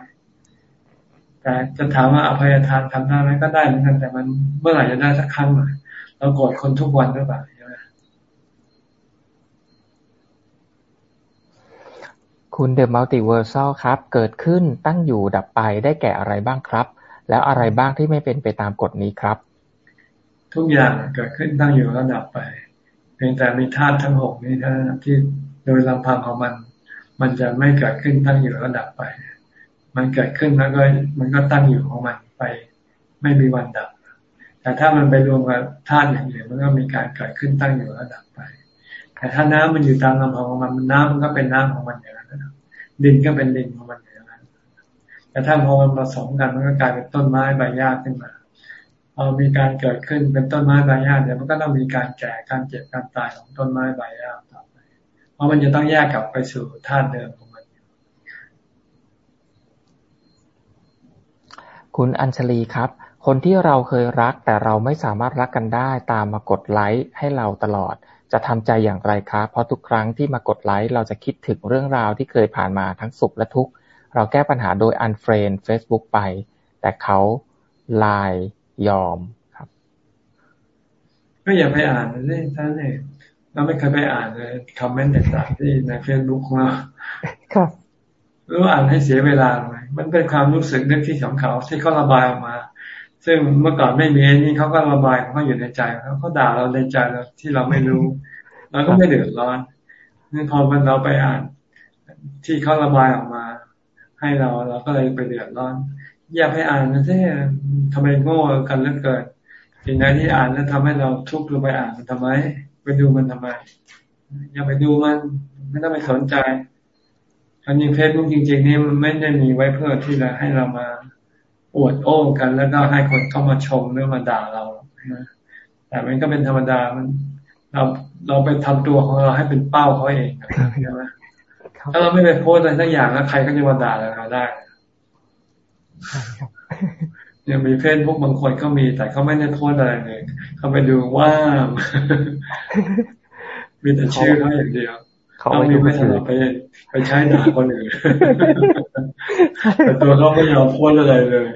แต่จะถามว่าอภัยทานทำได้ไหมก็ได้เหมือนกันแต่มันเมื่อไหร่จะได้สักครั้งหนึ่งเราโกรธคนทุกวันหรือเปล่า
คุณ The Multiversal ครับ เกิดขึ้นตั้งอยู่ดับไปได้แก่อะไรบ้างครับ แล้วอะไรบ้างที่ไม่เป็นไปตามกฎนี้ครับ
ทุกอย่างเกิดขึ้นตั้งอยู่แล้วดับไป เพียงแต่มีธาตุทั้งหกนี้เท่านั้นที่โดยลำพังของมัน มันจะไม่เกิดขึ้นตั้งอยู่แล้วดับไป มันเกิดขึ้นแล้วก็มันก็ตั้งอยู่ของมันไป ไม่มีวันดับ แต่ถ้ามันไปรวมกับธาตุอย่างอื่นมันก็มีการเกิดขึ้นตั้งอยู่แล้วดับไป แต่ถ้าน้ำมันอยู่ตามลำพังของมันน้ำมันก็เป็นน้ำของมันอย่างดินก็เป็นดินของมัน แต่ถ้าพอมันผสมกันมันก็กลายเป็นต้นไม้ใบหญ้าขึ้นมาพอมีการเกิดขึ้นเป็นต้นไม้ใบหญ้าเดี๋ยวมันก็ต้องมีการแก่การเจ็บการตายของต้นไม้ใบหญ้าต่อไป เพราะมันจะต้องแยกกลับไปสู่ธาตุเดิมของมัน
คุณอัญชลีครับ คนที่เราเคยรักแต่เราไม่สามารถรักกันได้ตามมากดไลค์ให้เราตลอด จะทำใจอย่างไรคะเพราะทุกครั้งที่มากดไลค์เราจะคิดถึงเรื่องราวที่เคยผ่านมาทั้งสุขและทุกข์ เราแก้ปัญหาโดย unfriend Facebook ไป แต่เขาไม่ยอมครับ
ก็อย่าไปอ่านเลยท่านเองเราไม่เคยไปอ่านเลย comment ต่างๆที่ในเฟซบุ๊กของเราครับไปอ่านให้เสียเวลาทำไมมันเป็นความรู้สึกนึกคิดของเขาที่เขาระบายออกมา ซึ่งเมื่อก่อนไม่มีนี่เขาก็ระบายเขาอยู่ในใจเขาเขาด่าเราในใจเราที่เราไม่รู้เราก็ไม่เดือดร้อนนี่พอมันเราไปอ่าน ที่เขาระบายออกมา ให้เราเราก็เลยไปเดือดร้อน อย่าไปอ่านนะที่ทำไมโง่กันเหลือเกินสิ่งใดที่อ่านแล้วทำให้เราทุกข์เราไปอ่านมันทำไม ไปดูมันทำไม อย่าไปดูมัน ไม่ต้องไปสนใจอันนี้เฟซบุ๊กจริง ๆ นี่มันไม่ได้มีไว้เพื่อที่จะให้เรามาอวดโอ้กัน แล้วก็ให้คนเข้ามาชมหรือมาด่าเราแต่มันก็เป็นธรรมดามันเราเราไปทำตัวของเราให้เป็นเป้าเขาเองใช่ไหม ถ้าเราไม่ไปโพสอะไรสักอย่างแล้วใครก็จะมาด่าเราได้ยังมีเฟซบุ๊กบางคนก็มี แต่เขาไม่ได้โพสอะไรเลยเขาไปดูว่ามีแต่ชื่อเขาอย่างเดียวเขาไม่ไปไปไปใช้ด่าคนอื่นแต่ตัวเขาไม่ยอมโพสอะไรเลย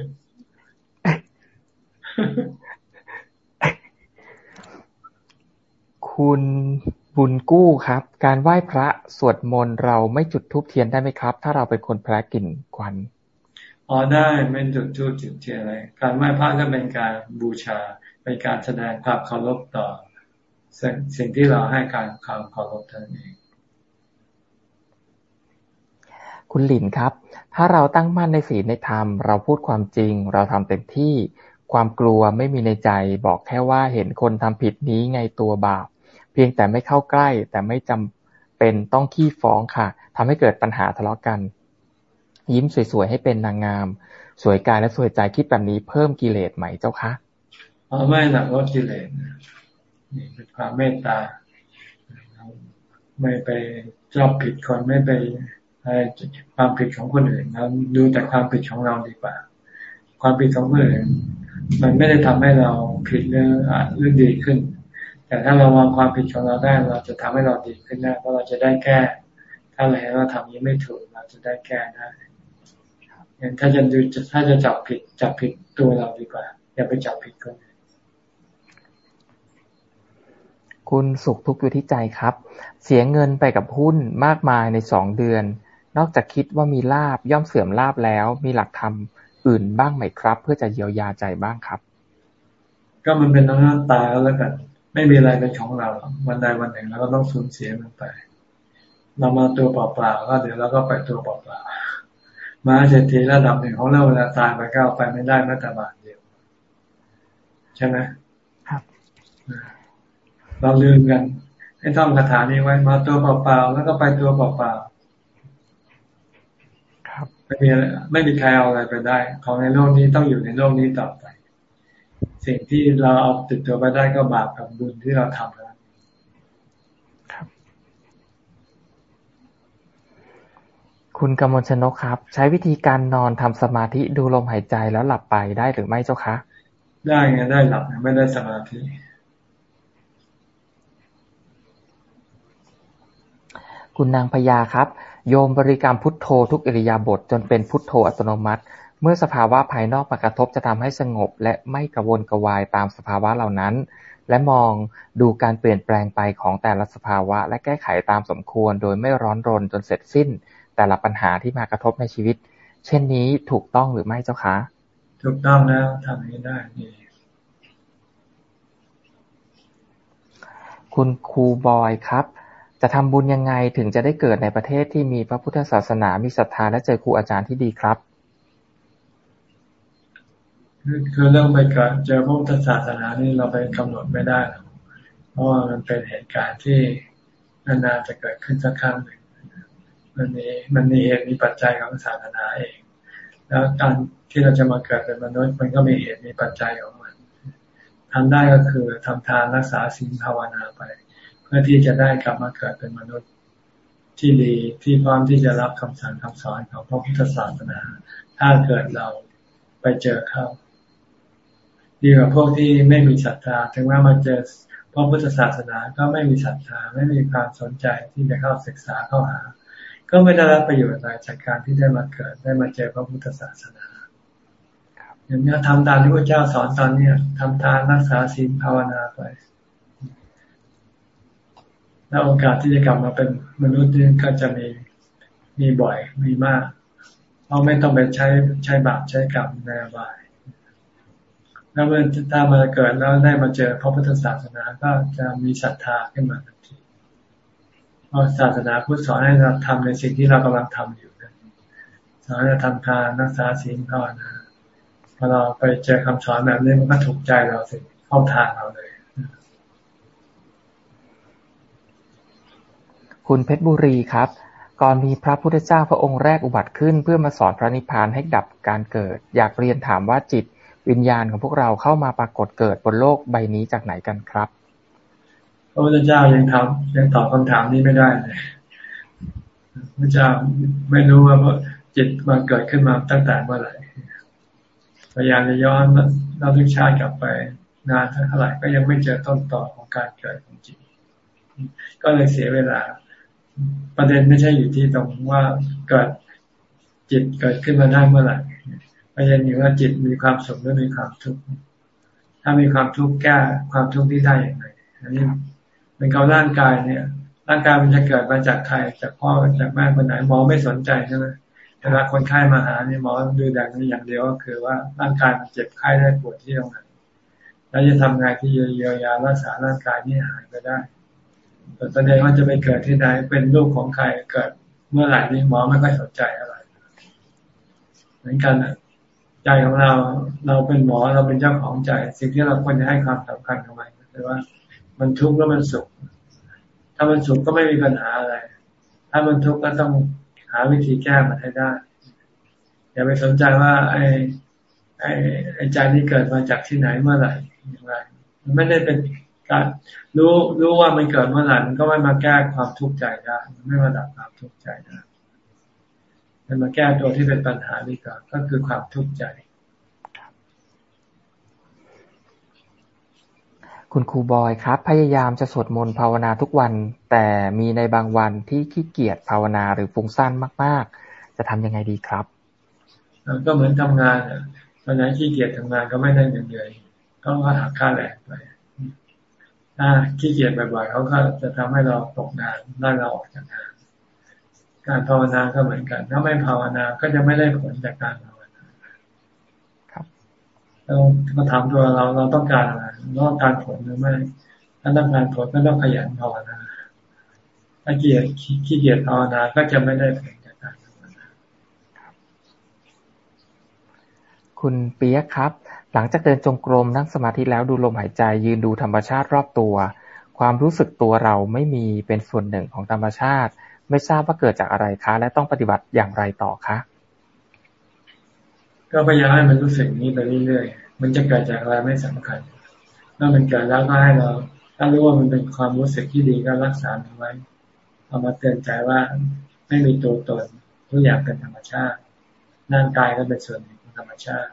คุณ บุญกู้ครับ การไหว้พระสวดมนต์เราไม่จุดธูปเทียนได้ไหมครับ ถ้าเราเป็นคนแพ้กลิ่นควัน
อ๋อได้ไม่จุดธูปจุดเทียนอะไร การไหว้พระก็เป็นการบูชา เป็นการแสดงความเคารพต่อสิ่งที่เราให้การความเคารพเท่านั้นเอง
คุณหลินครับ ถ้าเราตั้งมั่นในศีลในธรรม เราพูดความจริง เราทำเต็มที่ ความกลัวไม่มีในใจ บอกแค่ว่าเห็นคนทำผิดนี้ไงตัวบาป เพียงแต่ไม่เข้าใกล้ แต่ไม่จำเป็นต้องขี้ฟ้องค่ะทำให้เกิดปัญหาทะเลาะกัน ยิ้มสวยๆให้เป็นนางงาม สวยกายและสวยใจคิดแบบนี้เพิ่มกิเลสไหมเจ้าคะ
อ๋อไม่หนักว่ากิเลสนี่เป็นความเมตตา ไม่ไปชอบผิดคนไม่ไปความผิดของคนอื่นเราดูแต่ความผิดของเราดีกว่า ความผิดของคนอื่นมันไม่ได้ทำให้เราผิดเรื่องเรื่องดีขึ้น แต่ถ้าเราวางความผิดของเราได้เราจะทำให้เราดีขึ้นได้เพราะเราจะได้แก้ ถ้าเราเห็นเราทำยังไม่ถูกเราจะได้แก้ได้งั้นถ้าจะดูถ้าจะจับผิดจับผิดตัวเราดีกว่า อย่าไปจับผิดคน
คุณสุขทุกข์อยู่ที่ใจครับ เสียเงินไปกับหุ้นมากมายในสองเดือน นอกจากคิดว่ามีลาบย่อมเสื่อมลาบแล้ว มีหลักธรรมอื่นบ้างไหมครับ เพื่อจะเยียวยาใจบ้างครับ
ก็มันเป็นน้ำตาแล้วกัน ไม่มีอะไรเป็นของเรา วันใดวันหนึ่งเราก็ต้องสูญเสียมันไป เรามาตัวเปล่าๆก็เดี๋ยวเราก็ไปตัวเปล่าๆมาเศรษฐีระดับหนึ่งของเราเวลาตายไปก็เอาไปไม่ได้แม้แต่บาทเดียว ใช่ไหมครับเราลืมกันให้ท่องคาถานี้ไว้มาตัวเปล่าๆแล้วก็ไปตัวเปล่าๆครับ ไม่มีไม่มีใครเอาอะไรไปได้ ของในโลกนี้ต้องอยู่ในโลกนี้ต่อไป สิ่งที่เราเอาติดตัวไปได้ก็บาปกับบุญที่เราทำแล้ว
คุณกมลชนกครับ ใช้วิธีการนอนทำสมาธิดูลมหายใจแล้วหลับไปได้หรือไม่เจ้าคะ
ได้ไงได้หลับไม่ได้สมาธิ
คุณนางพญาครับ โยมบริกรรมพุทโธทุกอิริยาบถจนเป็นพุทโธอัตโนมัติ เมื่อสภาวะภายนอกมากระทบจะทำให้สงบ และไม่กระวนกระวายตามสภาวะเหล่านั้น และมองดูการเปลี่ยนแปลงไปของแต่ละสภาวะ และแก้ไขตามสมควร โดยไม่ร้อนรนจนเสร็จสิ้น แต่ละปัญหาที่มากระทบในชีวิต เช่นนี้ถูกต้องหรือไม่เจ้าคะ
ถูกต้องแล้วทำให้ได้ดี
คุณครูบอยครับ จะทำบุญยังไงถึงจะได้เกิดในประเทศที่มีพระพุทธศาสนา มีศรัทธาและเจอครูอาจารย์ที่ดีครับ
คือเรื่องไปเกิดเจอพระพุทธศาสนานี่เราไปกำหนดไม่ได้ เพราะว่ามันเป็นเหตุการณ์ที่นานๆจะเกิดขึ้นสักครั้งหนึ่งมันมีมันมีเหตุมีปัจจัยของศาสนาเอง แล้วการที่เราจะมาเกิดเป็นมนุษย์มันก็มีเหตุมีปัจจัยของมันทำได้ก็คือทำทานรักษาศีลภาวนาไป เพื่อที่จะได้กลับมาเกิดเป็นมนุษย์ที่ดีที่พร้อมที่จะรับคำสั่งคำสอนของพระพุทธศาสนา ถ้าเกิดเราไปเจอเขา ดีกว่าพวกที่ไม่มีศรัทธา ถึงว่ามาเจอพระพุทธศาสนาก็ไม่มีศรัทธาไม่มีความสนใจที่จะเข้าศึกษาเข้าหา ก็ไม่ได้รับประโยชน์อะไรจากการที่ได้มาเกิดได้มาเจอพระพุทธศาสนาอย่างนี้ทำตามที่พระเจ้าสอนตอนนี้ทำทานรักษาศีลภาวนาไปแล้วโอกาสที่จะกลับมาเป็นมนุษย์นี่ก็จะมีมีบ่อยมีมาก เพราะไม่ต้องไปใช้ใช้บาปใช้กรรมในอบาย แล้วเมื่อถ้ามาเกิดแล้วได้มาเจอพระพุทธศาสนาก็จะมีศรัทธาขึ้นมาทันทีเพราะศาสนาพุทธสอนให้เราทำในสิ่งที่เรากำลังทำอยู่สอนให้เราทำทานรักษาศีลภาวนาพอเราไปเจอคำสอนแบบนี้มันก็ถูกใจเราสิเข้าทางเราเลย
คุณเพชรบุรีครับ ก่อนมีพระพุทธเจ้าพระองค์แรกอุบัติขึ้น เพื่อมาสอนพระนิพพานให้ดับการเกิด อยากเรียนถามว่าจิต วิญญาณของพวกเราเข้ามาปรากฏเกิดบนโลกใบนี้จากไหนกันครับ
พระพุทธเจ้ายังทำยังตอบคำถามนี้ไม่ได้เลยพระเจ้าไม่รู้ว่าจิตมาเกิดขึ้นมาตั้งแต่เมื่อไหร่พยายามจะย้อนเราทุกชาติกลับไปนานเท่าไหร่ก็ยังไม่เจอต้นต่อของการเกิดของจิต ก็เลยเสียเวลา ประเด็นไม่ใช่อยู่ที่ตรงว่าเกิดจิตเกิดขึ้นมาได้เมื่อไหร่ ประเด็นอยู่ว่าจิตมีความสุขหรือมีความทุกข์ถ้ามีความทุกข์แก้ความทุกข์ที่ได้อย่างไรอันนี้เป็นเขาร่างกายเนี่ย ร่างกายมันจะเกิดมาจากใครจากพ่อจากแม่คนไหนหมอไม่สนใจใช่ไหมเวลาคนไข้มาหาเนี่ยหมอดูอย่างนี้อย่างเดียวก็คือว่าร่างกายมันเจ็บไข้ได้ปวดที่ตรงไหนแล้วจะทำไงที่เยียวยารักษาร่างกายนี้หายไปได้แสดงว่าจะไปเกิดที่ไหนเป็นลูกของใครเกิดเมื่อไหร่นี่หมอไม่ค่อยสนใจอะไร เหมือนกันนะ ใจของเรา เราเป็นหมอเราเป็นเจ้าของใจ สิ่งที่เราควรจะให้ความสำคัญกับมันคือว่า มันทุกข์แล้วมันสุข ถ้ามันสุขก็ไม่มีปัญหาอะไร ถ้ามันทุกข์ก็ต้องหาวิธีแก้มันให้ได้ อย่าไปสนใจว่า ไอ้ไอ้ไอ้ใจนี้เกิดมาจากที่ไหนเมื่อไหร่อย่างไรมันไม่ได้เป็นการรู้รู้ว่ามันเกิดเมื่อไหร่มันก็ไม่มาแก้ความทุกข์ใจได้มันไม่มาดับความทุกข์ใจได้ มันมาแก้ตัวที่เป็นปัญหาดีกว่าก็คือความทุกข์ใจ
คุณครูบอยครับ พยายามจะสวดมนต์ภาวนาทุกวัน แต่มีในบางวันที่ขี้เกียจภาวนาหรือฟุ้งซ่านมาก ๆ จะทำยังไงดีครับ
ก็เหมือนทำงานอะตอนไหนขี้เกียจทำงานก็ไม่ได้เงินเดือนก็หาค่าแรงไปถ้าขี้เกียจบ่อยๆเขาก็จะทำให้เราตกงานไล่เราออกจากงาน การภาวนาก็เหมือนกัน ถ้าไม่ภาวนาก็จะไม่ได้ผลจากการภาวนาครับเรามาถามตัวเราเราต้องการอะไรเราต้องการผลหรือไม่ ถ้าต้องการผลก็ต้องขยันภาวนา ถ้าเกียจขี้เกียจภาวนาก็จะไม่ได้ผลจากการภาวนา
คุณเปียกครับ หลังจากเดินจงกรมนั่งสมาธิแล้วดูลมหายใจยืนดูธรรมชาติรอบตัว ความรู้สึกตัวเราไม่มีเป็นส่วนหนึ่งของธรรมชาติ ไม่ทราบว่าเกิดจากอะไรคะ และต้องปฏิบัติอย่างไรต่อคะ
ก็พยายามให้มันรู้สึกนี้ไปเรื่อยๆ มันจะเกิดจากอะไรไม่สำคัญ ถ้ามันเกิดแล้วก็ให้เรา ถ้ารู้ว่ามันเป็นความรู้สึกที่ดีก็รักษามันไว้ เอามาเตือนใจว่าไม่มีตัวตนทุกอย่างเป็นธรรมชาติ ร่างกายก็เป็นส่วนหนึ่งของธรรมชาติ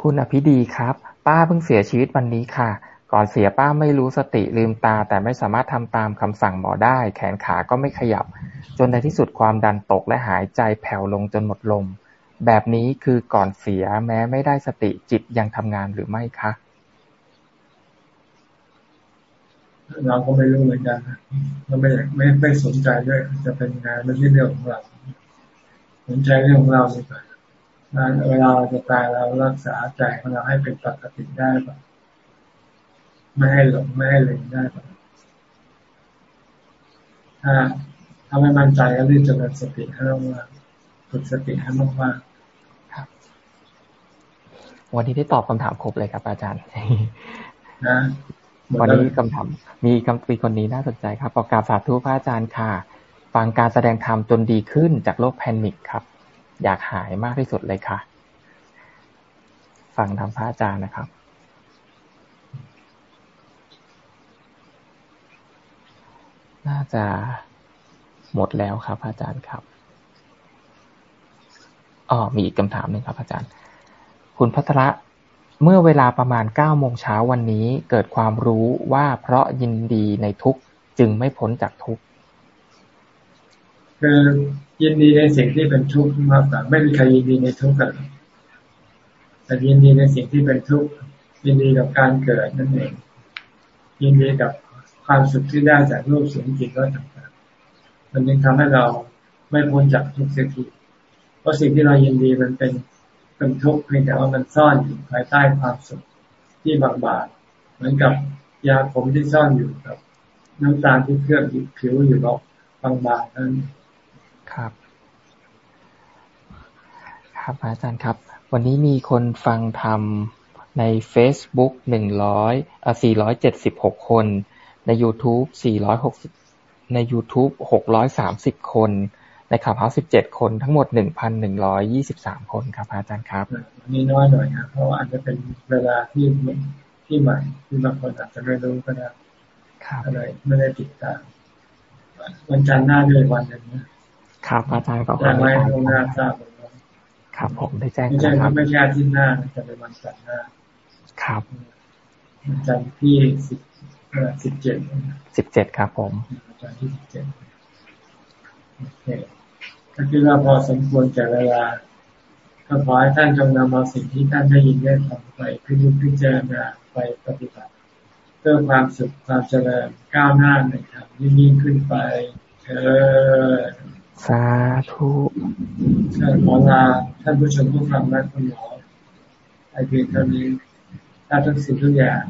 คุณอภิดีครับ ป้าเพิ่งเสียชีวิตวันนี้ค่ะ ก่อนเสียป้าไม่รู้สติลืมตา แต่ไม่สามารถทำตามคำสั่งหมอได้ แขนขาก็ไม่ขยับ จนในที่สุดความดันตกและหายใจแผ่วลงจนหมดลม แบบนี้คือก่อนเสียแม้ไม่ได้สติจิตยังทำงานหรือไม่คะ
เราก็ไม่รู้เหมือนกันเราไม่ไม่ไม่สนใจด้วยจะเป็นงานไม่ใช่เรื่องของเราสนใจเรื่องของเราดีกว่าเวลาเราจะตายเรารักษาใจของเราให้เป็นปกติได้ปะ ไม่ให้หลงไม่ให้ลืมได้ปะถ้าถ้าไม่มั่นใจก็รีบจะเป็นสติให้มากฝึกสติให้มากๆครับ
วันนี้ได้ตอบคำถามครบเลยครับ อาจารย์
นะ
วันนี้คำถามมีคำปีคนนี้น่าสนใจครับประกาศสาธุพระอาจารย์ค่ะ ฟังการแสดงธรรมจนดีขึ้นจากโรคแพนิคครับ อยากหายมากที่สุดเลยค่ะ ฟังทำพระอาจารย์นะครับ น่าจะหมดแล้วครับ อาจารย์ครับอ๋อมีอีกคำถามหนึ่งครับ อาจารย์ คุณพัทระเมื่อเวลาประมาณเก้าโมงเช้าวันนี้เกิดความรู้ว่าเพราะยินดีในทุกจึงไม่พ้นจากทุก
คือยินดีในสิ่งที่เป็นทุกข์มากกว่าไม่มีใครยินดีในทุกข์กันแต่ยินดีในสิ่งที่เป็นทุกข์ยินดีกับการเกิดนั่นเอง ยินดีกับ ความสุขที่ได้จากรูปเสียงกลิ่นรสต่างๆ มันยังทำให้เราไม่พ้นจากทุกข์เสียทีเพราะสิ่งที่เรายินดีมันเป็นเป็นทุกข์เพียงแต่ว่ามันซ่อนอยู่ภายใต้ความสุขที่บางบาเหมือนกับยาผมที่ซ่อนอยู่กับน้ำตาลที่เคลือบผิวอยู่บางบางนั้น
ครับครับอาจารย์ครับ วันนี้มีคนฟังธรรมใน Facebook หนึ่งร้อยอ่สี่ร้อยเจ็ดสิบหกคน ใน YouTube สี่ร้อยหกสิบใน YouTube หกร้อยสามสิบคน ในขับเฮาสิบเจ็ดคน ทั้งหมดหนึ่งพันหนึ่งร้อยยี่สิบสามคนครับอาจารย์ครับ
นี่น้อยหน่อยครับเพราะอาจจะเป็นเวลาที่ที่ใหม่ที่บางคนอาจจะไม่รู้ก็ได้อะไรไม่ได้ติดตามวันจันทร์หน้าด้วยวันหนึ่ง
นะครับอาจารย์ขอบ
คุณครับตรงหน้าทราบ
ครับผมได้แจ้ง
ไม่ใช่ครับไม่ใช่ที่หน้าจะเป็นวันจันทร์หน้า
ครับ
วันจันทร์ที่สิบ สิบเจ็ด
สิบเจ็ดครับผม
วันจันทร์ที่สิบเจ็ดโอเคก็คิดว่าพอสมควรแก่เวลาก็ขอให้ท่านจงนำเอาสิ่งที่ท่านได้ยินได้ฟังไปพิจิตพิจารณาไปปฏิบัติ เพื่อความสุขความเจริญก้าวหน้าในธรรมยิ่งขึ้นไปเออ
สาธุ
ขอลาท่านผู้ชมผู้ฟังและคุณหมอไอเพียงเท่านี้ถ้าทุกสิ่งทุกอย่าง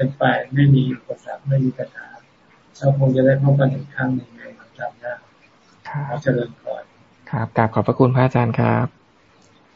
เป็นไปไม่มีอุปสรรคไม่มีปัญหาเราคงจะได้พบกันอีกครั้งหนึ่งในวันจันทร์หน้าขอเจริญพร
ครับกราบขอบพระคุณพระอาจารย์ครับ